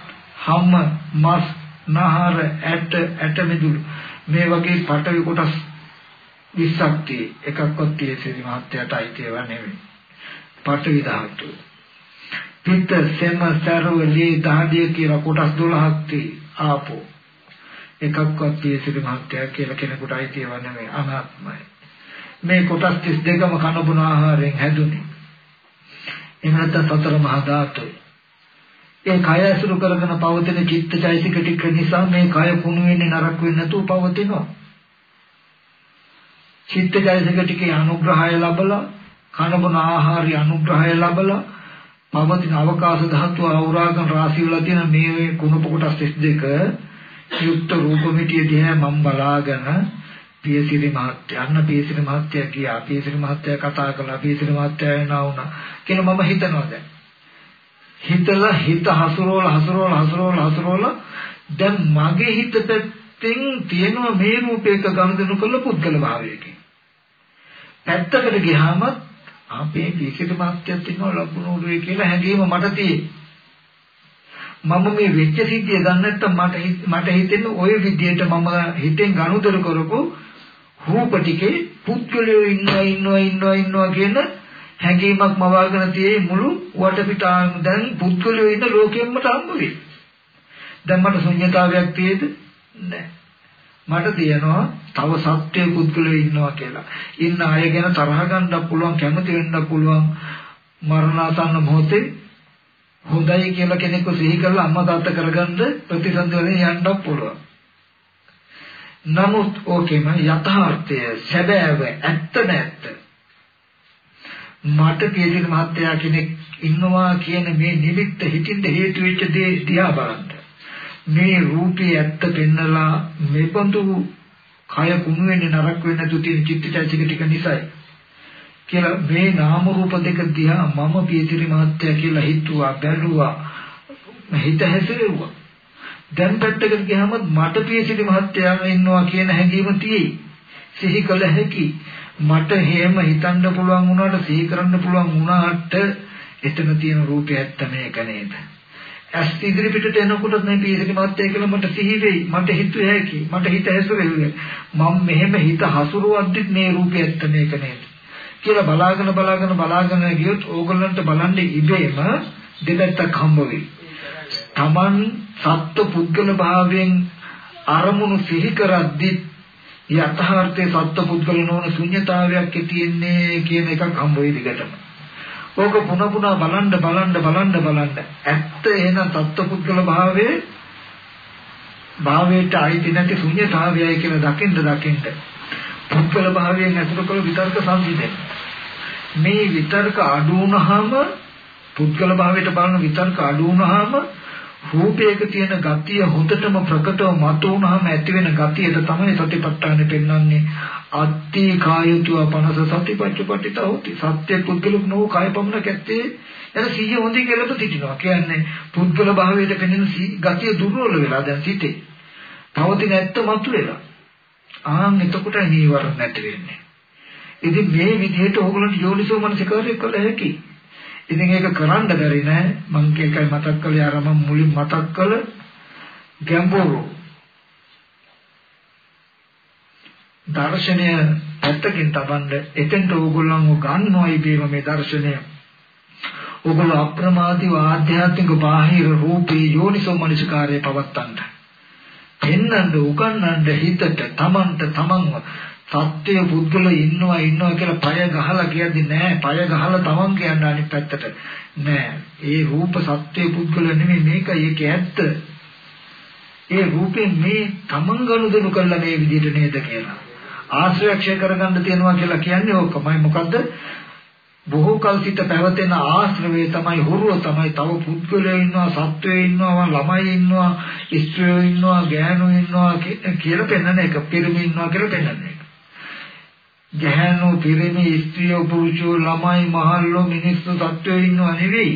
හම මස් නහර ඇට ඇට මිදුළු මේ වගේ පටවි කොටස් 20ක් tie එකක්වත් තියෙසි මහත්යට අයිති ඒවා නෙවෙයි. පටවි ධාතු. පිට සෙම සරව ලී දහඩිය කියලා කොටස් 12ක් tie ආපෝ එකක්වත් පියසිරි මහත්ය කියලා කෙනෙකුට අයිතිව නෙමෙයි අනාත්මයි. මේ කොටස් 32ම කන බොන ආහාරයෙන් හැදුනේ. එහෙම නැත්නම් සතර මහා ධාතුයි. ඒ කය ඇසුරු කරගෙන පවතින චිත්තචෛසික ටික නිසා මේ කය කුණු වෙන්නේ නරක වෙන්නේ නැතුව පවතිනවා. චිත්තචෛසික ටිකේ අනුග්‍රහය ලැබලා කනබන ආහාරය අනුග්‍රහය ලැබලා පවතින අවකාශ ධාතු අවරාගන් රාශි වල තියෙන මේ කුණප කොටස් 32 යුක්ත රූපമിതിය දිහා මම බලාගෙන පියසිරි මහත්තයා අන්න පියසිරි මහත්තයා කියා පියසිරි මහත්තයා කතා කළා පියසිරි මහත්තයා එනවා වුණා කියලා මම හිතනවා දැන් හිතලා හිත හසුරවල හසුරවල හසුරවල හසුරවල දැන් මගේ හිත පැත්තෙන් තියෙනවා මේ රූපයක ගනුදෙනු කළ පුද්ගල භාවයකින්. පැත්තකට ගියාම අපේ පියසිරි මහත්තයාත් ඉන්නවා ලබුණෝරුවේ කියලා හැඟීම මට තියෙන්නේ මම මේ වෙච්ච සිද්ධිය දන්නේ නැත්නම් මට මට හිතෙන්නේ ওই විදියට මම හිතෙන් ගනුදෙනු කරපු රූප ටිකේ පුද්ගලයෝ ඉන්නවා ඉන්නවා ඉන්නවා ඉන්නවා කියන හැඟීමක් මවාගෙන තියෙයි මුළු වටපිටාම දැන් පුද්ගලයෝ ඉන්න ලෝකෙම්ම හම්බ වෙයි. දැන් මට ශුන්‍යතාවයක් තියෙද? නැහැ. මට තියෙනවා තව සත්‍ය පුද්ගලයෝ ඉන්නවා කියලා. ඉන්න අය ගැන තරහ ගන්නත් පුළුවන් කැමති වෙන්නත් පුළුවන් මරණාසන්න මොහොතේ හොඳයි කියලා කෙනෙක්ව සිහි කරලා අම්මා තාත්තා කරගන්න ප්‍රතිසන්දි වලින් යන්නත් පුළුවන්. නමුත් ඕකේම යථාර්ථය සැබෑව ඇත්ත නැත්ත මට කේතික මහත්තයා කෙනෙක් ඉන්නවා කියන මේ නිමිත්ත හිතින්ද හේතු වෙච්ච දේ දිහා බලන්න. මේ රූපේ ඇත්ත පෙන්නලා මේබඳු කය කුණු වෙන්නේ නරක වෙන්නේ නැතු තියෙන චිත්තචෛතසික ටික නිසායි. කියලා මේ නාම රූප දෙක දිහා මම පියතිරි මහත්ය කියලා හිතුවා බැලුවා හිත හැසිරෙව්වා දැන් පැත්තකට ගියාම මට පියතිරි මහත්යා ඉන්නවා කියන හැඟීම තියෙයි සිහි කළ හැකි මට හේම හිතන්න පුළුවන් වුණාට සිහි කරන්න පුළුවන් වුණාට එතන තියෙන රූපය ඇත්ත මේක නේද? ඇස් ඉදිරි පිටට එනකොට මේ පියතිරි මහත්ය කියලා මට සිහි වෙයි. මට හිතුවේ හැකි මට හිත හැසිරෙන්නේ මම මෙහෙම හිත හසුරුවද්දිත් මේ රූපය ඇත්ත මේක නේද? කියලා බලාගෙන බලාගෙන බලාගෙන ගියොත් ඕගොල්ලන්ට බලන්න ඉබේම දෙපැත්තක් හම්බ වෙයි. Taman සත්ව පුද්ගල භාවයෙන් අරමුණු සිහි කරද්දි යථාර්ථයේ සත්ව පුද්ගල නොවන ශුන්්‍යතාවයක් තියෙන්නේ කියන එකක් හම්බ වෙයි දිගටම. ඕක පුන පුනා බලන්න බලන්න බලන්න බලන්න ඇත්ත එහෙනම් සත්ව පුද්ගල භාවයේ භාවයට අයිති නැති ශුන්්‍යතාවයයි කියලා දකින්න දකින්න පුද්ගල භාවයෙන් ඇසුරු කළ විතර්ක සංසිඳෙන. මේ විතර්ක අඩු වුණාම පුද්ගල භාවයට බලන විතර්ක අඩු වුණාම රූපයක තියෙන ගතිය හොඳටම ප්‍රකටව මත වුණාම ඇති වෙන ගතියට තමයි සතිපට්ඨානෙ පෙන්වන්නේ අත්ති කායතුව පනස සතිපට්ඨපටිත හොති සත්‍ය පුද්ගලක නෝ කාය පමණ කැත්තේ එන සිහිය හොඳින් කියලා තිටිනවා කියන්නේ පුද්ගල භාවයට පෙනෙන ගතිය දුර්වල වෙලා දැන් සිටේ පවතින ඇත්ත මතුවෙලා ආන් එතකොට නීවරණ නැති වෙන්නේ. ඉතින් මේ විදිහට ඕගොල්ලන්ට යෝනිසෝ මනසිකාරය කළ හැකි. ඉතින් ඒක කරන්න බැරි නෑ. මං කේකයි මතක් කළේ අර මම මුලින් මතක් කළ ගැඹුරු දර්ශනය පැත්තකින් තබන්න එතෙන්ට ඕගොල්ලන්ව ගන්නවයි බේම මේ දර්ශනය ඔගොල්ලෝ අප්‍රමාදීව ආධ්‍යාත්මික බාහිර රූපේ යෝනිසෝ මනසිකාරය පවත්තන්න. පෙන්නඳ උගන්නන්න හිතට තමන්ට තමන්ව සත්‍ය පුද්ගල ඉන්නවා ඉන්නවා කියලා පය ගහලා කියද්දි නෑ පය ගහලා තමන් කියන්න අනිත් පැත්තට නෑ. ඒ රූප සත්‍ය පුද්ගල නෙමෙයි මේක ඒක ඇත්ත. ඒ රූපෙන් මේ තමන් ගනුදෙනු කළා මේ විදිහට නේද කියලා. ආශ්‍රයක්ෂය කරගන්න තියනවා කියලා කියන්නේ ඕකමයි මොකද්ද? බොහෝ කල් සිට පැවතෙන ආශ්‍රවේ තමයි හුරුව තමයි තව පුද්ගලයෝ ඉන්නවා සත්වයෝ ඉන්නවා ළමයි ඉන්නවා ස්ත්‍රියෝ ඉන්නවා ගෑනු ඉන්නවා කියලා පෙන්වන එක. පිරිමි ඉන්නවා කියලා පෙන්වන එක. ගැහැණු පිරිමි ස්ත්‍රියෝ පුරුෂයෝ ළමයි මහල්ලෝ මිනිස්සු සත්වයෝ ඉන්නවා නෙවෙයි.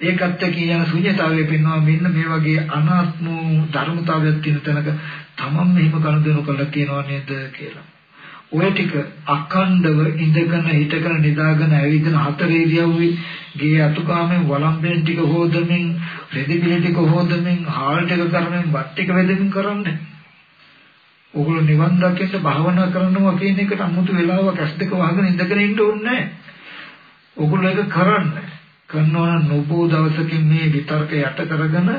ඒකත් කියන ශුන්‍යතාවය පෙන්වනවා මෙන්න මේ වගේ අනාත්ම ධර්මතාවයක් තියෙන තැනක තමන් මෙහිම කනුදෙනු කළා කියනවා නේද කියලා. ඔය ටික අඛණ්ඩව ඉඳගෙන හිටගෙන නිදාගෙන ඇවිදින හතර ඉරියව්වේ ගේ අතුකාමෙන් වළම්බෙන් ටික හොදමින් රෙදිපිලි ටික හොදමින් හාල් ටික කරමින් වත් ටික වෙදමින් කරන්නේ. ඕගොල්ලෝ නිවන් දකින්න භාවනා කරනවා කියන එකට 아무තු වෙලාවක් ඇස් දෙක වහගෙන ඉඳගෙන ඉන්න ඕනේ නැහැ. ඕගොල්ලෝ ඒක කරන්නේ. කරනවා නොබෝ දවසකින් මේ විතර්ක යට කරගෙන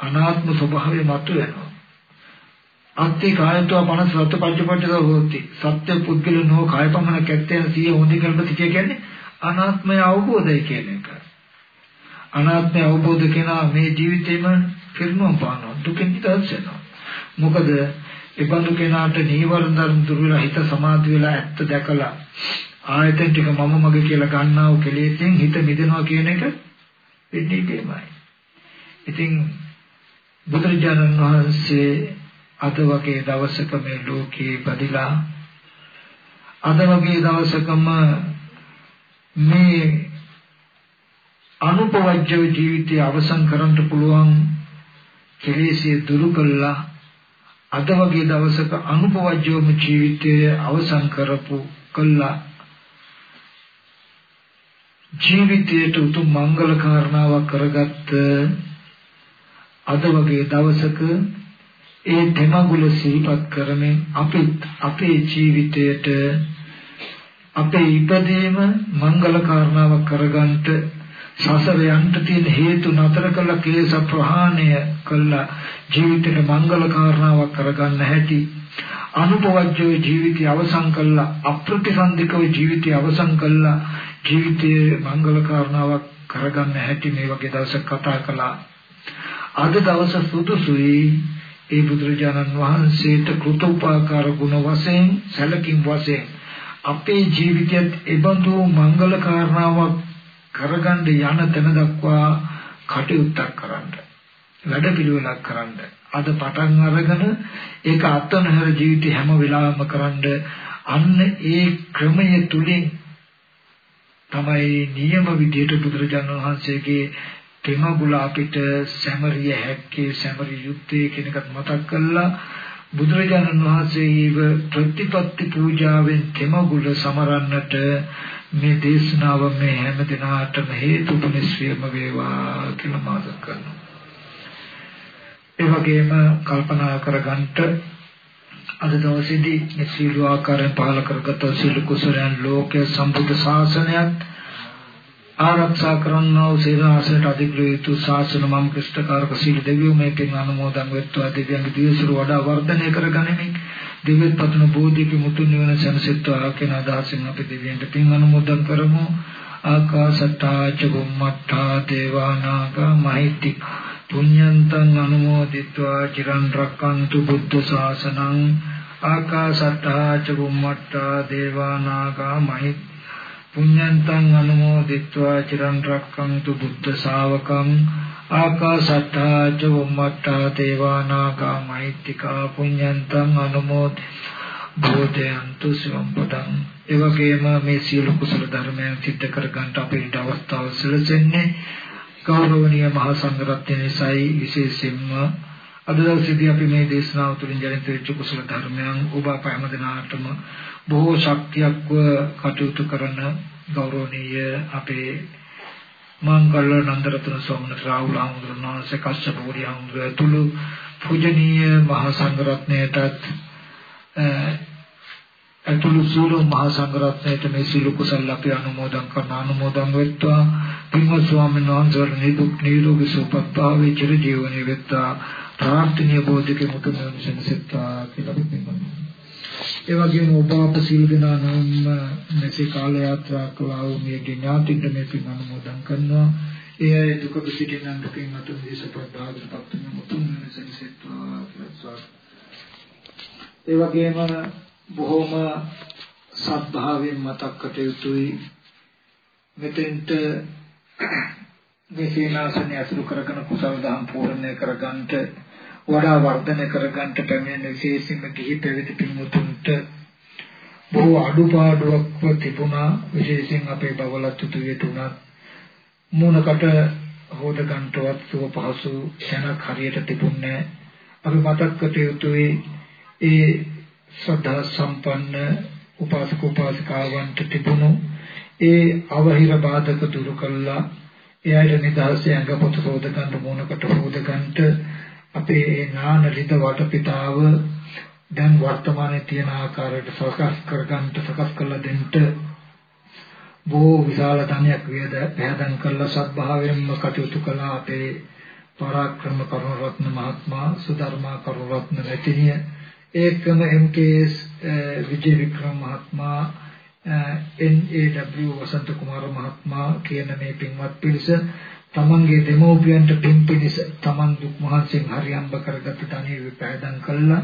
අනාත්ම ස්වභාවය මතුවෙනවා. අත්ති කායත්ව පන සත්‍ය පංචපට්ඨක හොති සත්‍ය පුද්ගලනෝ කායපමණ කැත්තෙන් සිය හොඳි කල්පති කියන්නේ අනාත්මය අවබෝධය කියන එක අනාත්මය අවබෝධ කෙනා මේ ජීවිතේම පිරුණම් පානවා දුකෙන් නිදහස් වෙනවා මොකද ඒ බඳු කෙනාට නීවරණ ධර්ම දුර වෙලා හිත සමාධි වෙලා ඇත්ත දැකලා ආයතන ටික මම මගේ කියලා ගන්නා වූ කෙලෙසෙන් හිත මිදෙනවා කියන එක වෙන්නේ ඒකමයි. ඉතින් බුදුරජාණන් වහන්සේ අද වගේ දවසක මේ ලෝකේ බදිලා අද වගේ දවසකම මේ අනුපවජ්‍ය ජීවිතය අවසන් කරන්න පුළුවන් කෙලෙසිය දුරු කළා අද වගේ දවසක අනුපවජ්‍යවම ජීවිතය අවසන් කරපු කළා. ජීවිතයට උතුම් මංගල කාරණාවක් කරගත්ත අද වගේ දවසක ඒ දෙමගුල සිහිපත් කරමින් අපිත් අපේ ජීවිතයට අපේ ඉපදීම මංගල කාරණාවක් කරගන්නට සසර යන්න තියෙන හේතු නතර කළ කේස ප්‍රහාණය කළා ජීවිතේට මංගල කාරණාවක් කරගන්න හැටි අනුපවජ්ජෝ ජීවිතය අවසන් කළා අප්‍රතිසන්දිකව ජීවිතය අවසන් කළා ජීවිතයේ මංගල කාරණාවක් කරගන්න හැටි මේ වගේ දවසක් කතා කළා. අද දවස සුදුසුයි. ඒ බුදුරජාණන් වහන්සේට කෘතෝපකාර ගුණ වශයෙන් සැලකින් වශයෙන් අපේ ජීවිතයත් එබඳු මංගල කාරණාවක් කරගන්න යන තැන දක්වා කටයුත්තක් කරන්න. වැඩපිළිවෙලක් කරන්න. අද පටන් අරගෙන ඒක අත්නහර ජීවිතේ හැම වෙලාවෙම කරන්න. අන්න ඒ ක්‍රමය තුලින් තමයි නියම විදියට බුදුරජාණන් වහන්සේගේ තෙමගුල අපිට සැමරිය හැක්කේ සැමරිය යුත්තේ කියන එකත් මතක් කළා. බුදුරජාණන් වහන්සේව ප්‍රතිපත්ති පූජාවෙන් තෙමගුල සමරන්නට මේ දේශනාව මේ හැම දිනාටම හේතුපනිශ්‍රියම වේවා කියලා මාතක් කරනවා. ඒ වගේම කල්පනා කරගන්නට අද දවසේදී මේ සීල ආකාරයෙන් පහල කරගත් සීල කුසලයන් ලෝකයේ සම්බුද්ධ ශාසනයත් ආරක්ෂා කරන්නා වූ සේනාසනට අධිග්‍රහිත ශාසන මම් ක්‍රිෂ්ඨකාරක සීල දෙවියෝ මේ පින් අනුමෝදන් වෙත්වා දෙවියන්ගේ දිවිසුරු වඩා වර්ධනය කරගනිමින් දිව්‍යත් පතන බෝධිපි මුතුන් නිවන සැනසෙත්වා කියන අදහසින් අපි දෙවියන්ට පින් අනුමෝදන් කරමු. ආකාසට්ටා ච බුම්මට්ටා දේවානාග මහිත්‍ති. පුඤ්ඤන්තං අනුමෝදිත්වා චිරන් රක්칸තු බුද්ධ ශාසනං. ආකාසට්ටා ච බුම්මට්ටා දේවානාග මහිත්‍ති පුඤ්ඤන්තං අනුමෝදිත්වා චිරන් රක්칸තු බුද්ධ ශාවකං. ආකාශට්ටා ච වම්මට්ටා දේවානාගා මහිත්‍තිකා පුඤ්ඤන්තං අනුමෝද බෝධයන්තු සිවම්පදං ඒ වගේම මේ සියලු කුසල ධර්මයන් සිද්ධ කර ගන්නට අපිට අවස්ථාව සැලසෙන්නේ ගෞරවනීය මහා සංඝරත්නයේසයි විශේෂයෙන්ම අද දවසේදී අපි මේ දේශනාව තුළින් ජනිත වෙච්ච කුසල ධර්මයන් ඔබ අප හැමදෙනාටම බොහෝ ශක්තියක්ව කටයුතු කරන ගෞරවනීය අපේ මංගල නන්දරත්න ස්වාමීන් රාහුල ආමුදුරනාසේ කස්සප පොඩි ආමුදුර තුළු පූජනීය මහා සංඝරත්නයටත් අතුළු සීල මහා සංඝරත්නයට මේ සීල කුසල අපි අනුමෝදන් කරන අනුමෝදන් වෙත්වා. පින්වත් ස්වාමීන් වහන්සේලා නිදුක් නිරෝගී සුවපත් භාවයේ චිර ජීවනයේ වෙත්වා. ප්‍රාර්ථනීය බෝධික මුතුන් සෙනසෙත්වා කියලා අපි පින්වත් ඒ වගේම ඔබ අප සීල දෙනා නම් මෙසේ කාල යාත්‍රා කළා වූ මේ ඥාතින්ට මේ පින් අනුමෝදන් කරනවා. ඒ අය දුක පිටින් දුකින් අතුන් දේශපදාගපත් වෙන මුතුන් සෙනසෙත්වා කියලා ඒ වගේම බොහොම සත්භාවයෙන් මතක් කටයුතුයි මෙතෙන්ට මේ සීනාසනය අසුරු කරගෙන කුසල දහම් පූර්ණය කරගන්නට වඩා වර්ධනය කරගන්නට පැමිණෙන විශේෂයෙන්ම කිහි පැවිදි පින්වතුන්ට බොහෝ අඩුපාඩුවක් තිබුණා. විශේෂයෙන් අපේ බවලත් තුතුවියට උනත් මූණකට හොද ගන්නටවත් සුව පහසු ක්ෂණක් හරියට තිබුණේ අපි මතක් කට යුතුයි ඒ ශ්‍රද්ධා සම්පන්න උපාසක උපාසිකාවන්ට තිබුණු ඒ අවහිර බාධක දුරු කළා. එයාට නිදහසේ අංගපොත හොද ගන්න මූණකට හොද ගන්නට අපේ නාන රිද වටපිටාව දැන් වර්තමානයේ තියෙන ආකාරයට සකස් කරගන්න සකස් කරලා දෙන්න බොහෝ විශාල ධනයක් වේද පැහැදන් කළ සත්භාවයෙන්ම කටයුතු කළ අපේ පරාක්‍රම කරුණරත්න මහත්මයා සුධර්මා කරුණරත්න මෙතිනිය ඒකම එම්.කේ.එස්. Eh, විජේ වික්‍රම මහත්මයා eh, එන්.ඒ.ඩබ්ලිව් වසන්ත කුමාර මහත්මයා කියන මේ පින්වත් පිරිස තමන්ගේ දෙමෝපියන්ට පින් පිණිස තමන් දුක් මහන්සියෙන් හරියම්බ කරගත් තනිය විපෑදම් කළා.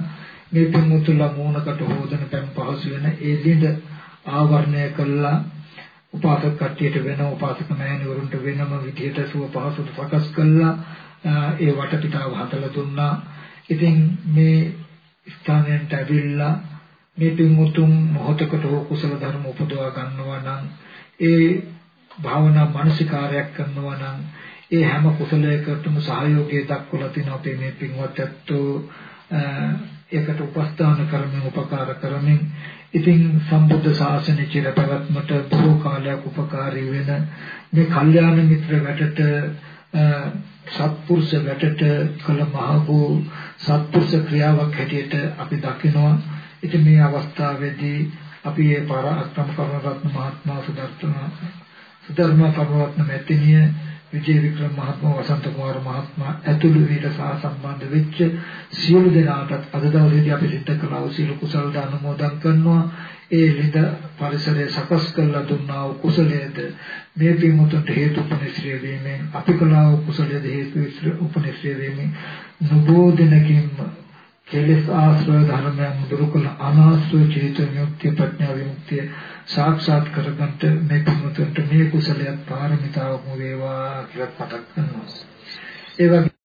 මේ පින්මුතුලා මූණකට හොදන පැන් පහසු වෙන ඒ දිඳ ආවරණය කළා. උපාසක කට්ටියට වෙන උපාසක මෑණිවරුන්ට වෙනම විදියට සුව පහසුට සකස් කළා. ඒ වටපිටාව හදලා දුන්නා. ඉතින් මේ ස්ථානයට ඇවිල්ලා මේ පින්මුතුන් මොහොතකට හෝ කුසල ධර්ම උපදවා ගන්නවා නම් ඒ භාවනා මානසිකාරයක් කරනවා නම් ඒ හැම කුසලයකටම සහයෝගය දක්වලා තින අපේ මේ පින්වත් ඇත්තෝ ඒකට උපස්ථාන කරමින් උපකාර කරමින් ඉතින් සම්බුද්ධ ශාසනය චිර පැවැත්මට බොහෝ කාලයක් උපකාරී වෙන මේ කල්යාණ මිත්‍ර වැටට සත්පුරුෂ වැටට කළ මහබෝ සත්පුරුෂ ක්‍රියාවක් හැටියට අපි දකිනවා. ඉතින් මේ අවස්ථාවේදී අපි මේ පරාක්‍රම කරුණරත්න මහත්මයා සුදර්ශන සුදර්ම කරුණරත්න මෙතිනිය විජේ වික්‍රම මහත්මයා වසන්ත කුමාර මහත්මයා ඇතුළු ඊට සහ සම්බන්ධ වෙච්ච සියලු දෙනාටත් අද දවසේදී අපි සිද්ධ කළා. වූ සියලු කුසල දානමෝදන් කරනවා. ඒ විද පරිසරය සකස් කරලා දුන්නා වූ කුසලයේද මේ පින්මුතුන්ට හේතු උපනිශ්‍රය වීමෙන් අපි කළා වූ කුසලයේද හේතු උපනිශ්‍රය වීමෙන් නබෝ දිනකින් කෙලෙස් ආශ්‍රය ධර්මයන් දුරු කළ අනාශ්‍රය චේතන විමුක්තිය ප්‍රඥා විමුක්තිය සාක්ෂාත් කරගන්නට මේ පින්වතුන්ට මේ කුසලයක් පාරමිතාවක් වේවා කියලා පතක් කරනවා. ඒ වගේ